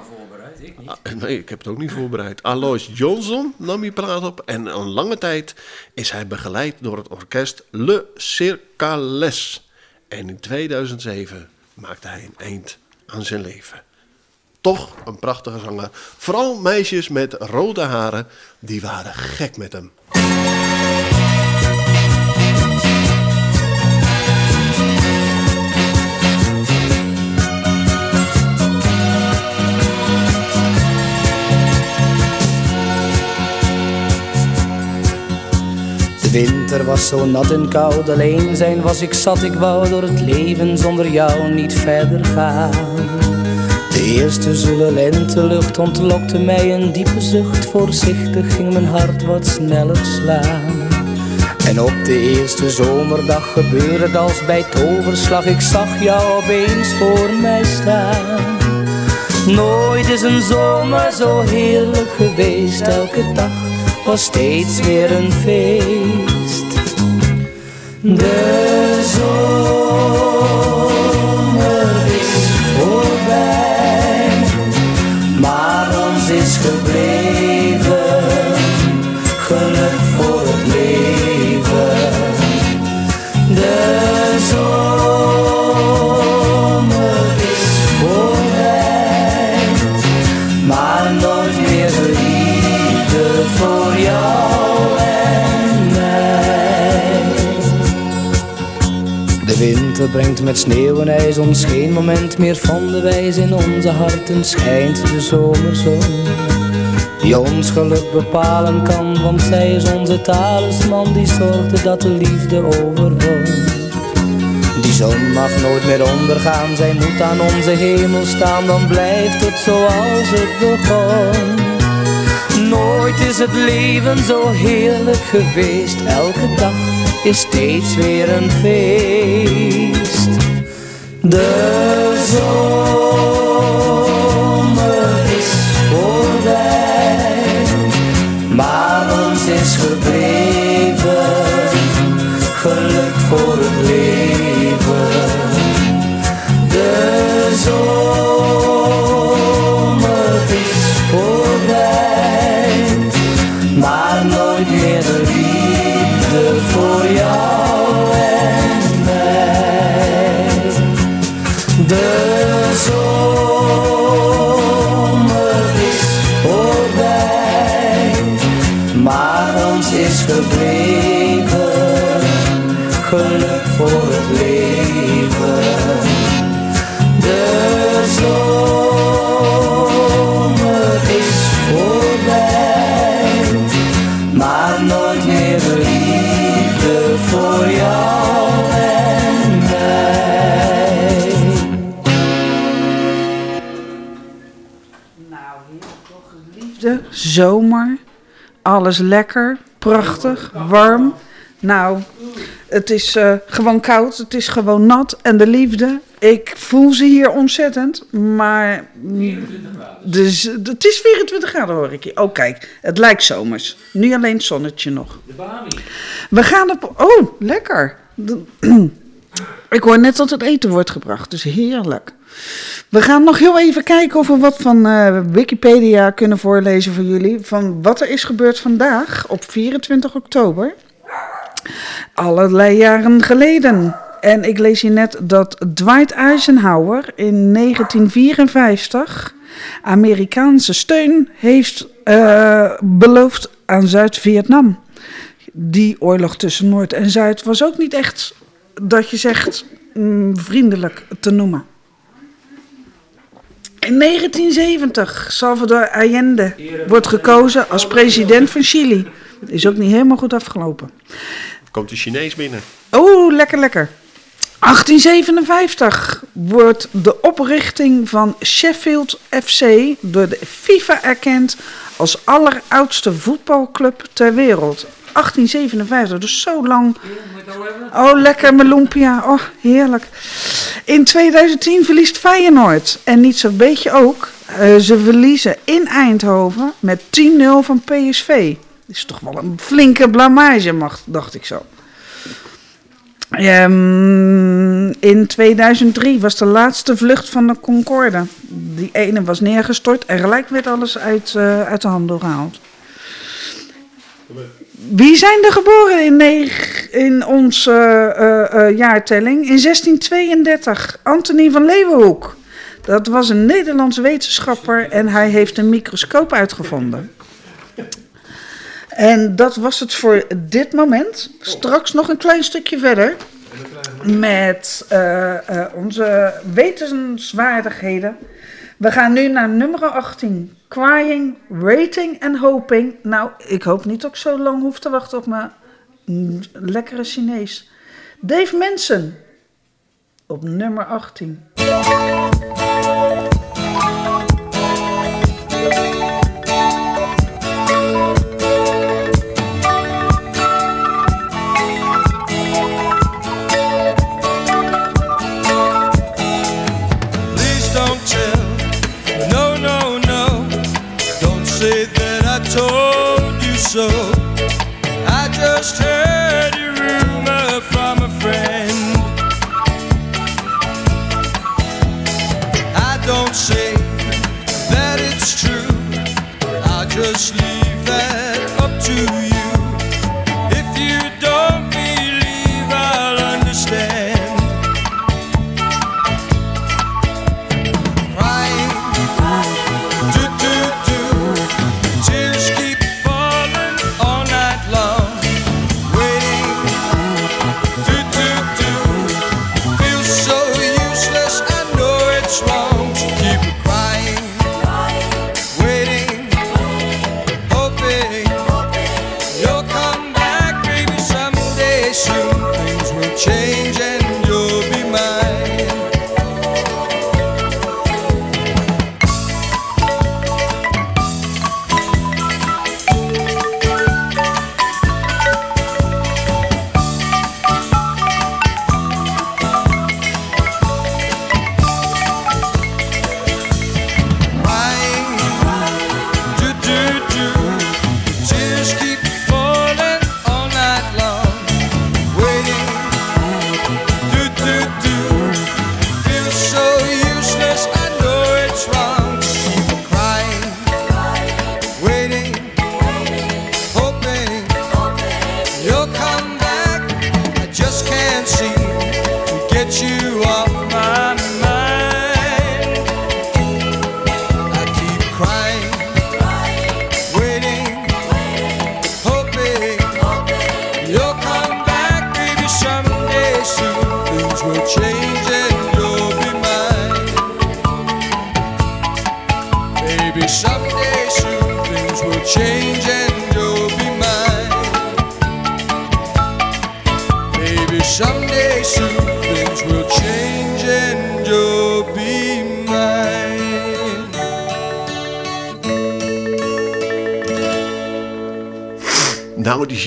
Ah, Nee, ik heb het ook niet voorbereid. Alois Johnson nam die plaat op. En een lange tijd is hij begeleid door het orkest Le Circales. En in 2007 maakte hij een eind aan zijn leven. Toch een prachtige zanger. Vooral meisjes met rode haren, die waren gek met hem. Winter was zo nat en koud, alleen zijn was ik zat. Ik wou door het leven zonder jou niet verder gaan. De eerste zoele lentelucht ontlokte mij een diepe zucht. Voorzichtig ging mijn hart wat sneller slaan. En op de eerste zomerdag gebeurde het als bij toverslag. Ik zag jou opeens voor mij staan. Nooit is een zomer zo heerlijk geweest. Elke dag was steeds weer een feest. De zomer De winter brengt met sneeuw en ijs ons geen moment meer van de wijs. In onze harten schijnt de zomerzon. Die ons geluk bepalen kan, want zij is onze talisman die zorgde dat de liefde overwon. Die zon mag nooit meer ondergaan, zij moet aan onze hemel staan, dan blijft het zoals het begon. Nooit is het leven zo heerlijk geweest, elke dag is steeds weer een feest. De zomer is voorbij, maar ons is gebleven alles lekker, prachtig, warm. Nou, het is eh, gewoon koud, het is gewoon nat. En de liefde, ik voel ze hier ontzettend. Maar dus, het is 24 graden hoor ik hier. Oh kijk, het lijkt zomers. Nu alleen het zonnetje nog. We gaan op... Oh, lekker. Ik hoor net dat het eten wordt gebracht, dus heerlijk. We gaan nog heel even kijken of we wat van eh, Wikipedia kunnen voorlezen voor jullie. Van wat er is gebeurd vandaag op 24 oktober. Allerlei jaren geleden. En ik lees hier net dat Dwight Eisenhower in 1954 Amerikaanse steun heeft eh, beloofd aan Zuid-Vietnam. Die oorlog tussen Noord en Zuid was ook niet echt dat je zegt mm, vriendelijk te noemen. In 1970 Salvador Allende wordt gekozen als president van Chili. Is ook niet helemaal goed afgelopen. Komt de Chinees binnen. Oh, lekker, lekker. 1857 wordt de oprichting van Sheffield FC door de FIFA erkend als alleroudste voetbalclub ter wereld. 1857, dus zo lang. Oh, lekker meloempia. Oh, heerlijk. In 2010 verliest Feyenoord. En niet zo'n beetje ook. eh, ze verliezen in Eindhoven met 10-0 van PSV. Dat is toch wel een flinke blamage, mag, dacht ik zo. Ehm, in 2003 was de laatste vlucht van de Concorde. Die ene was neergestort en gelijk werd alles uit, eh, uit de handel gehaald. Wie zijn er geboren in, in onze eh, eh, jaartelling? In 1632, Anthony van Leeuwenhoek. Dat was een Nederlands wetenschapper en hij heeft een microscoop uitgevonden. En dat was het voor dit moment. Straks nog een klein stukje verder. Met eh, eh, onze wetenswaardigheden. We gaan nu naar nummer 18. Crying, Waiting en Hoping. Nou, ik hoop niet dat ik zo lang hoef te wachten op mijn lekkere Chinees. Dave Mensen. Op nummer 18. So. I just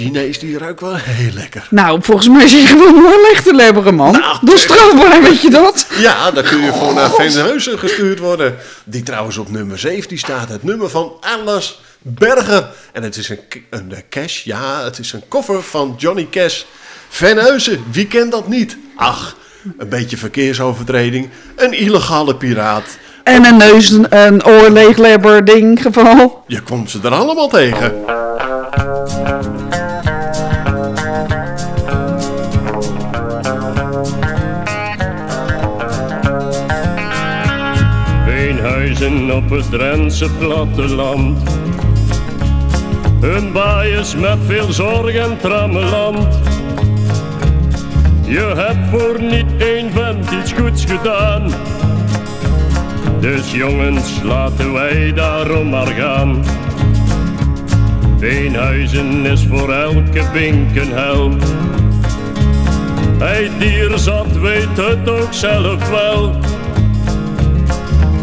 Chinees die ruikt wel heel lekker. Nou, volgens mij zie je gewoon een echte lebbere man. Nou, dat is strafbaar, weet je dat? Ja, dan kun je gewoon naar Venheusen gestuurd worden. Die trouwens op nummer 17 staat. Het nummer van Alice Berger. En het is een, een eh, cash. Ja, het is een koffer van Johnny Cash. Venheusen, wie kent dat niet? Ach, een beetje verkeersovertreding. Een illegale piraat. En een neus, een oorleeglebber ding geval. Je komt ze er allemaal tegen. Op het Drentse platteland. Een baaiers met veel zorg en trammeland. Je hebt voor niet één vent iets goeds gedaan. Dus jongens, laten wij daarom maar gaan. Veenhuizen is voor elke bink een held. Hij dier zat weet het ook zelf wel.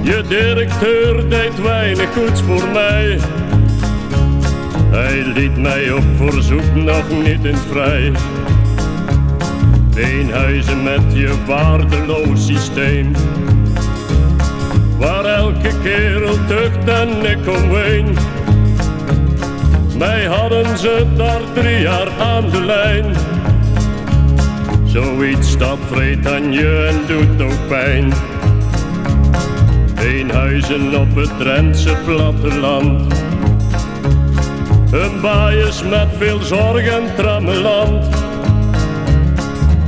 Je directeur deed weinig goeds voor mij. Hij liet mij op verzoek nog niet in vrij. Beenhuizen met je waardeloos systeem. Waar elke kerel tucht en ik omheen. Mij hadden ze daar drie jaar aan de lijn. Zoiets dat vreet aan je en doet ook pijn. Beenhuizen op het Drentse platteland. Een baaiers met veel zorg en trammeland.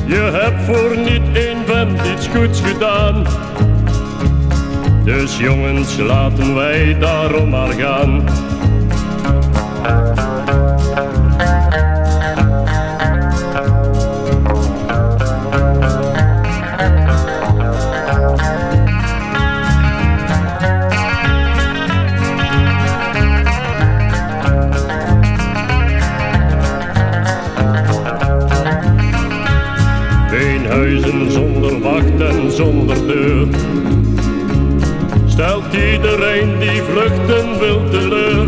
Je hebt voor niet één vent iets goeds gedaan. Dus jongens, laten wij daarom maar gaan. Zonder deur. Stelt iedereen die vluchten wil teleur.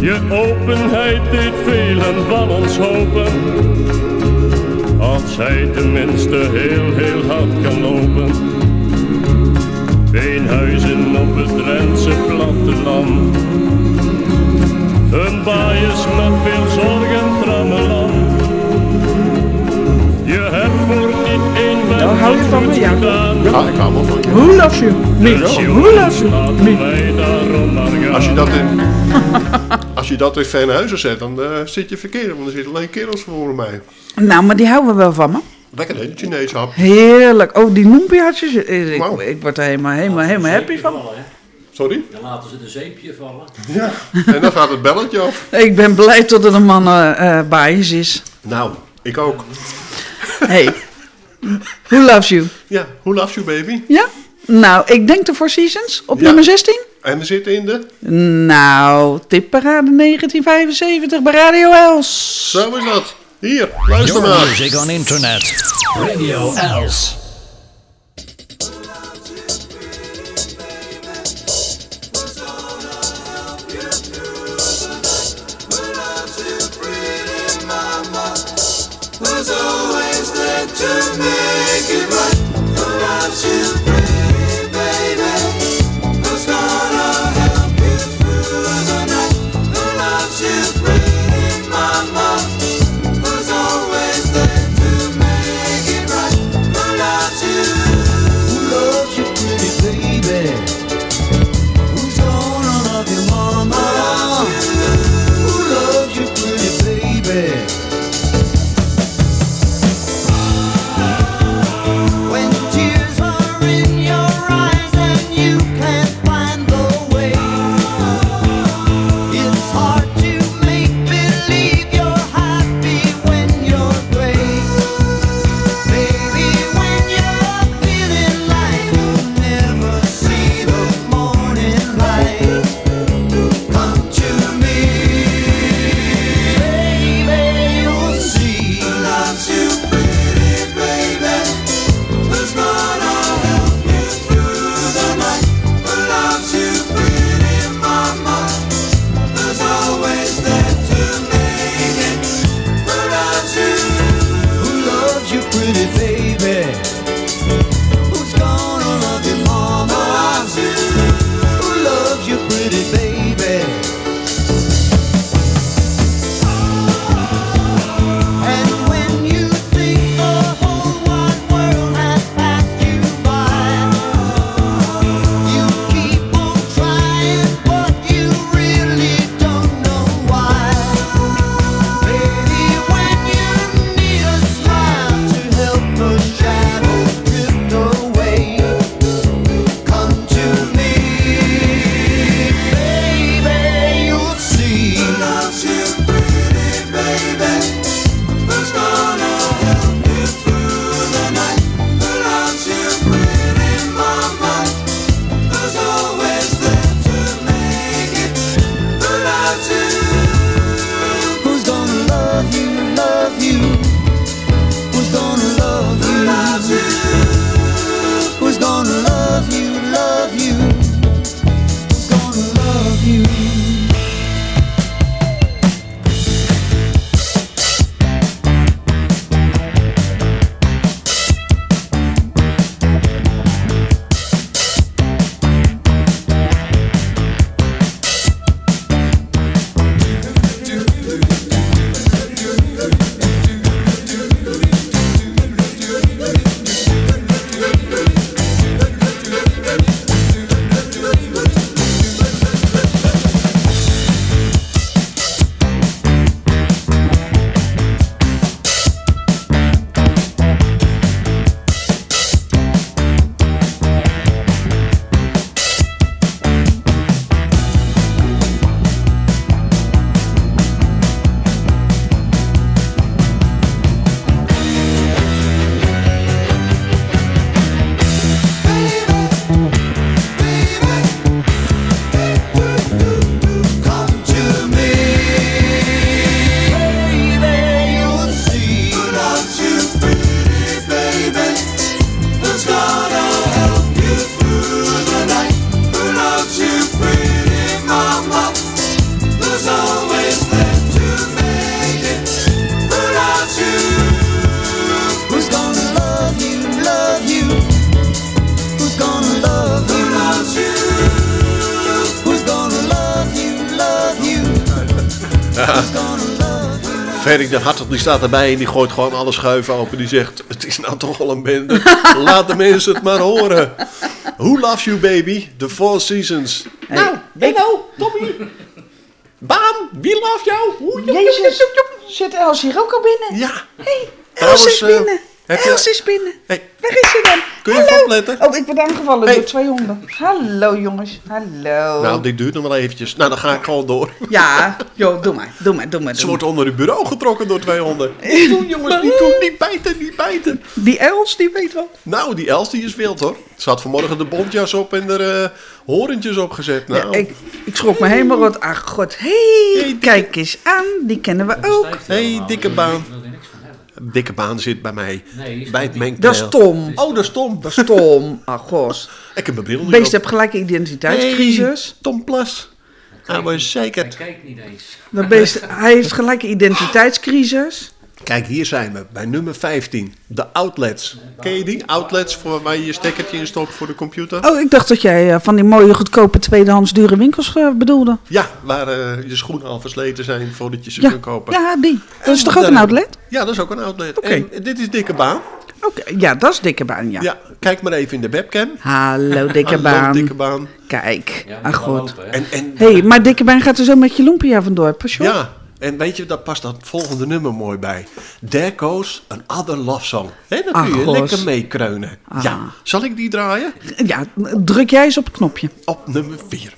Je openheid deed velen van ons hopen. Als hij tenminste heel, heel hard kan lopen. Beenhuizen op het Drentse platteland. Een baaiers met veel zorg en trammeland. Je hebt voor Nou, hou je van me, ja. ik hou wel van je. Who loves you? Me. Dus Who loves you? Als je dat in, als je dat in Veenhuizen zet, dan eh, zit je verkeerd. Want er zitten alleen kerels voor mij. Nou, maar die houden wel van me. Lekker hè, die Chinees hap. Heerlijk. Oh, die noempiaatjes. Ik, Wauw. ik word er helemaal, helemaal, helemaal happy van. Sorry? Dan laten ze de zeepje vallen. Ja. En dan gaat het belletje af. Ik ben blij dat er een man eh eh bias is. Nou, ik ook. Hey, who loves you? Ja, who loves you baby? Ja? Nou, ik denk de Four Seasons op Ja. nummer 16. En we zitten in de... Nou, tipparade 1975 bij Radio Els. Zo is dat. Hier, luister Your maar. music on internet. Radio Els. Who's always there to make it right? Loves you, Hartog die staat erbij en die gooit gewoon alle schuiven open. Die zegt, het is nou toch wel een bende. Laat de mensen het maar horen. Who loves you baby? The Four Seasons. Nou, Benno, Tommy. Baan, wie loves jou? Jezus, zit Els hier ook al binnen? Ja. hey, Trouwens, Els is eh, binnen. heb je- Els is binnen. Hey. Waar is ze dan? Kun je Hallo. even opletten? Oh, ik word aangevallen door twee honden. Hallo jongens, hallo. Nou, dit duurt nog wel eventjes. Nou, dan ga ik gewoon door. Ja, joh, doe maar, doe maar, doe maar. Ze wordt onder het bureau getrokken door twee honden. Niet doen, jongens, niet doen. Niet bijten, niet bijten. Die Els, die weet wel. Nou, die Els die is wild hoor. Ze had vanmorgen de bontjas op en er eh, horentjes opgezet. Nou, Ja, ik, ik schrok me helemaal rot. Ach god, hey, kijk eens aan. Die kennen we ook. hey, dikke baan. Dikke baan zit bij mij. bij het mengpaneel. Dat is Tom. Oh, dat is Tom. Dat is Tom. Ach gos. Ik heb mijn bril niet Beest heeft gelijk identiteitscrisis. Hey, Tom Plas. Hij was zeker. Kijk niet eens. Dat beest, hij heeft gelijk een identiteitscrisis. Kijk, hier zijn we bij nummer 15. De outlets. Ken je die? Outlets voor waar je je stekkertje in stopt voor de computer? Oh, ik dacht dat jij eh, van die mooie, goedkope, tweedehands dure winkels eh, bedoelde. Ja, waar eh, je schoenen al versleten zijn voordat je ze Ja, kunt kopen. ja, die. Dat is En toch ook een outlet? Ja, dat is ook een outlet. Oké. En dit is Dikke Baan. Oké, ja, dat is dikke baan, ja. Ja, kijk maar even in de webcam. Hallo, dikke Hallo, baan. Dikke Baan. Kijk, Ja, ach god. En, en, Hé, hey, maar dikke baan gaat er zo met je lumpia vandoor. Pas. Ja, en weet je, daar past dat volgende nummer mooi bij. There goes another love song. Hè, dan kun je Ach, lekker meekreunen. Ah. Ja, zal ik die draaien? Ja, druk jij eens op het knopje. Op nummer 4.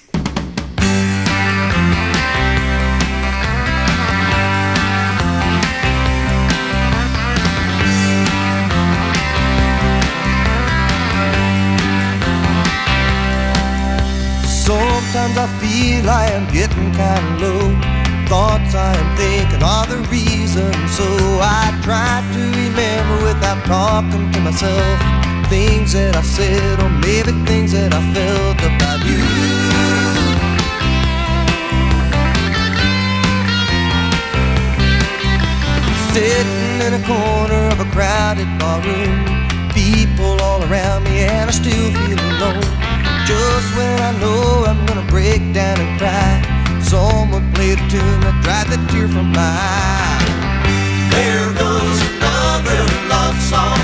Sometimes I feel I am getting kind of low. Thoughts I am thinking are the reason. So I try to remember without talking to myself. Things that I've said, or maybe things that I felt about you. Sitting in a corner of a crowded barroom. People all around me, and I still feel alone. Just when I know I'm gonna break down and cry, someone played a tune that dried the tear from my eye. There goes another love song,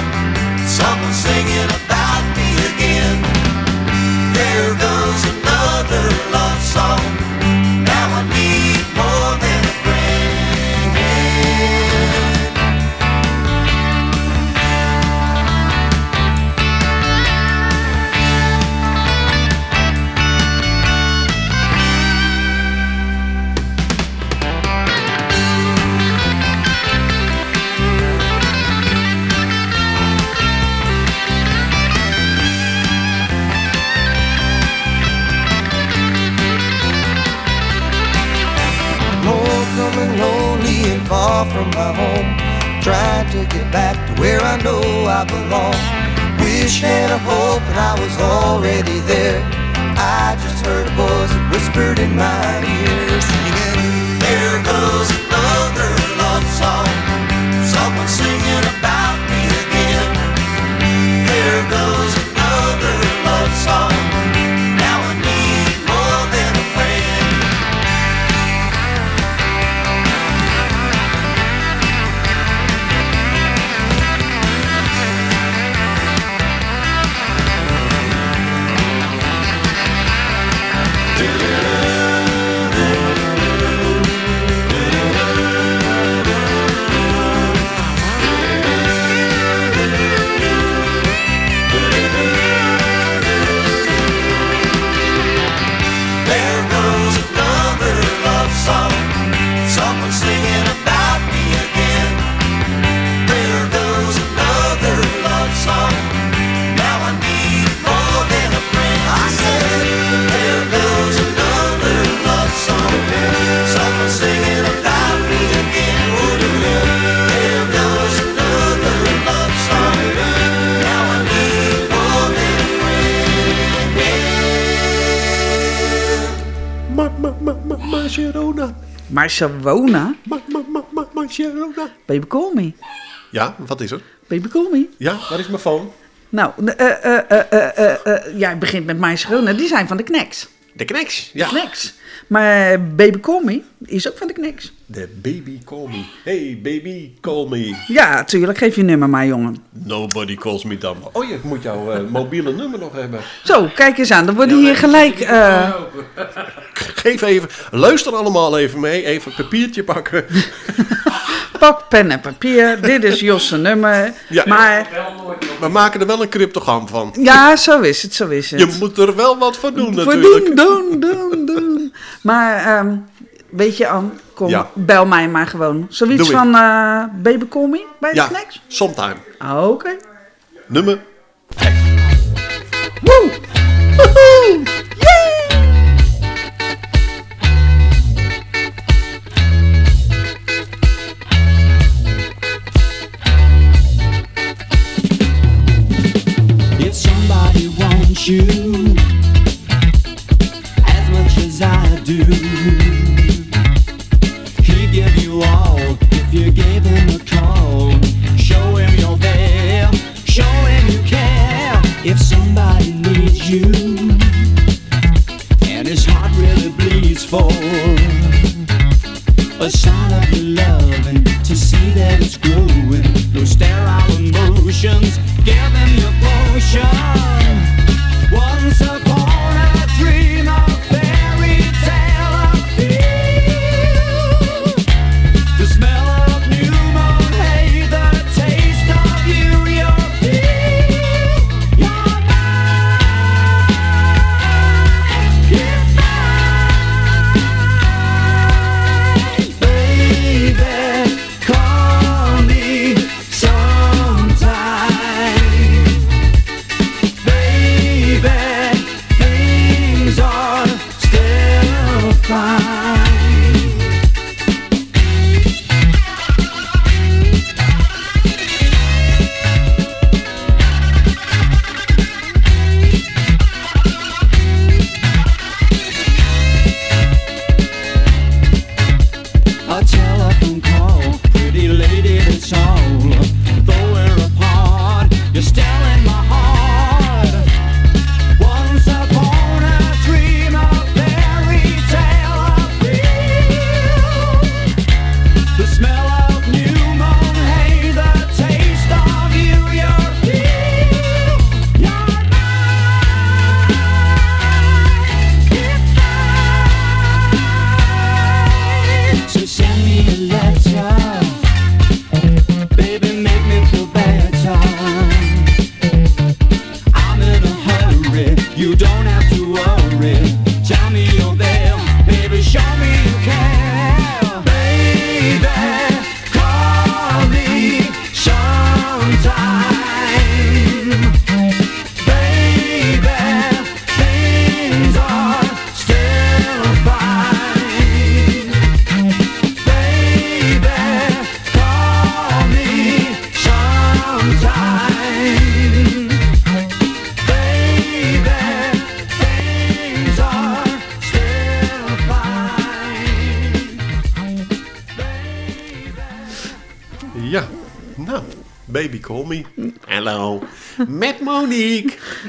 someone singing about me again. There goes another love song. Far from my home. Trying to get back to where I know I belong. Wish and a hope and I was already there. I just heard a voice that whispered in my ear, singing, There goes another love song. Someone singing Barcelona? Ma, ma, ma, ma, ma, Sharona. Baby call me. Ja, wat is er? Baby call me. Ja, waar is mijn phone? Nou, eh, eh, eh, eh, eh, eh, jij begint met Barcelona. Die zijn van de Knacks. De Kneks, ja. Kneks. Maar Baby Call Me is ook van de Kneks. De baby call me. Hey baby, call me. Ja, tuurlijk. Geef je nummer maar, jongen. Nobody calls me dumb. Oh, je moet jouw eh, mobiele nummer nog hebben. Zo, kijk eens aan. Dan worden hier gelijk... eh, Geef even, luister allemaal even mee. Even een papiertje pakken. pak pen en papier. Dit is Jos' nummer. Ja. Maar We maken er wel een cryptogram van. ja, zo is het, zo is het. Je moet er wel wat voor doen Voor natuurlijk. doen, doen, doen, doen. Maar ehm, weet je, Ann, kom, Ja. bel mij maar gewoon. Zoiets van eh, Baby Call Me bij de Ja, Kneks? sometime. Ah, Oké. Nummer Woe! Woehoe! Yay! If somebody wants you do, he'd give you all if you gave him a call. Show him you're there, show him you care. If somebody needs you and his heart really bleeds for a sign of your love and to see that it's growing. Those sterile emotions, give him your potion. Once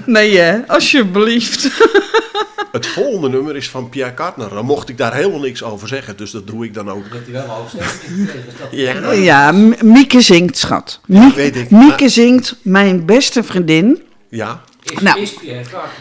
Nee, hè? Alsjeblieft. Het volgende nummer is van Pierre Cartner. Dan mocht ik daar helemaal niks over zeggen, dus dat doe ik dan ook. Ja, Ja, M- Mieke zingt, schat. Mieke, weet ik. Mieke zingt Mijn beste vriendin. ja. Nou, Is Pierre Carter.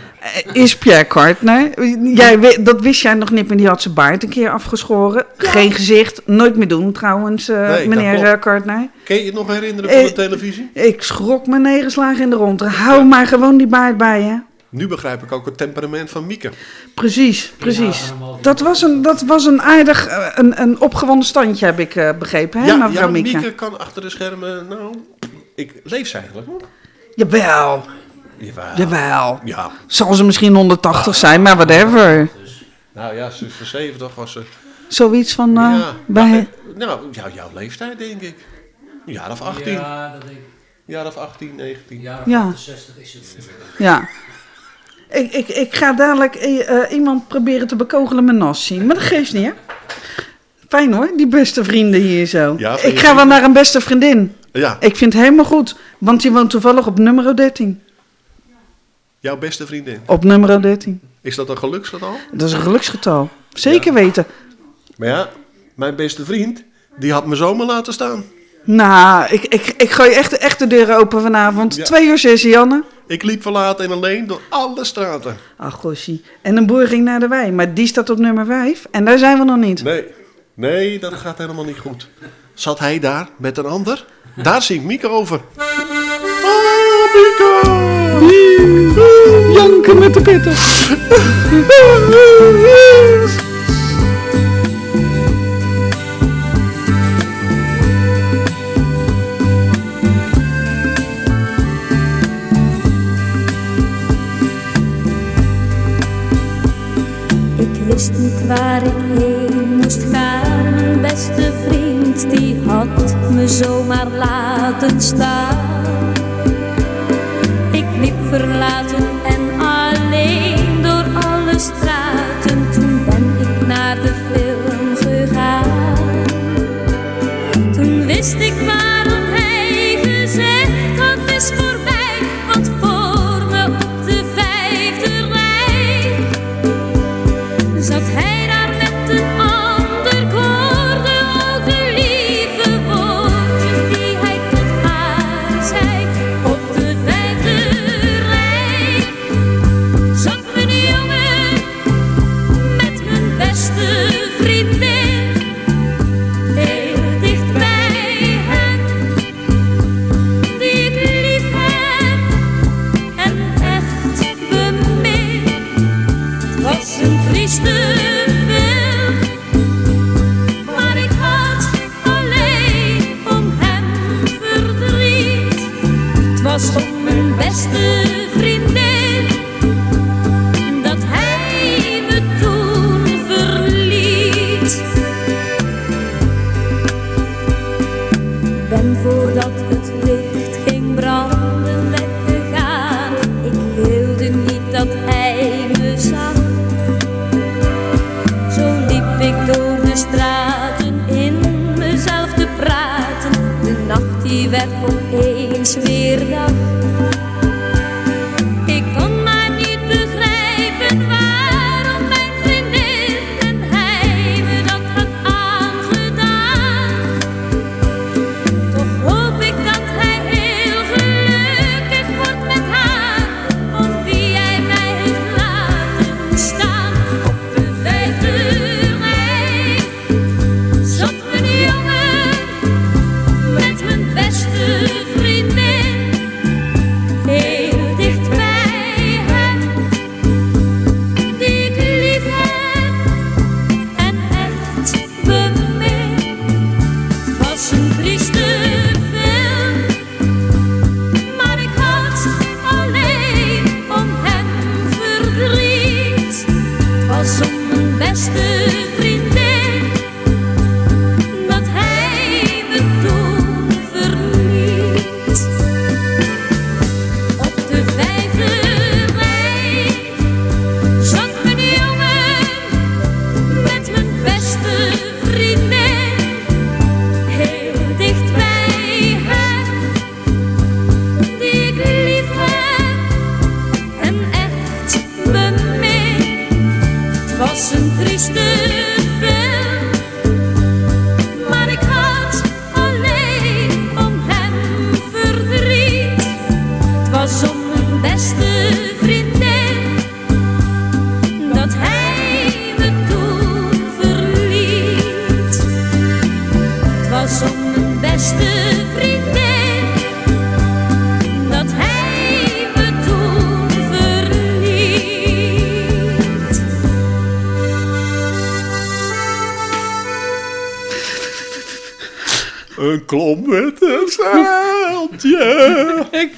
Eh, is Pierre Cartner. Jij, weet- dat wist jij nog niet, maar die had zijn baard een keer afgeschoren. Geen gezicht, nooit meer doen trouwens, eh, Nee, meneer klopt. eh, Cartner. Kun je je nog herinneren van de televisie? Ik schrok me neergeslagen in de rond. Hou maar gewoon die baard bij je. Nu begrijp ik ook het temperament van Mieke. Precies, precies. Dat was een, dat was een aardig, een, een opgewonden standje heb ik eh, begrepen, hè, ja, mevrouw ja, Mieke? Mieke kan achter de schermen, nou, ik leef ze eigenlijk nog. Jawel, Jawel. jawel. Ja. Zal ze misschien 180 zijn, maar whatever. Nou ja, ze is van 70 was ze. Zoiets van, eh, ja, bij... eh, nou, jou- jouw leeftijd denk ik. Een jaar of 18. Ja, dat denk ik. Een jaar of 18, 19. Jaar of Ja. 68 is het. Ja. Ik, ik, ik ga dadelijk eh, iemand proberen te bekogelen met Nassi. Maar dat geeft niet, hè? Fijn hoor, die beste vrienden hier zo. Ja, ik ga wel naar een beste vriendin. Ja, Ik vind het helemaal goed, want die woont toevallig op nummer 13. Jouw beste vriendin. Op nummer 13. Is dat een geluksgetal? Dat is een geluksgetal. Zeker weten. Maar ja, mijn beste vriend, die had me zomaar laten staan. Nou, ik, ik, ik gooi echt, echt de deuren open vanavond. Ja. Twee uur zes, Janne. Ik liep verlaten en alleen door alle straten. Ach, gossie. En een boer ging naar de wei, maar die staat op nummer vijf. En daar zijn we nog niet. Nee, nee, dat gaat helemaal niet goed. Zat hij daar met een ander? Daar zingt Mieke over. Janken met de pitten. Ik wist niet waar ik heen moest gaan. Mijn beste vriend die had me zomaar laten staan. Alle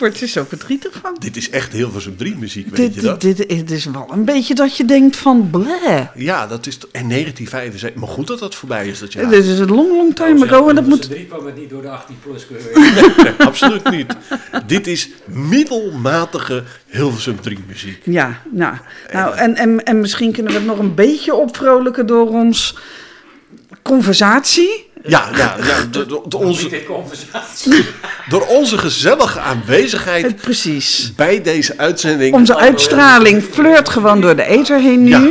word er zo verdrietig van. Dit is echt Hilversum 3 muziek, weet Dit, je dat? dit, dit, is wel een beetje dat je denkt van bleh. Ja, dat is... En 1975. Maar goed dat dat voorbij is dat jaar. Dit is een long, long time ago en dat moet... drie kwam het niet door de 18 plus keur. Nee, absoluut niet. Dit is middelmatige Hilversum 3 muziek. Ja, nou, nou en, en, en misschien kunnen we het nog een beetje opvrolijken door ons conversatie. Ja, ja, ja. de- de- de- onze, door onze gezellige aanwezigheid Precies. bij deze uitzending. Onze uitstraling flirt gewoon door de ether heen nu. Ja.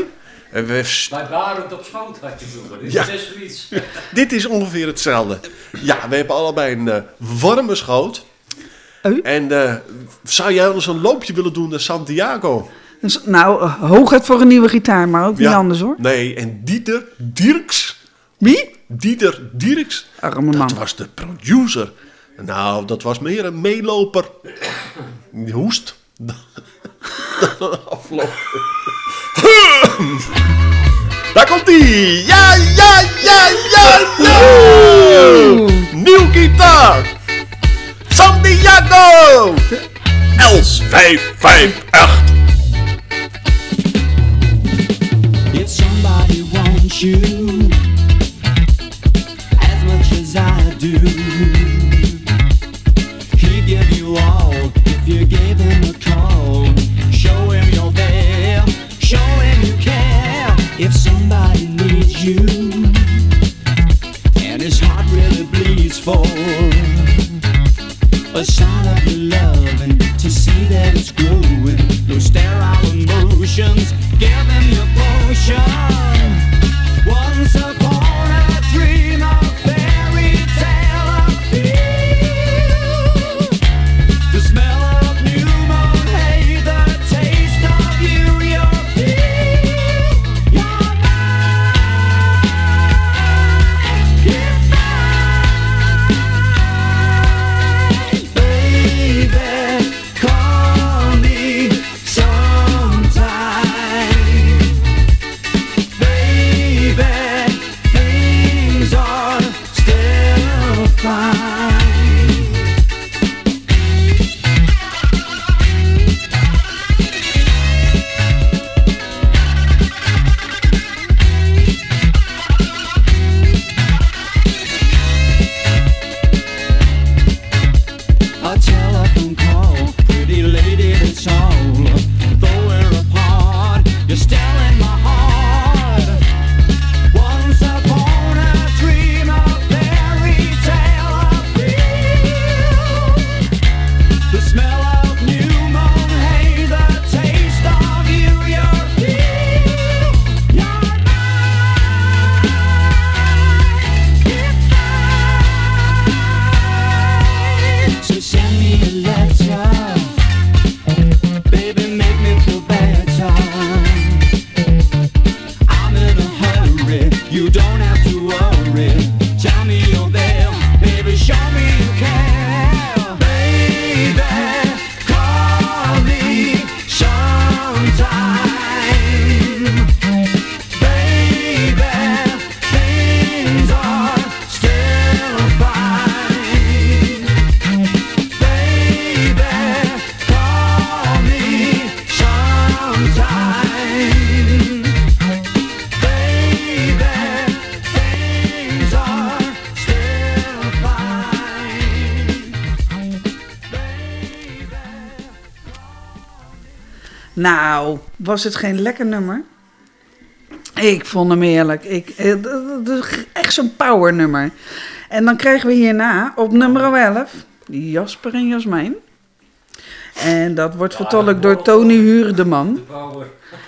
En we Bij Barend op schoot had je vroeger. Dit Ja. is zoiets. Dit is ongeveer hetzelfde. Ja, we hebben allebei een eh, warme schoot. En eh, zou jij wel eens een loopje willen doen naar Santiago? Dus, nou, eh, hooguit voor een nieuwe gitaar, maar ook niet anders hoor. Nee, en Dieter Dirks. Wie? Dieter Dirks. Arme Dat man. was de producer. Nou, dat was meer een meeloper. Die hoest. Dan afloop. Daar komt ie! Ja, ja, ja, ja, ja! Nieuw gitaar! Santiago! Els 558. If somebody wants you I do, he'd give you all if you gave him a call. Show him you're there, show him you care. If somebody needs you and his heart really bleeds for a sign of your love and to see that it's growing. No sterile emotions, give him your potion. Once was het geen lekker nummer? Ik vond hem heerlijk. Ik, eh, echt zo'n power nummer. En dan krijgen we hierna op nummer 11 Jasper en Jasmijn. En dat wordt vertolkt door Tony Huurdeman.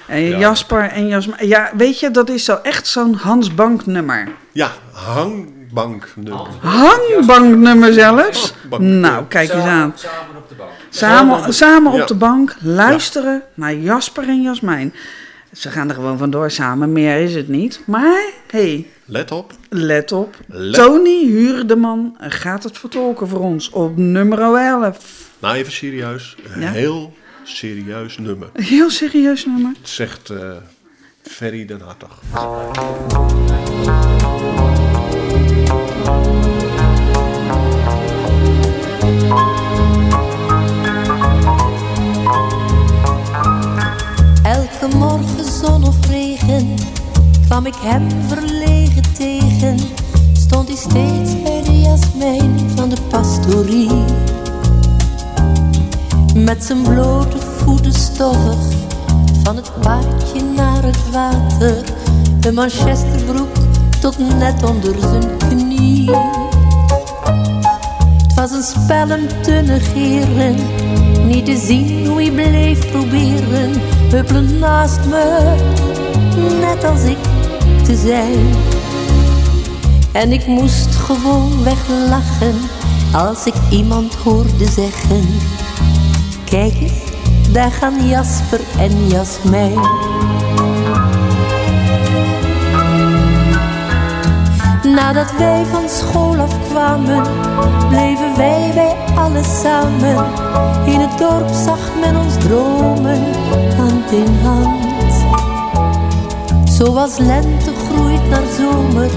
En Ja. Jasper en Jasmijn. Ja, weet je, dat is zo echt zo'n Hans Bank nummer. Ja, hangbanknummer. Hangbanknummer zelfs. Nou, kijk eens aan. Samen op de bank. Samen, samen op de bank luisteren naar Jasper en Jasmijn. Ze gaan er gewoon vandoor samen, meer is het niet. Maar, hey, Let op. let op. Let- Tony Huurdeman gaat het vertolken voor ons op nummer 11. Nou, even serieus. Een Ja? heel serieus nummer. Een heel serieus nummer. Zegt eh Ferry den Hartog. Elke morgen zon of regen kwam ik hem verlegen tegen. Stond hij steeds bij de jasmijn van de pastorie. Met zijn blote voeten stoffig van het paadje naar het water. Een manchesterbroek tot net onder zijn knie. Het was een spel hem niet te zien hoe hij bleef proberen, huppelend naast me, net als ik te zijn. En ik moest gewoon weglachen als ik iemand hoorde zeggen: Kijk daar gaan Jasper en Jasmijn. Nadat wij van school afkwamen, bleven wij bij alles samen. In het dorp zag men ons dromen, hand in hand. Zoals lente groeit naar zomer,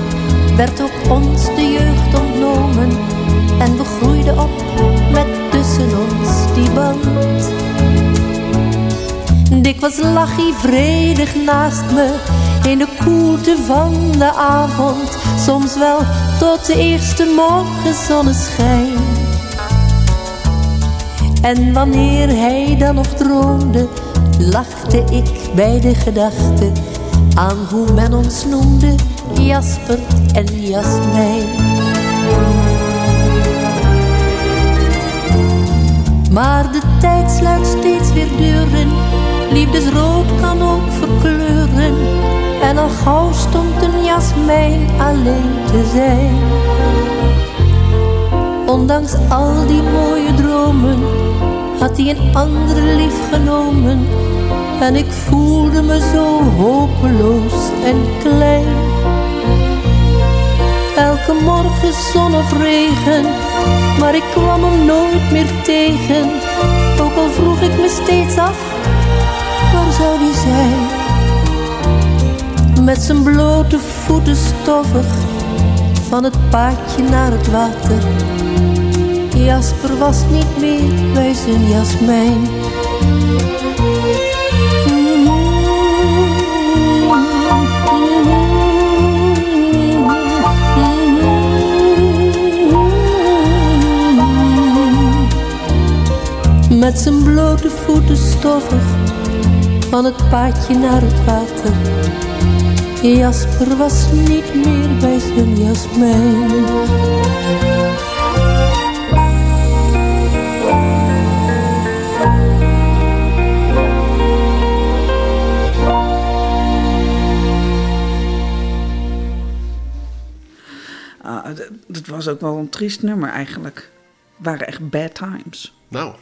werd ook ons de jeugd ontnomen. En we groeiden op met tussen ons die band. Dikwijls lag hij vredig naast me in de koelte van de avond. Soms wel tot de eerste morgenzonneschijn. En wanneer hij dan nog droomde, lachte ik bij de gedachte aan hoe men ons noemde Jasper en Jasmijn. Maar de tijd sluit steeds weer deuren, liefdesrood kan ook verkleuren. En al gauw stond een jasmijn alleen te zijn. Ondanks al die mooie dromen had hij een andere lief genomen. En ik voelde me zo hopeloos en klein. Elke morgen zon of regen, maar ik kwam hem nooit meer tegen. Ook al vroeg ik me steeds af, waar zou die zijn? Met zijn blote voeten stoffig, van het paadje naar het water. Jasper was niet meer bij zijn jasmijn. Met zijn blote voeten stoffig, van het paadje naar het water. Jasper was niet meer bij zijn jasmijn. Ah, dat was ook wel een triest nummer eigenlijk. Het waren echt bad times. Nou,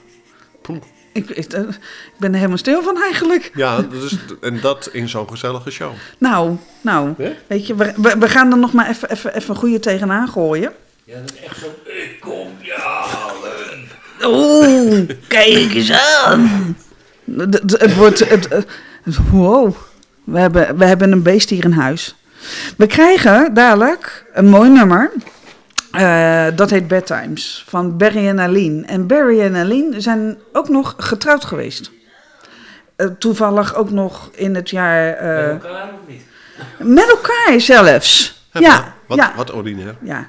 poeh. Ik, ik, eh, ik ben er helemaal stil van eigenlijk. Ja, dus, en dat in zo'n gezellige show. Nou, nou, weet je, we, we, we gaan er nog maar even, even, even een goede tegenaan gooien. Ja, dat is echt zo. Ik kom je halen. Oeh, kijk eens aan. Het wordt, het, het- wow, we hebben, we hebben een beest hier in huis. We krijgen dadelijk een mooi nummer. Eh, dat heet Bedtimes van Barry en Aline. En Barry en Aline zijn ook nog getrouwd geweest. Eh, toevallig ook nog in het jaar. eh, met elkaar zelfs. Ja, Wat, ja. wat ordinair. Ja.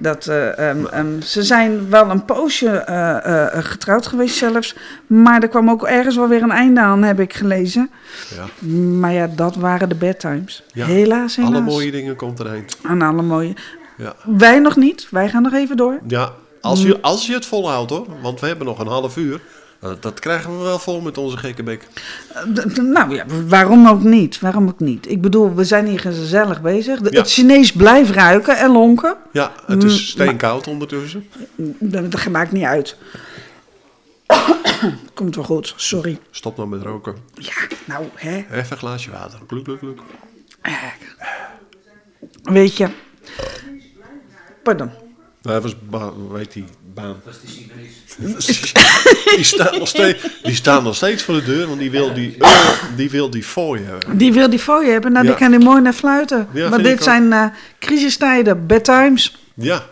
Dat, eh, ehm, ehm, ze zijn wel een poosje eh, eh, getrouwd geweest zelfs. Maar er kwam ook ergens wel weer een einde aan, heb ik gelezen. Ja. Maar ja, dat waren de bedtimes. Ja, Helaas, helaas. Alle mooie dingen komt er eind. Aan alle mooie. Ja. Wij nog niet. Wij gaan nog even door. Ja, als je, als je het volhoudt hoor. Want we hebben nog een half uur. Dat, dat krijgen we wel vol met onze gekke bek. Eh, Nou ja, waarom ook niet? Waarom ook niet? Ik bedoel, we zijn hier gezellig bezig. De- Ja. Het Chinees blijft ruiken en lonken. Ja, het Mm, is steenkoud ondertussen. Dat, dat maakt niet uit. Komt wel goed, sorry. Stop nou met roken. Ja, nou, hè. Even een glaasje water. Kluk, kluk, kluk. Weet je. Pardon. Dat was, hoe heet die baan? Dat is de Chinees. die, staan nog steeds, die staan nog steeds voor de deur, want die wil die, eh, die, wil die fooi hebben. Die wil die fooi hebben, nou Ja. die kan die mooi naar fluiten. Ja, Want vind dit zijn eh, crisistijden, bedtimes. Ja,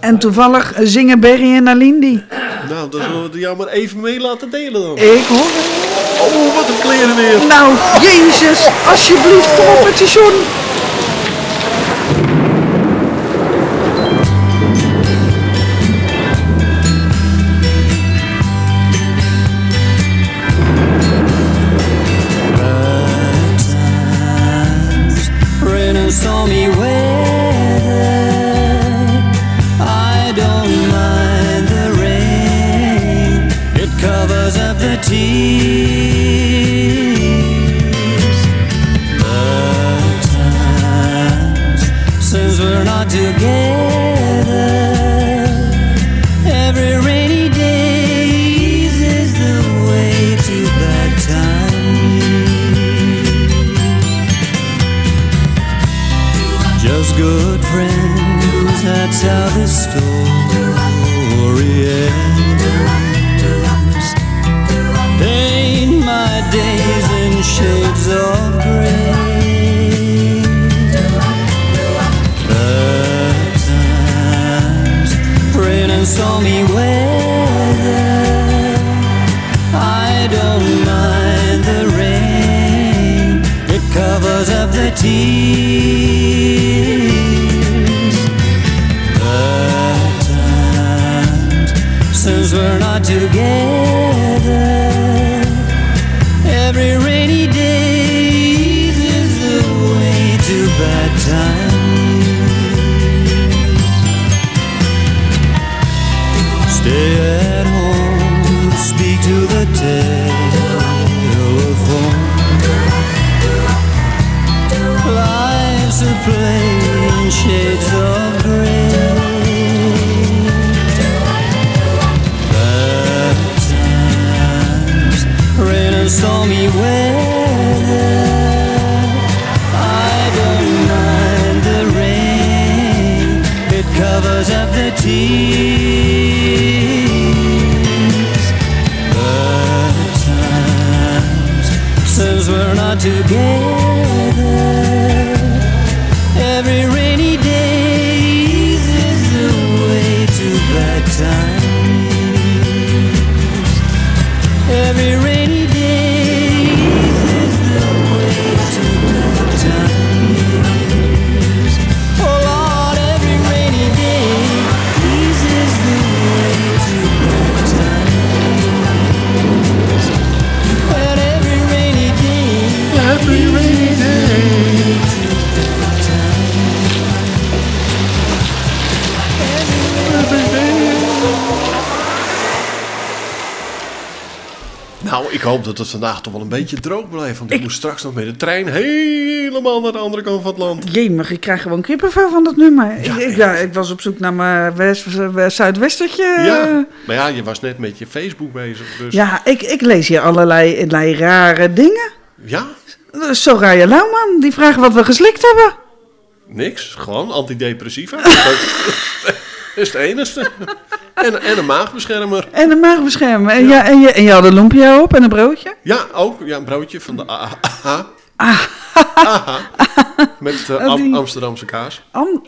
En toevallig eh, zingen Berry en Aline die. nou, dan zullen we jou maar even mee laten delen dan. Ik hoor het. Oh, wat een kleren weer. Nou, jezus, alsjeblieft, kom op met die zon. Dat het vandaag toch wel een beetje droog blijft. Want ik, moet straks nog met de trein helemaal naar de andere kant van het land. Jemig, ik krijg gewoon kippenvel van dat nummer. ik, ik, ja, ik was op zoek naar mijn west, west- zuidwestertje. Ja, maar ja, je was net met je Facebook bezig. Dus Ja, ik, ik lees hier allerlei, allerlei rare dingen. ja, Soraya Lauwman, die vragen wat we geslikt hebben. niks. Gewoon antidepressiva. dat is het enige. En, en een maagbeschermer. En een maagbeschermer. En, ja. en, je, en je had een lumpia op en een broodje. Ja, ook. Ja, een broodje van de AHA. AHA. Met eh, Am- die- Amsterdamse kaas. Am-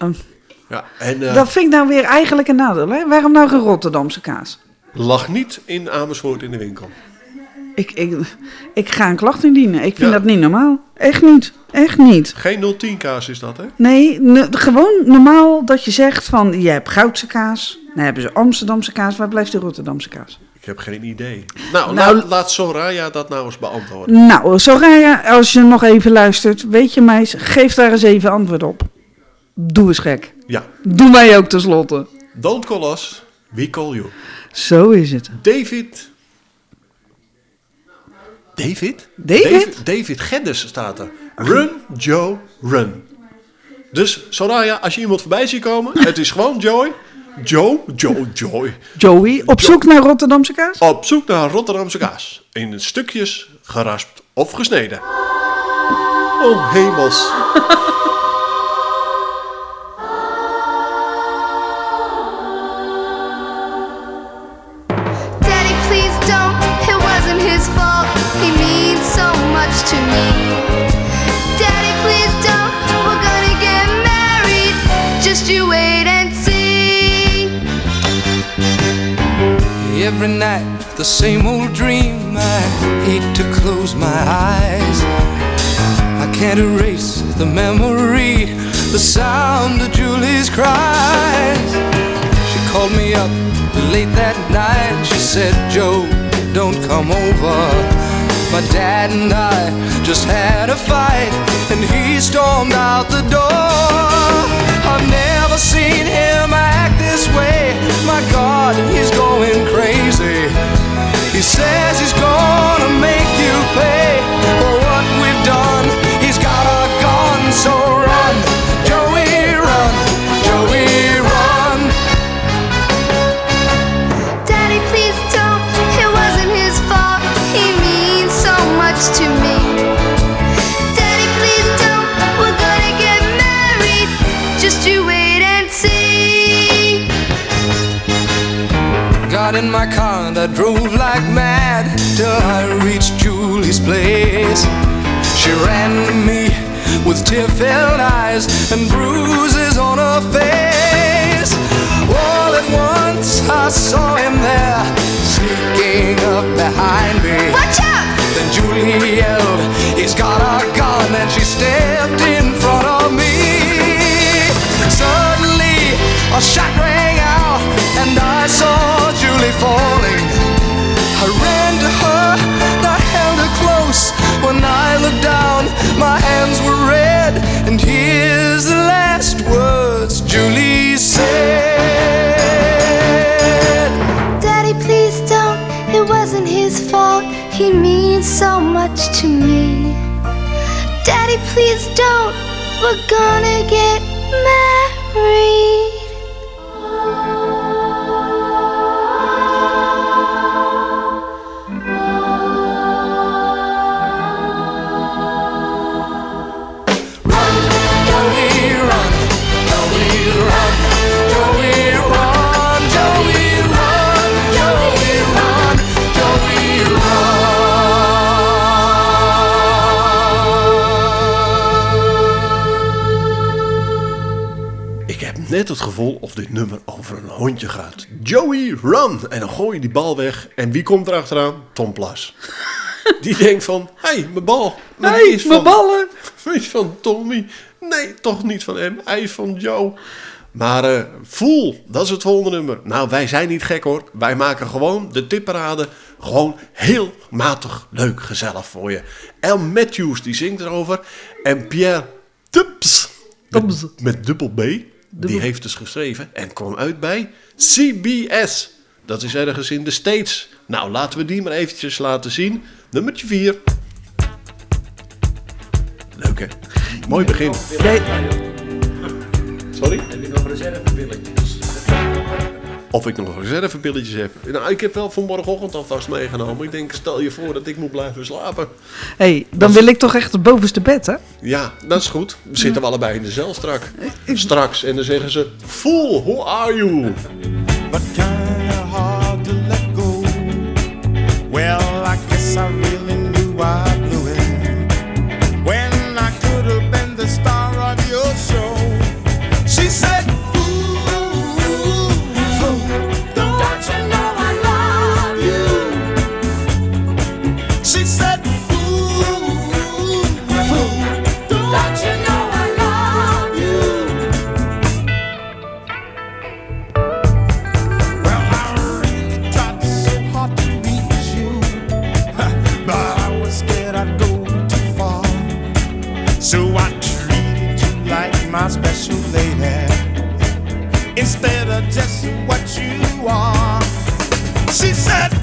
Ja, en eh, Dat vind ik nou weer eigenlijk een nadeel. Hè? Waarom nou geen Rotterdamse kaas? lag niet in Amersfoort in de winkel. Ik, ik, ik ga een klacht indienen. Ik vind Ja. dat niet normaal. Echt niet. Echt niet. Geen 010 kaas is dat, hè? Nee, ne- gewoon normaal dat je zegt van je hebt Goudse kaas. Dan hebben ze Amsterdamse kaas. Waar blijft de Rotterdamse kaas? Ik heb geen idee. Nou, Nou, laat, laat Soraya dat nou eens beantwoorden. Nou, Soraya, als je nog even luistert, weet je meis, geef daar eens even antwoord op. Doe eens gek. Ja. Doen wij ook tenslotte. Don't call us, we call you. Zo is het. David. David? David? David, Geddes staat er. Run, Joe, run. Dus, Soraya, als je iemand voorbij ziet komen, het is gewoon Joy. Joe, Joe, Joy. Joey, op zoek naar Rotterdamse kaas? Op zoek naar Rotterdamse kaas. In stukjes geraspt of gesneden. Oh, hemels. Every night, the same old dream. I hate to close my eyes. I can't erase the memory, the sound of Julie's cries. She called me up late that night. She said, Joe, don't come over. My dad and I just had a fight, and he stormed out the door. I've never seen him way. My God, he's going crazy. He says he's gonna make you pay I drove like mad till I reached Julie's place. She ran to me with tear-filled eyes and bruises on her face. All at once I saw him there, sneaking up behind me. Watch out! Then Julie yelled, He's got a gun, and she stepped in front of me. Suddenly, a shot rang out, and I saw Julie falling. I ran to her, and I held her close. When I looked down, my hands were red, and here's the last words Julie said. Daddy, please don't. It wasn't his fault. He means so much to me. Daddy, please don't. We're gonna het gevoel of dit nummer over een hondje gaat. Joey, run! En dan gooi je die bal weg. En wie komt er achteraan? Tom Plas. Die denkt van, hé, hey, mijn bal. Die is mijn van- ballen. Is van Tommy. Nee, toch niet van hem. Hij is van Joe. Maar eh Fool, dat is het volgende nummer. Nou, wij zijn niet gek hoor. Wij maken gewoon de tipparade gewoon heel matig, leuk, gezellig voor je. El Matthews, die zingt erover. En Pierre met, met dubbel B, die heeft dus geschreven en kwam uit bij CBS. Dat is ergens in de States. Nou, laten we die maar eventjes laten zien. Nummertje 4. Leuk hè? Mooi begin. Sorry? Heb je nog reservebilletjes? Of ik nog reservebilletjes heb. Nou, ik heb wel voor morgenochtend alvast meegenomen. Ik denk, stel je voor dat ik moet blijven slapen. hey, dan wil ik toch echt het bovenste bed, hè? Ja, dat is goed. We zitten we allebei in de cel strak. straks. En dan zeggen ze, Fool, who are you? but kinda hard to let go. Well, I guess I instead of just what you are. She said,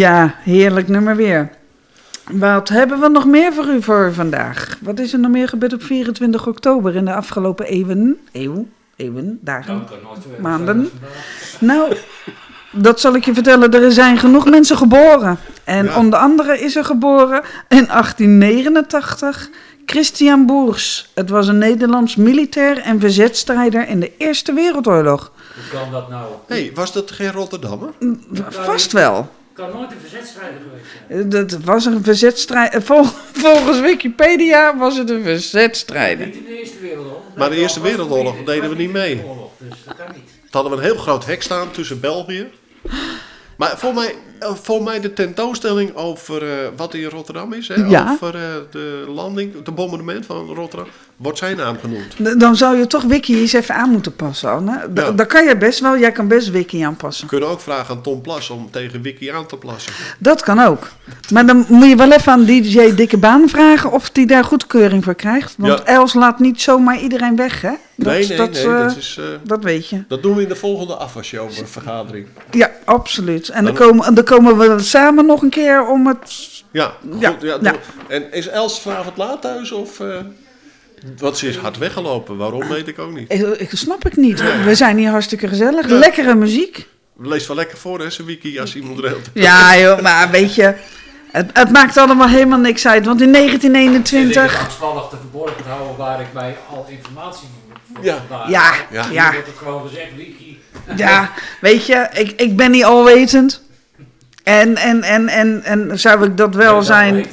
Ja, heerlijk nummer weer. Wat hebben we nog meer voor u voor vandaag? Wat is er nog meer gebeurd op 24 oktober in de afgelopen eeuwen? Eeuw, eeuwen, dagen, maanden? Nou, dat zal ik je vertellen. Er zijn genoeg mensen geboren. En onder andere is er geboren in 1889 Christian Boers. Het was een Nederlands militair en verzetstrijder in de Eerste Wereldoorlog. Hoe kan dat nou? Hé, hey, was dat geen Rotterdammer? Vast wel. Kan nooit een verzetstrijder geweest zijn. Eh, Dat was een verzetstrijder. Vol, volgens Wikipedia was het een verzetstrijder. Niet in de Eerste Wereldoorlog. Maar de Eerste Wereldoorlog deden we niet mee. Dus dat kan niet. Toen hadden we een heel groot hek staan tussen België. Maar voor mij, eh, voor mij de tentoonstelling over eh, wat in Rotterdam is, hè, Ja. over eh, de landing, het bombardement van Rotterdam, wordt zijn naam genoemd. Dan zou je toch Wiki eens even aan moeten passen, Anne. D- Ja. Dat kan je best wel. Jij kan best Wiki aanpassen. We kunnen ook vragen aan Tom Plas om tegen Wiki aan te plassen. Dat kan ook. Maar dan moet je wel even aan DJ Dikke Baan vragen of die daar goedkeuring voor krijgt. Want Ja. Els laat niet zomaar iedereen weg, hè? Dat, nee, nee, dat, nee, dat is... dat weet je. Dat doen we in de volgende afwasshow-vergadering. Ja, absoluut. En dan Dan- komen, dan komen we samen nog een keer om het... Ja, goed, Ja, ja, ja. doe- En is Els vanavond laat thuis of... eh want ze is hard weggelopen. Waarom, weet ik ook niet. Ik, ik snap ik niet. We zijn hier hartstikke gezellig. Lekkere muziek. Lees wel lekker voor, hè, zijn wiki, als iemand reelt. Ja, joh, maar weet je... Het, het maakt allemaal helemaal niks uit. Want in Ik 1921... angstvallig te verborgen te houden waar ik bij al informatie voor Ja. Ja, ja. Ja. wordt het gewoon gezegd, wiki. Ja, weet je, ik, ik ben niet alwetend. En, en, en, en, en zou ik dat wel zijn,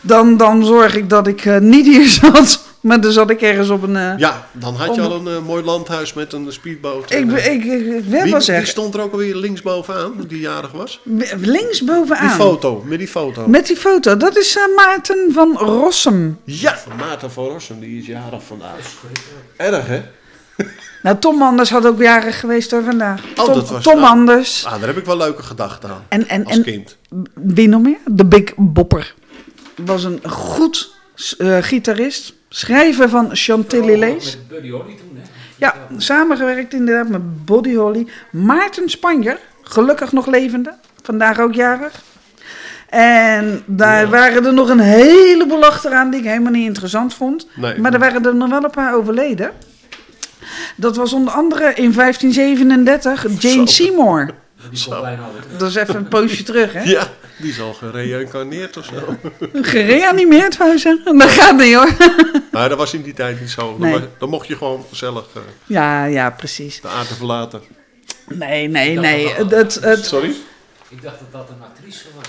dan, dan zorg ik dat ik eh, niet hier zat. Maar dan zat ik ergens op een... eh, Ja, dan had je al een eh, mooi landhuis met een speedboot. Ik, En, ik, ik, wil wie, wel zeggen, stond er ook alweer linksbovenaan, die jarig was? links bovenaan. Die foto, met die foto. Met die foto, dat is Maarten van Rossum. Ja, Maarten van Rossum, die is jarig vandaag. Erg, hè? Nou, Tom Anders had ook jarig geweest hoor vandaag. Oh, Tom, dat was- Tom ah. Anders. Ah, daar heb ik wel leuke gedachten aan. En, en, als en kind. wie nog meer? De Big Bopper. Was een goed eh, gitarist. Schrijver van Chantilly Lace. Met Buddy Holly toen, hè. Ja, samengewerkt inderdaad met Body Holly. Maarten Spanjer, gelukkig nog levende. Vandaag ook jarig. En daar waren er nog een heleboel achteraan die ik helemaal niet interessant vond. Nee. Maar er waren er nog wel een paar overleden. Dat was onder andere in 1537 Jane Zo. Seymour. Dat is even een poosje terug, hè? Ja, die is al gereïncarneerd of zo. Gereanimeerd, wou je zeggen? Dat gaat niet hoor. maar dat was in die tijd niet zo. Dan, Nee. wa- dan mocht je gewoon gezellig eh, Ja, ja, precies. de aarde verlaten. Nee, nee, nee. Het, Sorry? Ik dacht dat dat een actrice was.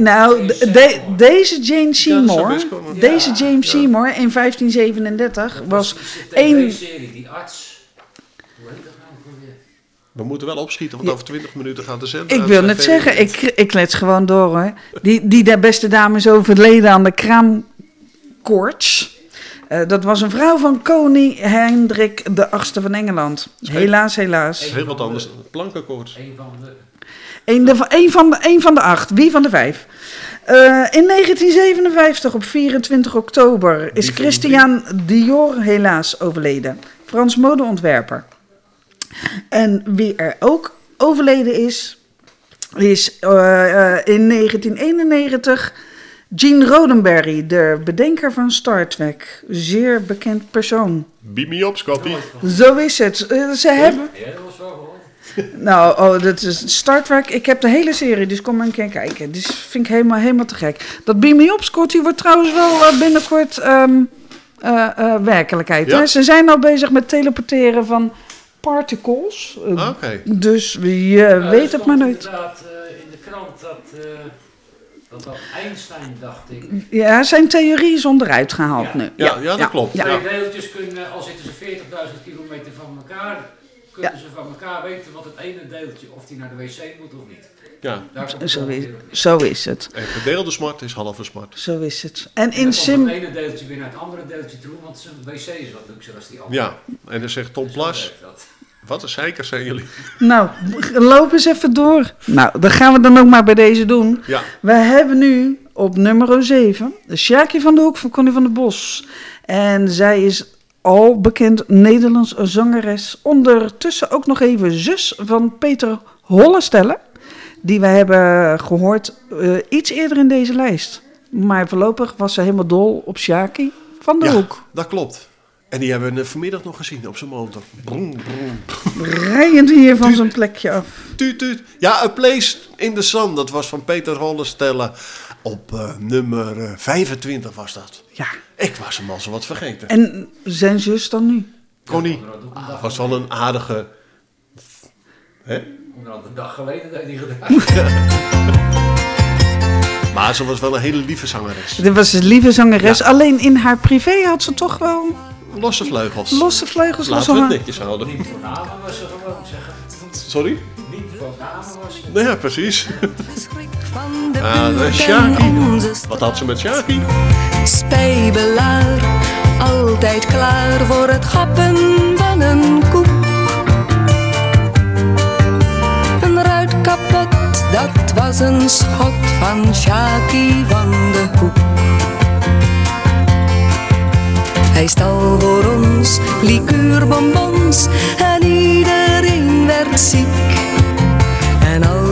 Nou, de- de- deze Jane Seymour, deze Ja, James ja. Seymour in 1537 was Die één... tv-serie, die arts. Hoe heet dat nou? We moeten wel opschieten, want over 20 minuten gaat de zender Ik wil net zeggen, ik, ik klets gewoon door hoor. Die, die der beste dame is overleden aan de kraamkoorts. Eh, dat was een vrouw van koning Hendrik VIII van Engeland. Helaas, helaas. Heel wat anders. Plankenkoorts. Een van de... Eén de, één van, de, één van de acht. Wie van de vijf? Eh, in 1957, op 24 oktober, is Christian Dior helaas overleden. Frans modeontwerper. En wie er ook overleden is, is eh, eh, in 1991 Gene Roddenberry, de bedenker van Star Trek. Zeer bekend persoon. Beam me op, Scotty. Zo is het. Ze hebben... Ja, dat was wel. Nou, oh, dat is Star Trek. Ik heb de hele serie, dus kom maar een keer kijken. Dus vind ik helemaal, helemaal te gek. Dat Beam Me Up, Scotty, wordt trouwens wel eh, binnenkort ehm, eh, eh, werkelijkheid. Ja. Hè? Ze zijn al bezig met teleporteren van particles. Ah. Dus je weet het maar nooit. inderdaad eh, in de krant dat, eh, dat dat Einstein, dacht ik. Ja, zijn theorie is onderuit gehaald nu. Ja, ja, dat klopt. ja. Twee deeltjes kunnen, al zitten ze 40.000 kilometer van elkaar, kunnen ze van elkaar weten wat het ene deeltje, of die naar de wc moet of niet. Ja. Zo is, zo is het. En gedeelde smart is halve smart. Zo is het. En En in sim... het ene deeltje weer naar het andere deeltje toe, want zijn wc is wat luxer als die andere. Ja, en dan zegt Tom Zo Plas, wat een zeikers zijn jullie. Nou, loop eens even door. Nou, dan gaan we dan ook maar bij deze doen. Ja. We hebben nu op nummer 7 de Sjaakje van de Hoek van Connie van der Bos. En zij is al bekend Nederlands zangeres. Ondertussen ook nog even zus van Peter Hollestelle. die we hebben gehoord eh, iets eerder in deze lijst. Maar voorlopig was ze helemaal dol op Shaki van de Ja, Hoek. dat klopt. En die hebben we vanmiddag nog gezien op zijn motor. Broem, broem. Rijend hier van zijn plekje af. Tuut, tuut. Ja, A Place in the Sun, dat was van Peter Hollestelle. Op eh, nummer eh, 25 was dat. Ja. Ik was hem al zo wat vergeten. En zijn zus dan nu? Connie ah, was wel een aardige... Hè? Onderhand een dag geleden dat hij gedaan. Maar ze was wel een hele lieve zangeres. Dit was een lieve zangeres. Alleen in haar privé had ze toch wel Losse vleugels. losse vleugels. Laten losse we het netjes houden. Niet voor namen was ze gewoon zeggen. Sorry? Ja, precies. Van de Ah, de Shaki. onze Wat had ze met Shaki? spijbelaar. Altijd klaar voor het gappen van een koek. Een ruit kapot, dat was een schot van Shaki van de Hoek. Hij stal voor ons likuurbonbons en iedereen werd ziek.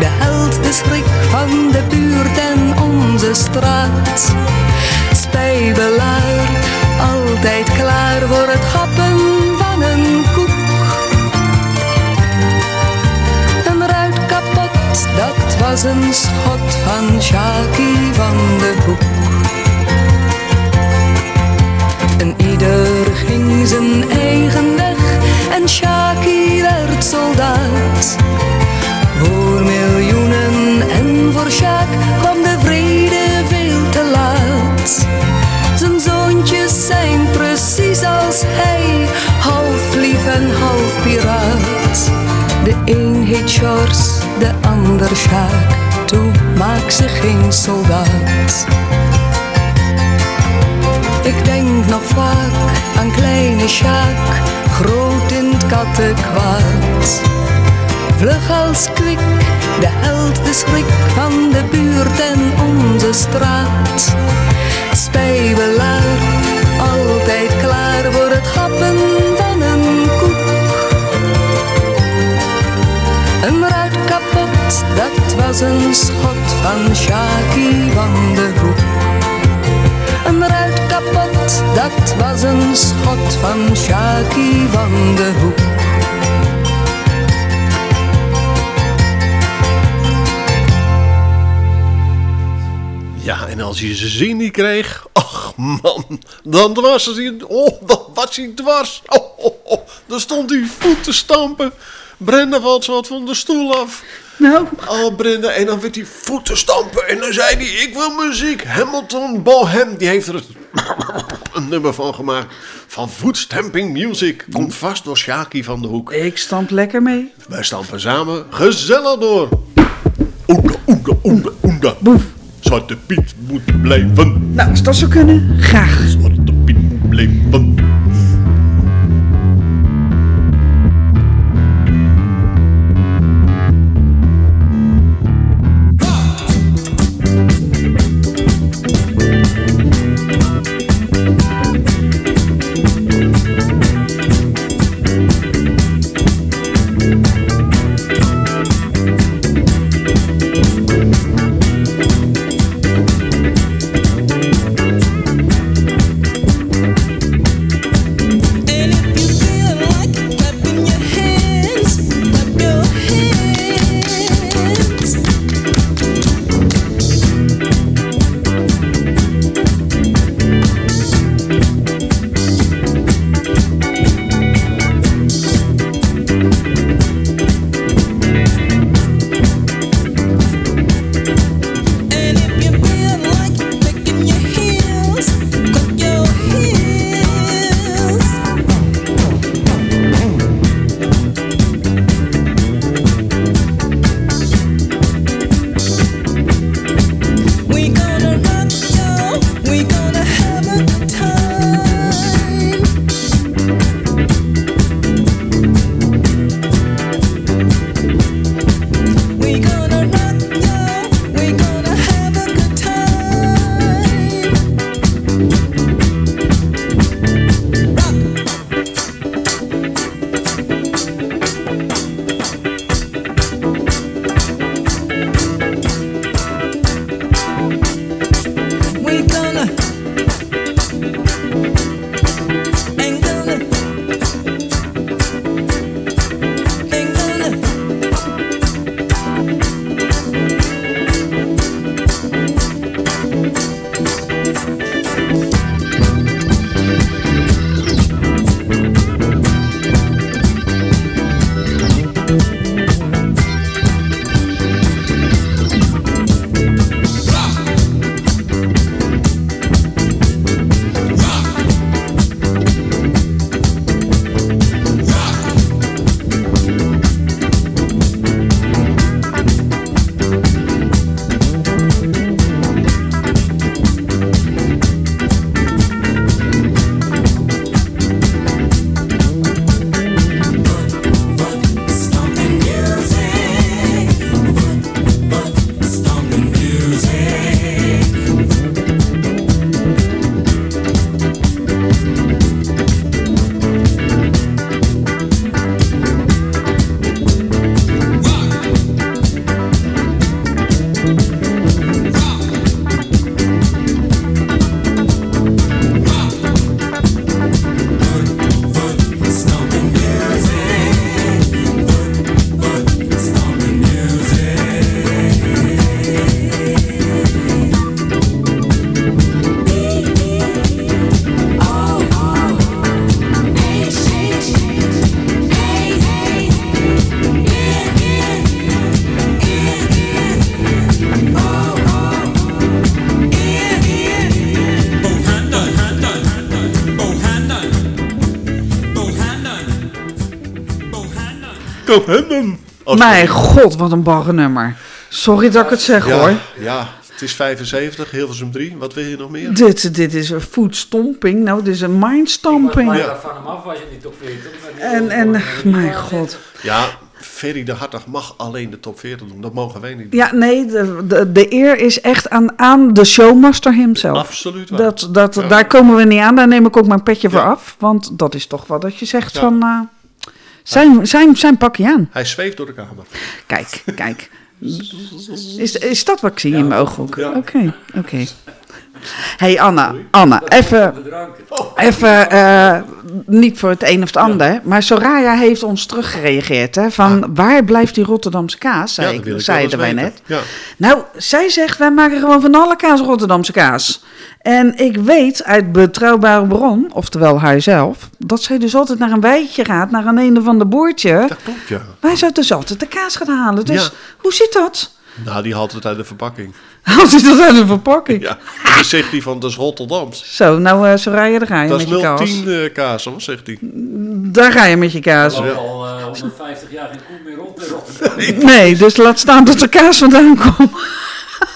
de held, de schrik van de buurt en onze straat. Spijbelaar, altijd klaar voor het gappen van een koek. Een ruit kapot, dat was een schot van Shaki van de Hoek. En ieder ging zijn eigen weg en Shaki werd soldaat. Voor miljoenen en voor Sjaak kwam de vrede veel te laat. Zijn zoontjes zijn precies als hij, half lief en half piraat. De een heet Sjors, de ander Sjaak, toe maak ze geen soldaat. Ik denk nog vaak aan kleine Sjaak, groot in het kattenkwaad. Vlug als kwik, de held, de schrik van de buurt en onze straat. Spijbelaar, altijd klaar voor het gappen van een koek. Een ruit kapot, dat was een schot van Shaki van de Hoek. Een ruit kapot, dat was een schot van Shaki van de Hoek. Ja, en als hij zijn zin niet kreeg, ach man, dan was hij, oh, dan was hij dwars. Oh, oh, oh, dan stond hij voet te stampen. Brenda valt zo wat van de stoel af. Nou. Oh, Brenda, en dan werd hij voeten stampen. En dan zei hij, ik wil muziek. Hamilton Bohem, die heeft er een nummer van gemaakt. Van Footstamping Music. Komt vast door Shaki van de Hoek. Ik stamp lekker mee. Wij stampen samen gezellig door. Oenga, oenga, oenga. Boef. Zwarte Piet moet blijven. Nou, als dat zou kunnen, graag. Zwarte Piet moet blijven. Copenhagen. Als- Mijn god, wat een bagger Sorry dat ik het zeg ja, hoor. Ja, het is 75, Hilversum 3. Wat wil je nog meer? Dit, dit is een voetstomping. Nou, dit is een mindstomping. Ja. van hem af was je niet op 40. maar die En, en, mijn god. Ja, Ferry de Hartog mag alleen de top 40 doen. Dat mogen wij niet doen. Ja, nee, de, de, de eer is echt aan, aan de showmaster himself. Absoluut waar. Dat, dat, Ja. Daar komen we niet aan, daar neem ik ook mijn petje voor af. Want dat is toch wat dat je zegt Ja. van... eh, zijn, zijn, zijn pakje aan. Hij zweeft door de kamer. Kijk, kijk. Is, is dat wat ik zie in mijn ooghoek? Oké, oké. Hey Anna, Anna, even, even eh, niet voor het een of het ander, maar Soraya heeft ons teruggereageerd. Hè, van waar blijft die Rotterdamse kaas, zei Ja, ik- zeiden wij weten. net. Ja. Nou, zij zegt, wij maken gewoon van alle kaas Rotterdamse kaas. En ik weet uit betrouwbare bron, oftewel haarzelf, dat zij dus altijd naar een wijtje gaat, naar een een of ander boertje. Dat klopt, ja. Waar zij dus altijd de kaas gaat halen. Dus Ja. hoe zit dat? Nou, die haalt het uit de verpakking. Haalt hij dat uit de verpakking? Ja, dat zegt hij van, dat is Rotterdams. Zo, nou eh Soraya, daar ga je Dat met is je kaas. 010 eh kaas, hoor, zegt hij. Daar ga je met je kaas. Er al eh, 150 jaar geen koe meer rond in Rotterdam. Nee, dus laat staan dat de kaas vandaan komt.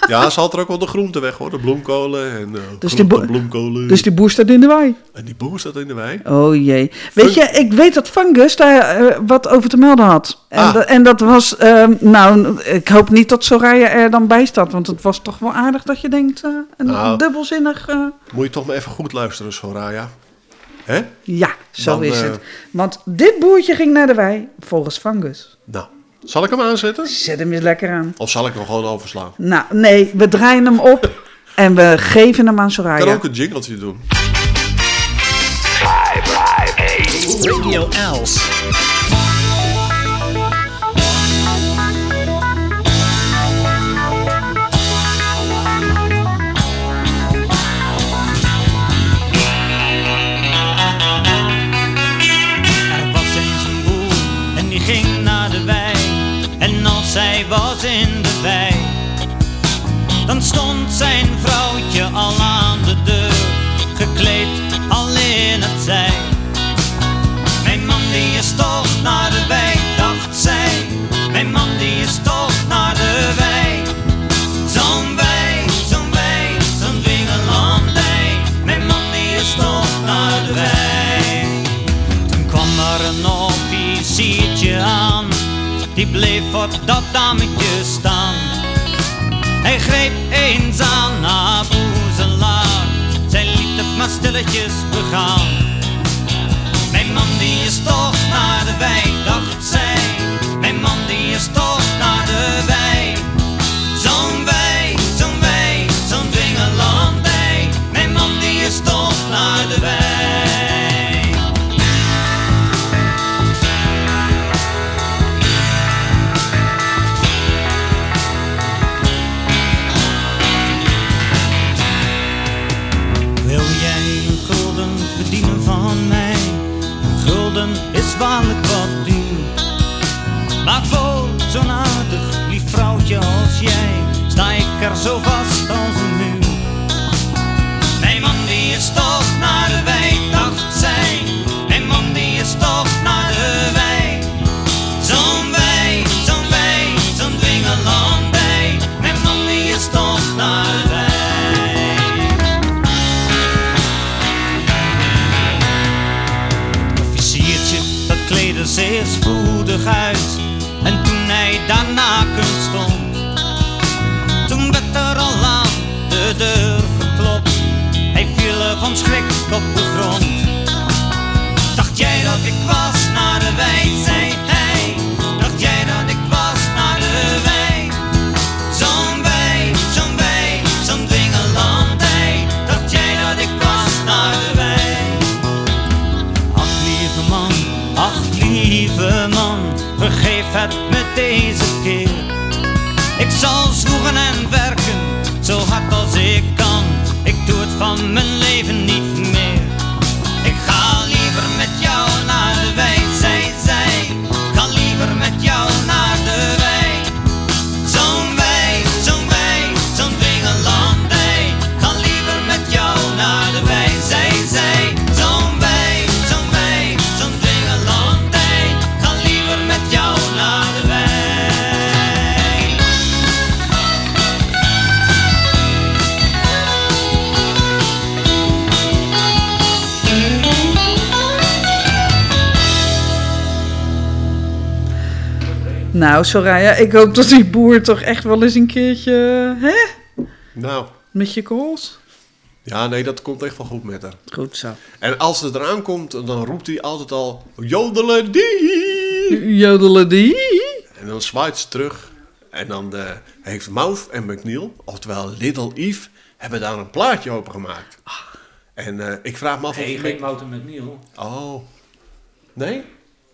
Ja, ze had er ook wel de groenten weg, hoor. De bloemkolen en uh, Dus die, groenten, bo- bloemkolen. dus die boer staat in de wei. En die boer staat in de wei. Oh jee. Weet je, ik weet dat Fungus daar eh, wat over te melden had. En, Ah. dat- en dat was, ehm, nou, ik hoop niet dat Soraya er dan bij staat. Want het was toch wel aardig dat je denkt, eh, een Nou. dubbelzinnig... eh, Moet je toch maar even goed luisteren, Soraya. Hè? ja, zo Dan, is eh, het. Want dit boertje ging naar de wei, volgens Fungus. Nou, zal ik hem aanzetten? Zet hem eens lekker aan. Of zal ik hem gewoon overslaan? Nou, nee, we draaien hem op en we geven hem aan Ik Soraya. kan ook een jingletje doen. Radio Els. Dat dametje staan. Hij greep eens aan haar boezelaar, zij liet het maar stilletjes begaan. Mijn man die is toch naar de wei, fat Nou, Soraya, ik hoop dat die boer toch echt wel eens een keertje... Hè? Nou, Met je kools? ja, nee, dat komt echt wel goed met haar. Goed zo. En als het eraan komt, dan roept hij altijd al... Jodelen die! Jodelen die! En dan zwaait ze terug. En dan eh, heeft Mouth en McNeil, oftewel Little Eve, hebben daar een plaatje over gemaakt. En eh, ik vraag me af of... Nee, geen Wouter met Niel. Oh. Nee?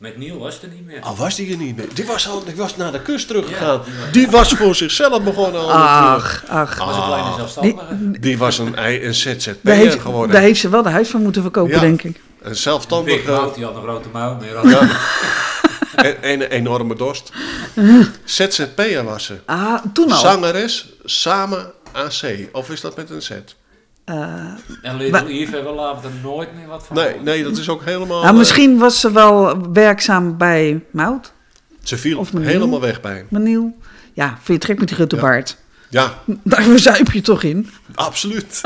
Met Niel was er niet meer. Al was die er niet meer. Die was, al, die was naar de kust teruggegaan. die was voor zichzelf begonnen. al Ach, ach. Was een kleine zelfstandige. Die was een, een ZZP'er geworden. daar heeft ze wel de huis van moeten verkopen, Ja. denk ik. Een zelfstandige... Mouth, die had een grote mouw. Maar Ja. en, en een enorme dorst. ZZP'er was ze. Ah, toen al. Zangeres, samen AC. Of is dat met een Z? Eh, En Little Eve hebben we later nooit meer wat van. Nee, nee, dat is ook helemaal... nou, eh, misschien was ze wel werkzaam bij Mout. Ze viel Of Meniel. helemaal weg bij hem. Maniel. Ja, vind je het gek met die grote Ja. baard? Ja, Daar verzuip je toch in? absoluut.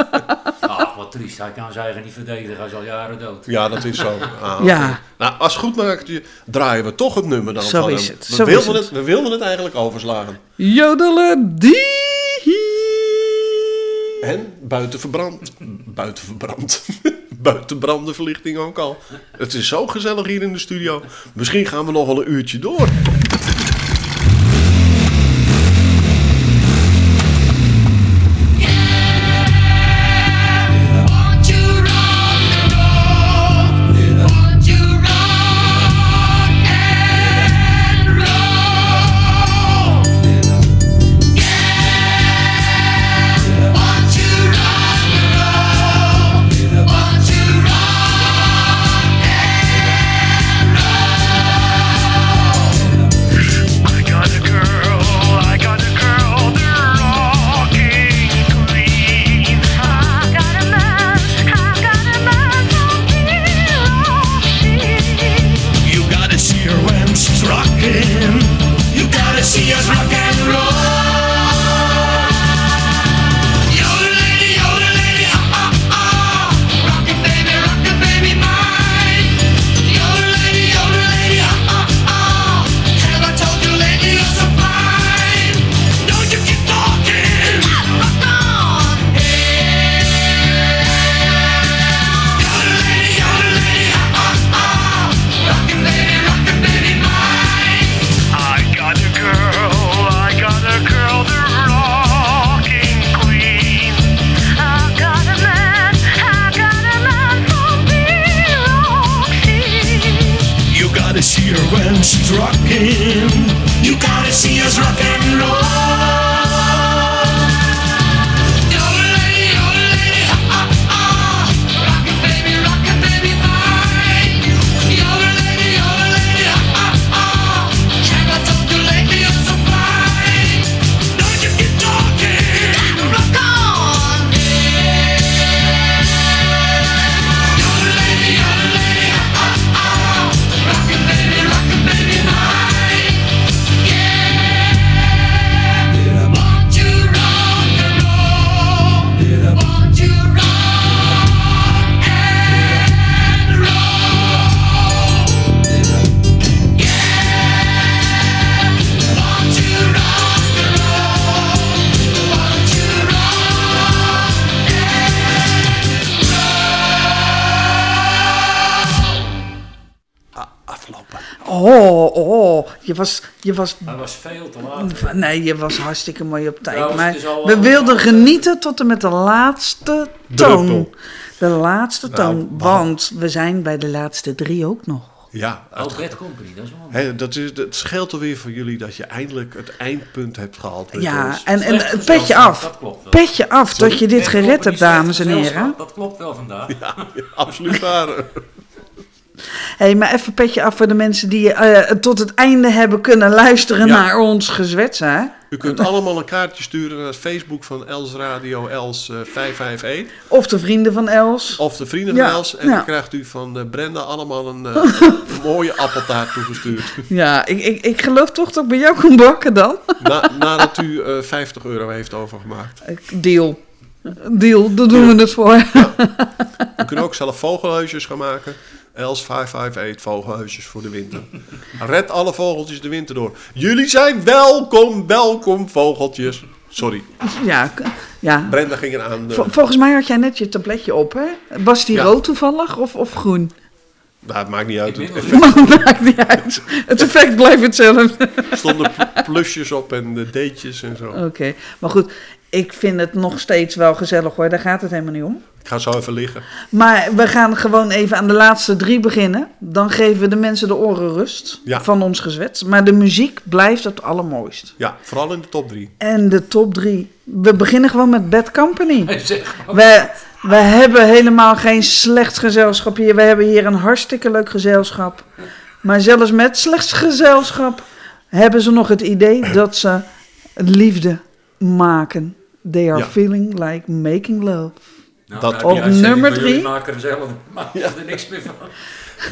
Ach, wat triest. Hij kan zijn eigen niet verdedigen. Hij is al jaren dood. Ja, dat is zo. Ah, Ja. Nou, als het goed maakt, draaien we toch het nummer dan Zo van is hem. het, We, zo wilden is het. we wilden het eigenlijk overslaan. Jodelen die! En buiten verbrand. Buiten verbrand. buiten brand de verlichting ook al. Het is zo gezellig hier in de studio. Misschien gaan we nog wel een uurtje door. Je was. Hij was veel te laat. Nee, je was hartstikke mooi op tijd. Trouwens, maar we wilden genieten tot en met de laatste toon. Druppel. De laatste Nou, toon, want we zijn bij de laatste drie ook nog. Ja, Oh, het, Bad Company, dat is wel dat is, het scheelt alweer voor jullie dat je eindelijk het eindpunt hebt gehaald. Ja, ons. en, en Slecht petje af. dat klopt wel. Petje af dat je dit gered hebt, dames en heren. Dat klopt wel vandaag. Ja, absoluut waar. hey, maar even petje af voor de mensen die eh, tot het einde hebben kunnen luisteren Ja. naar ons gezwets, hè? U kunt allemaal een kaartje sturen naar het Facebook van Els Radio Els eh, 551. Of de vrienden van Els. Of de vrienden van Els. En ja. dan krijgt u van eh, Brenda allemaal een eh, mooie appeltaart toegestuurd. Ja, ik, ik, ik geloof toch dat ik bij jou kon bakken dan. Na, nadat u eh 50 euro heeft overgemaakt. Deal. Deal, daar doen we het voor. U kunt ook zelf vogelhuisjes gaan maken. Els 558 vogelhuisjes voor de winter. Red alle vogeltjes de winter door. Jullie zijn welkom, welkom vogeltjes. Sorry, Ja, ja. Brenda ging eraan. eh, Vol- volgens mij had jij net je tabletje op, hè? Was die Ja. rood toevallig of, of groen? nou, het maakt niet uit. Het effect, maakt niet uit. Het effect blijft hetzelfde. er stonden pl- plusjes op en de deetjes en zo. Oké, maar goed. Ik vind het nog steeds wel gezellig hoor, daar gaat het helemaal niet om. Ik ga zo even liggen. Maar we gaan gewoon even aan de laatste drie beginnen. Dan geven we de mensen de oren rust Ja. van ons gezwets. Maar de muziek blijft het allermooist. Ja, vooral in de top 3. En de top drie. We beginnen gewoon met Bad Company. We, we hebben helemaal geen slecht gezelschap hier. We hebben hier een hartstikke leuk gezelschap. Maar zelfs met slecht gezelschap hebben ze nog het idee dat ze liefde maken. They are Ja. feeling like making love. Nou, Dat nou, op nummer drie. maken er zelf maken er niks meer van.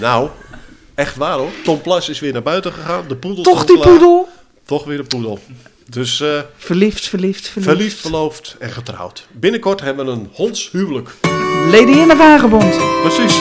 Nou, echt waar hoor. Tom Plas is weer naar buiten gegaan. De poedel Toch die klaar. poedel? Toch weer de poedel. Dus eh, Verliefd, verliefd, verliefd. verliefd, verloofd en getrouwd. Binnenkort hebben we een hondshuwelijk. Lady in de Vagebond. Precies.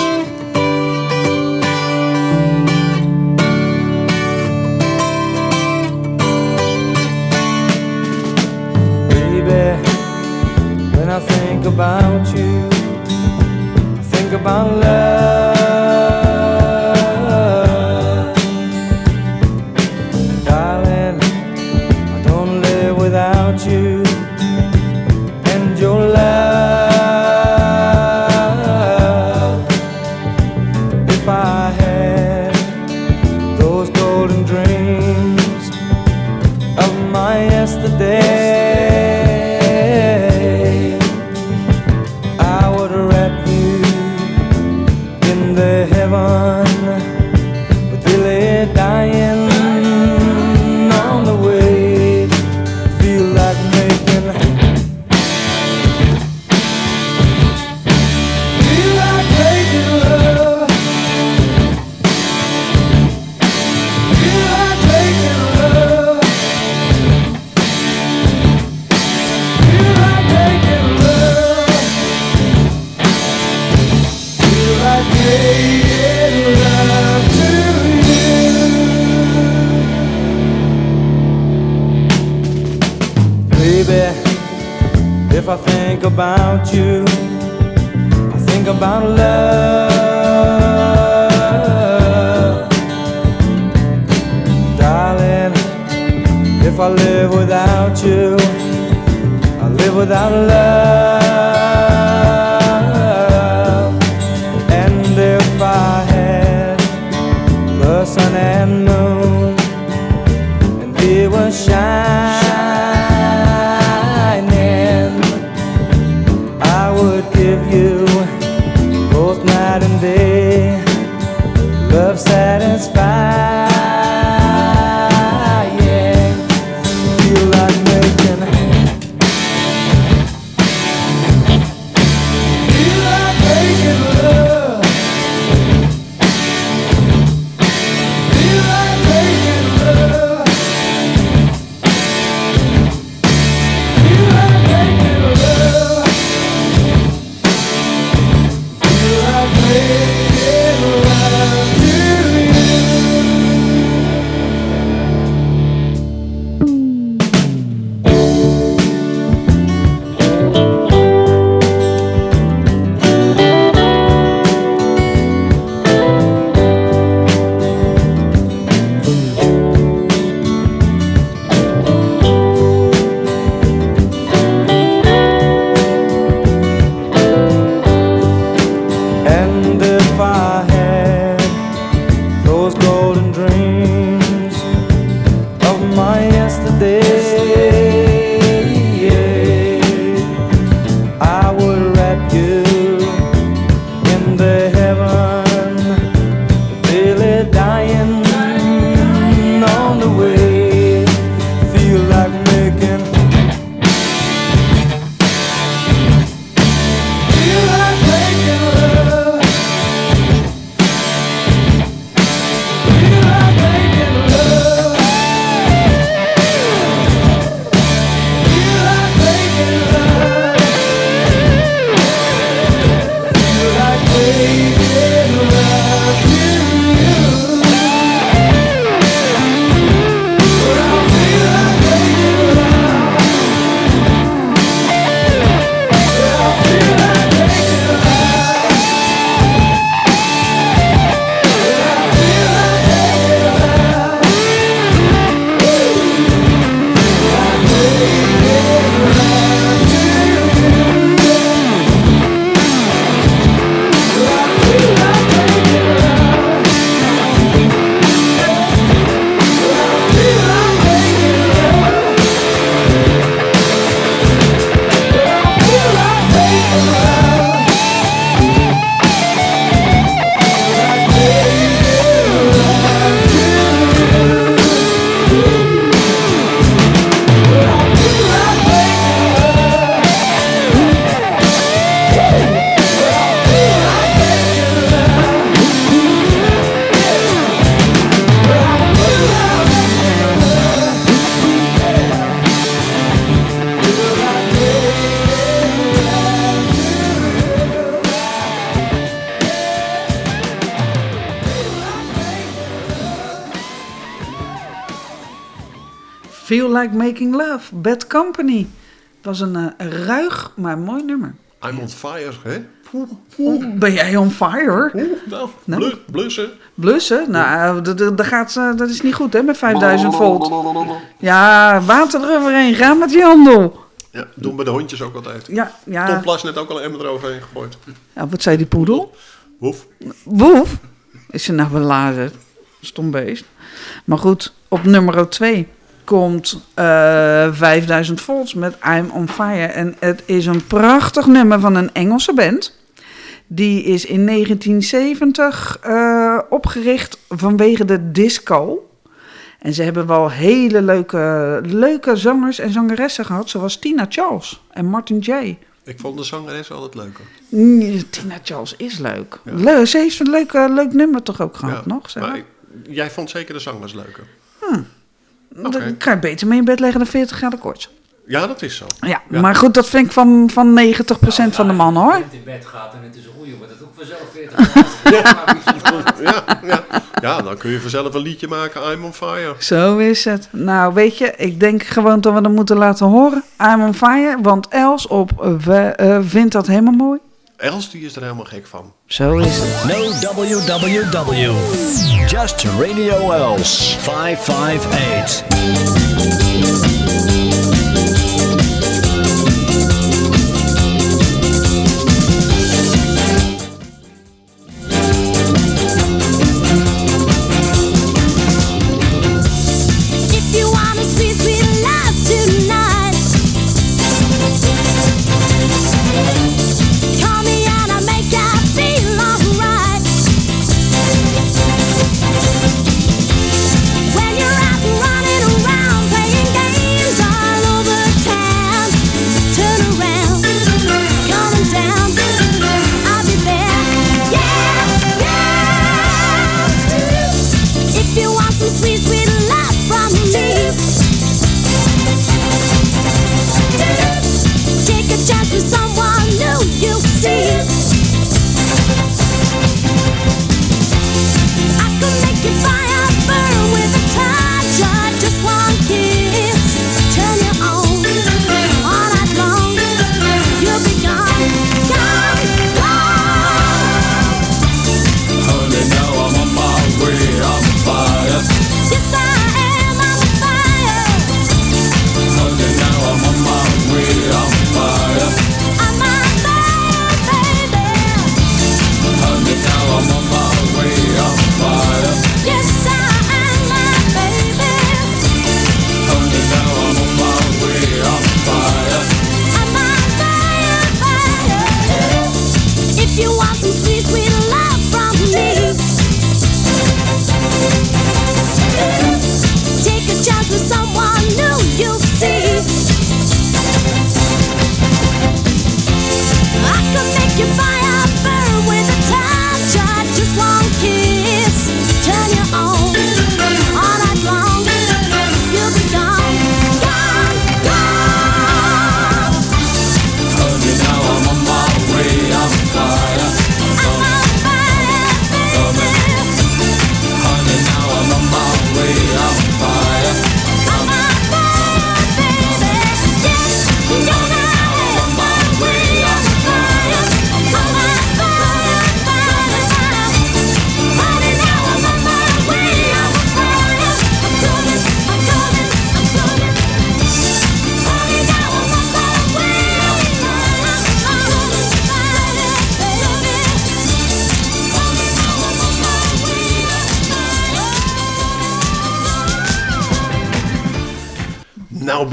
Bad Company. Dat was een eh, ruig, maar mooi nummer. I'm on fire, hè? Oeh, ben jij on fire? Nou, Nou. blu- blussen. Blussen? Nou, d- dat, gaat, eh, dat is niet goed hè, met 5000 volt. Ja, water eroverheen, ga met die handel. Ja, doen bij de hondjes ook altijd. Ja, ja. Tom Plas net ook al een emmer eroverheen gegooid. Ja, wat zei die poedel? Woef. Woef? Is ze nou beladen? Stom beest. Maar goed, op nummer 2 komt eh 5000 volts met I'm on Fire. En het is een prachtig nummer van een Engelse band. Die is in 1970 eh, opgericht vanwege de disco. En ze hebben wel hele leuke, leuke zangers en zangeressen gehad, zoals Tina Charles en Martin J. Ik vond de zangeres altijd leuker. Mm, Tina Charles is leuk. Leuk, ze heeft een leuk, eh, leuk nummer toch ook gehad nog? Zeg maar ik- jij vond zeker de zangers leuker. Dan kan je beter mee in bed leggen dan 40 graden koorts. Ja, dat is zo. Ja, maar goed, dat vind ik van, van 90% van de mannen hoor. in bed gaat en het is een goeie, wordt het ook vanzelf 40 Ja, ja. ja, dan kun je vanzelf een liedje maken, I'm on fire. Zo is het. Nou, weet je, ik denk gewoon dat we dat moeten laten horen. I'm on fire, want Els op we- eh, vindt dat helemaal mooi. Els die is er helemaal gek van. Zo is het. No www. Just Radio Els 558.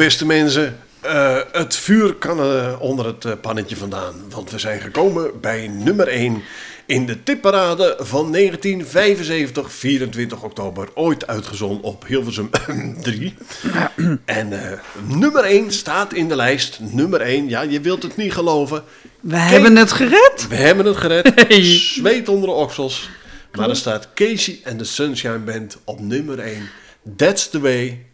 Beste mensen, eh, het vuur kan eh, onder het eh, pannetje vandaan. Want we zijn gekomen bij nummer 1 in de tipparade van 1975, 24 oktober. Ooit uitgezonden op Hilversum 3. en nummer 1 staat in de lijst. Nummer 1, ja, je wilt het niet geloven. We hebben het gered. We hebben het gered. Zweet onder de oksels. Maar er staat Casey en de Sunshine Band op nummer 1. That's the way.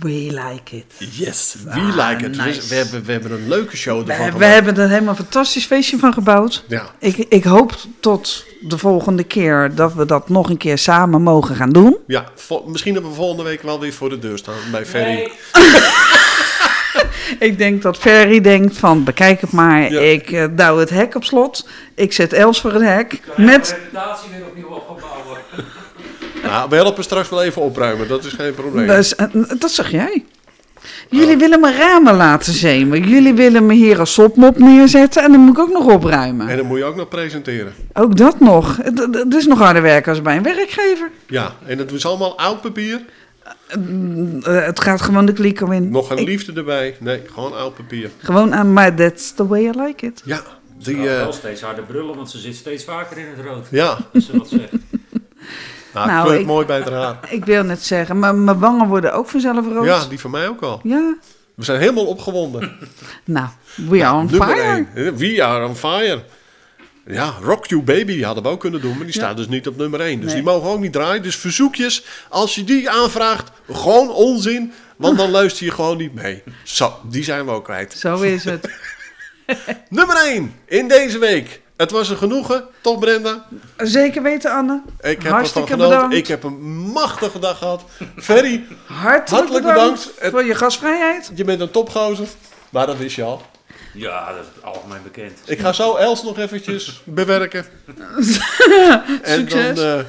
We like it. Yes, we Ah, like it. We- nice. We, hebben, we hebben een leuke show We, ervan we gemaakt. hebben er helemaal een fantastisch feestje van gebouwd. Ja. Ik, ik hoop tot de volgende keer dat we dat nog een keer samen mogen gaan doen. Ja, vol- misschien hebben we volgende week wel weer voor de deur staan bij Ferry. Ik denk dat Ferry denkt van, bekijk het maar, ik eh, douw het hek op slot. Ik zet Els voor het hek. Met, reputatie weer opnieuw opgebouwen. Nou, we helpen straks wel even opruimen, dat is geen probleem. dus, eh, dat zeg jij. Jullie willen me ramen laten zemen. Jullie willen me hier als sopmop neerzetten en dan moet ik ook nog opruimen. En dan moet je ook nog presenteren. Ook dat nog. Het, het- het is nog harder werken als bij een werkgever. Ja, en dat is allemaal oud papier. Mm, eh, het gaat gewoon de kliko in. Nog geen liefde erbij. Nee, gewoon oud papier. Gewoon aan, maar that's the way I like it. Ja, die... Die, eh, wel steeds harder brullen, want ze zit steeds vaker in het rood. Ja. Als ze wat zegt. Nou, Nou, ik- mooi bij het haar. Ik wil net zeggen, maar mijn wangen worden ook vanzelf rood. Ja, die van mij ook al. Ja. We zijn helemaal opgewonden. Nou, we are on Nummer fire. één. We are on fire. Ja, Rock You Baby hadden we ook kunnen doen, maar die staat dus niet op nummer 1. Dus Nee. die mogen ook niet draaien. Dus verzoekjes, als je die aanvraagt, gewoon onzin, want dan luister je gewoon niet mee. Zo, die zijn we ook kwijt. Zo is het. Nummer 1 in deze week. Het was een genoegen, toch Brenda? Zeker weten, Anne. Ik heb ervan Hartstikke genoten. bedankt. Ik heb een machtige dag gehad. Ferry, Hartelijk, hartelijk bedankt, bedankt. voor je gastvrijheid. Je bent een topgozer, maar dat wist je al. Ja, dat is algemeen bekend. Ik ga zo Els nog eventjes bewerken. en Succes. dan eh,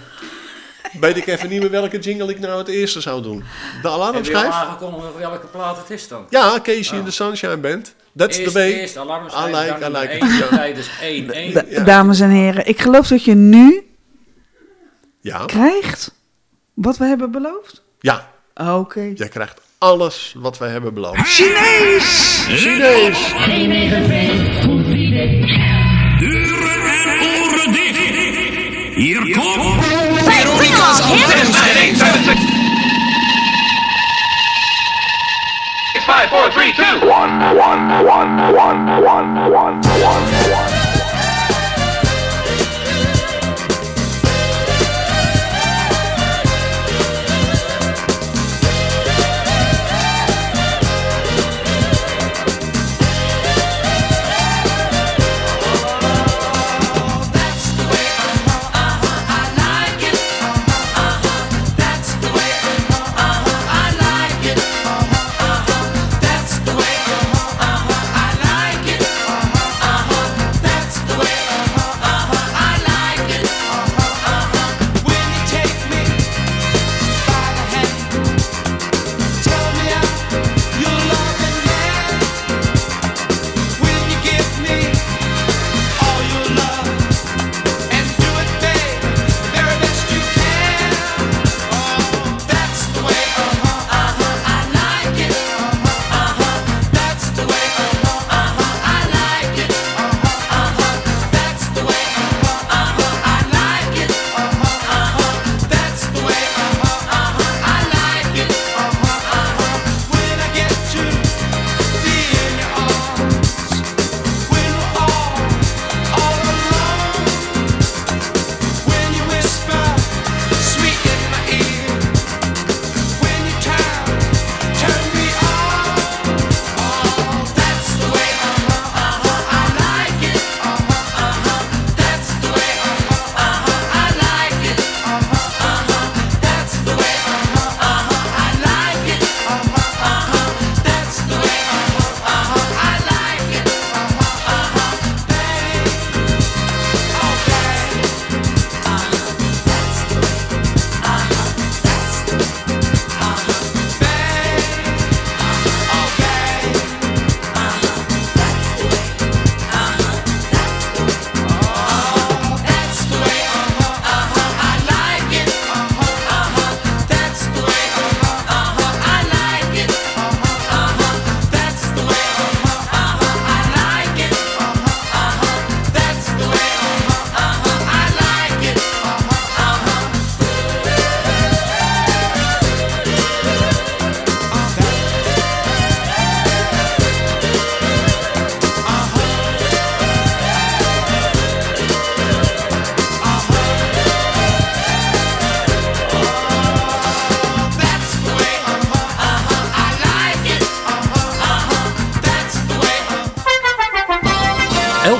weet ik even niet meer welke jingle ik nou het eerste zou doen. De Heb je al alarmschijf? aangekondigd welke plaat het is dan? Ja, Casey in the Sunshine Band. That's Eerst- the way. eerst alarmschijf, I like, dan like één. Ja. één, één. Da- Dames en heren, ik geloof dat je nu Ja. krijgt wat we hebben beloofd. Ja, Oké. jij krijgt alles wat wij hebben beloofd. Chinees! Chinees! Hier komt Veronica's Five, four, three, two. One, one, one, one, one, one, one, one.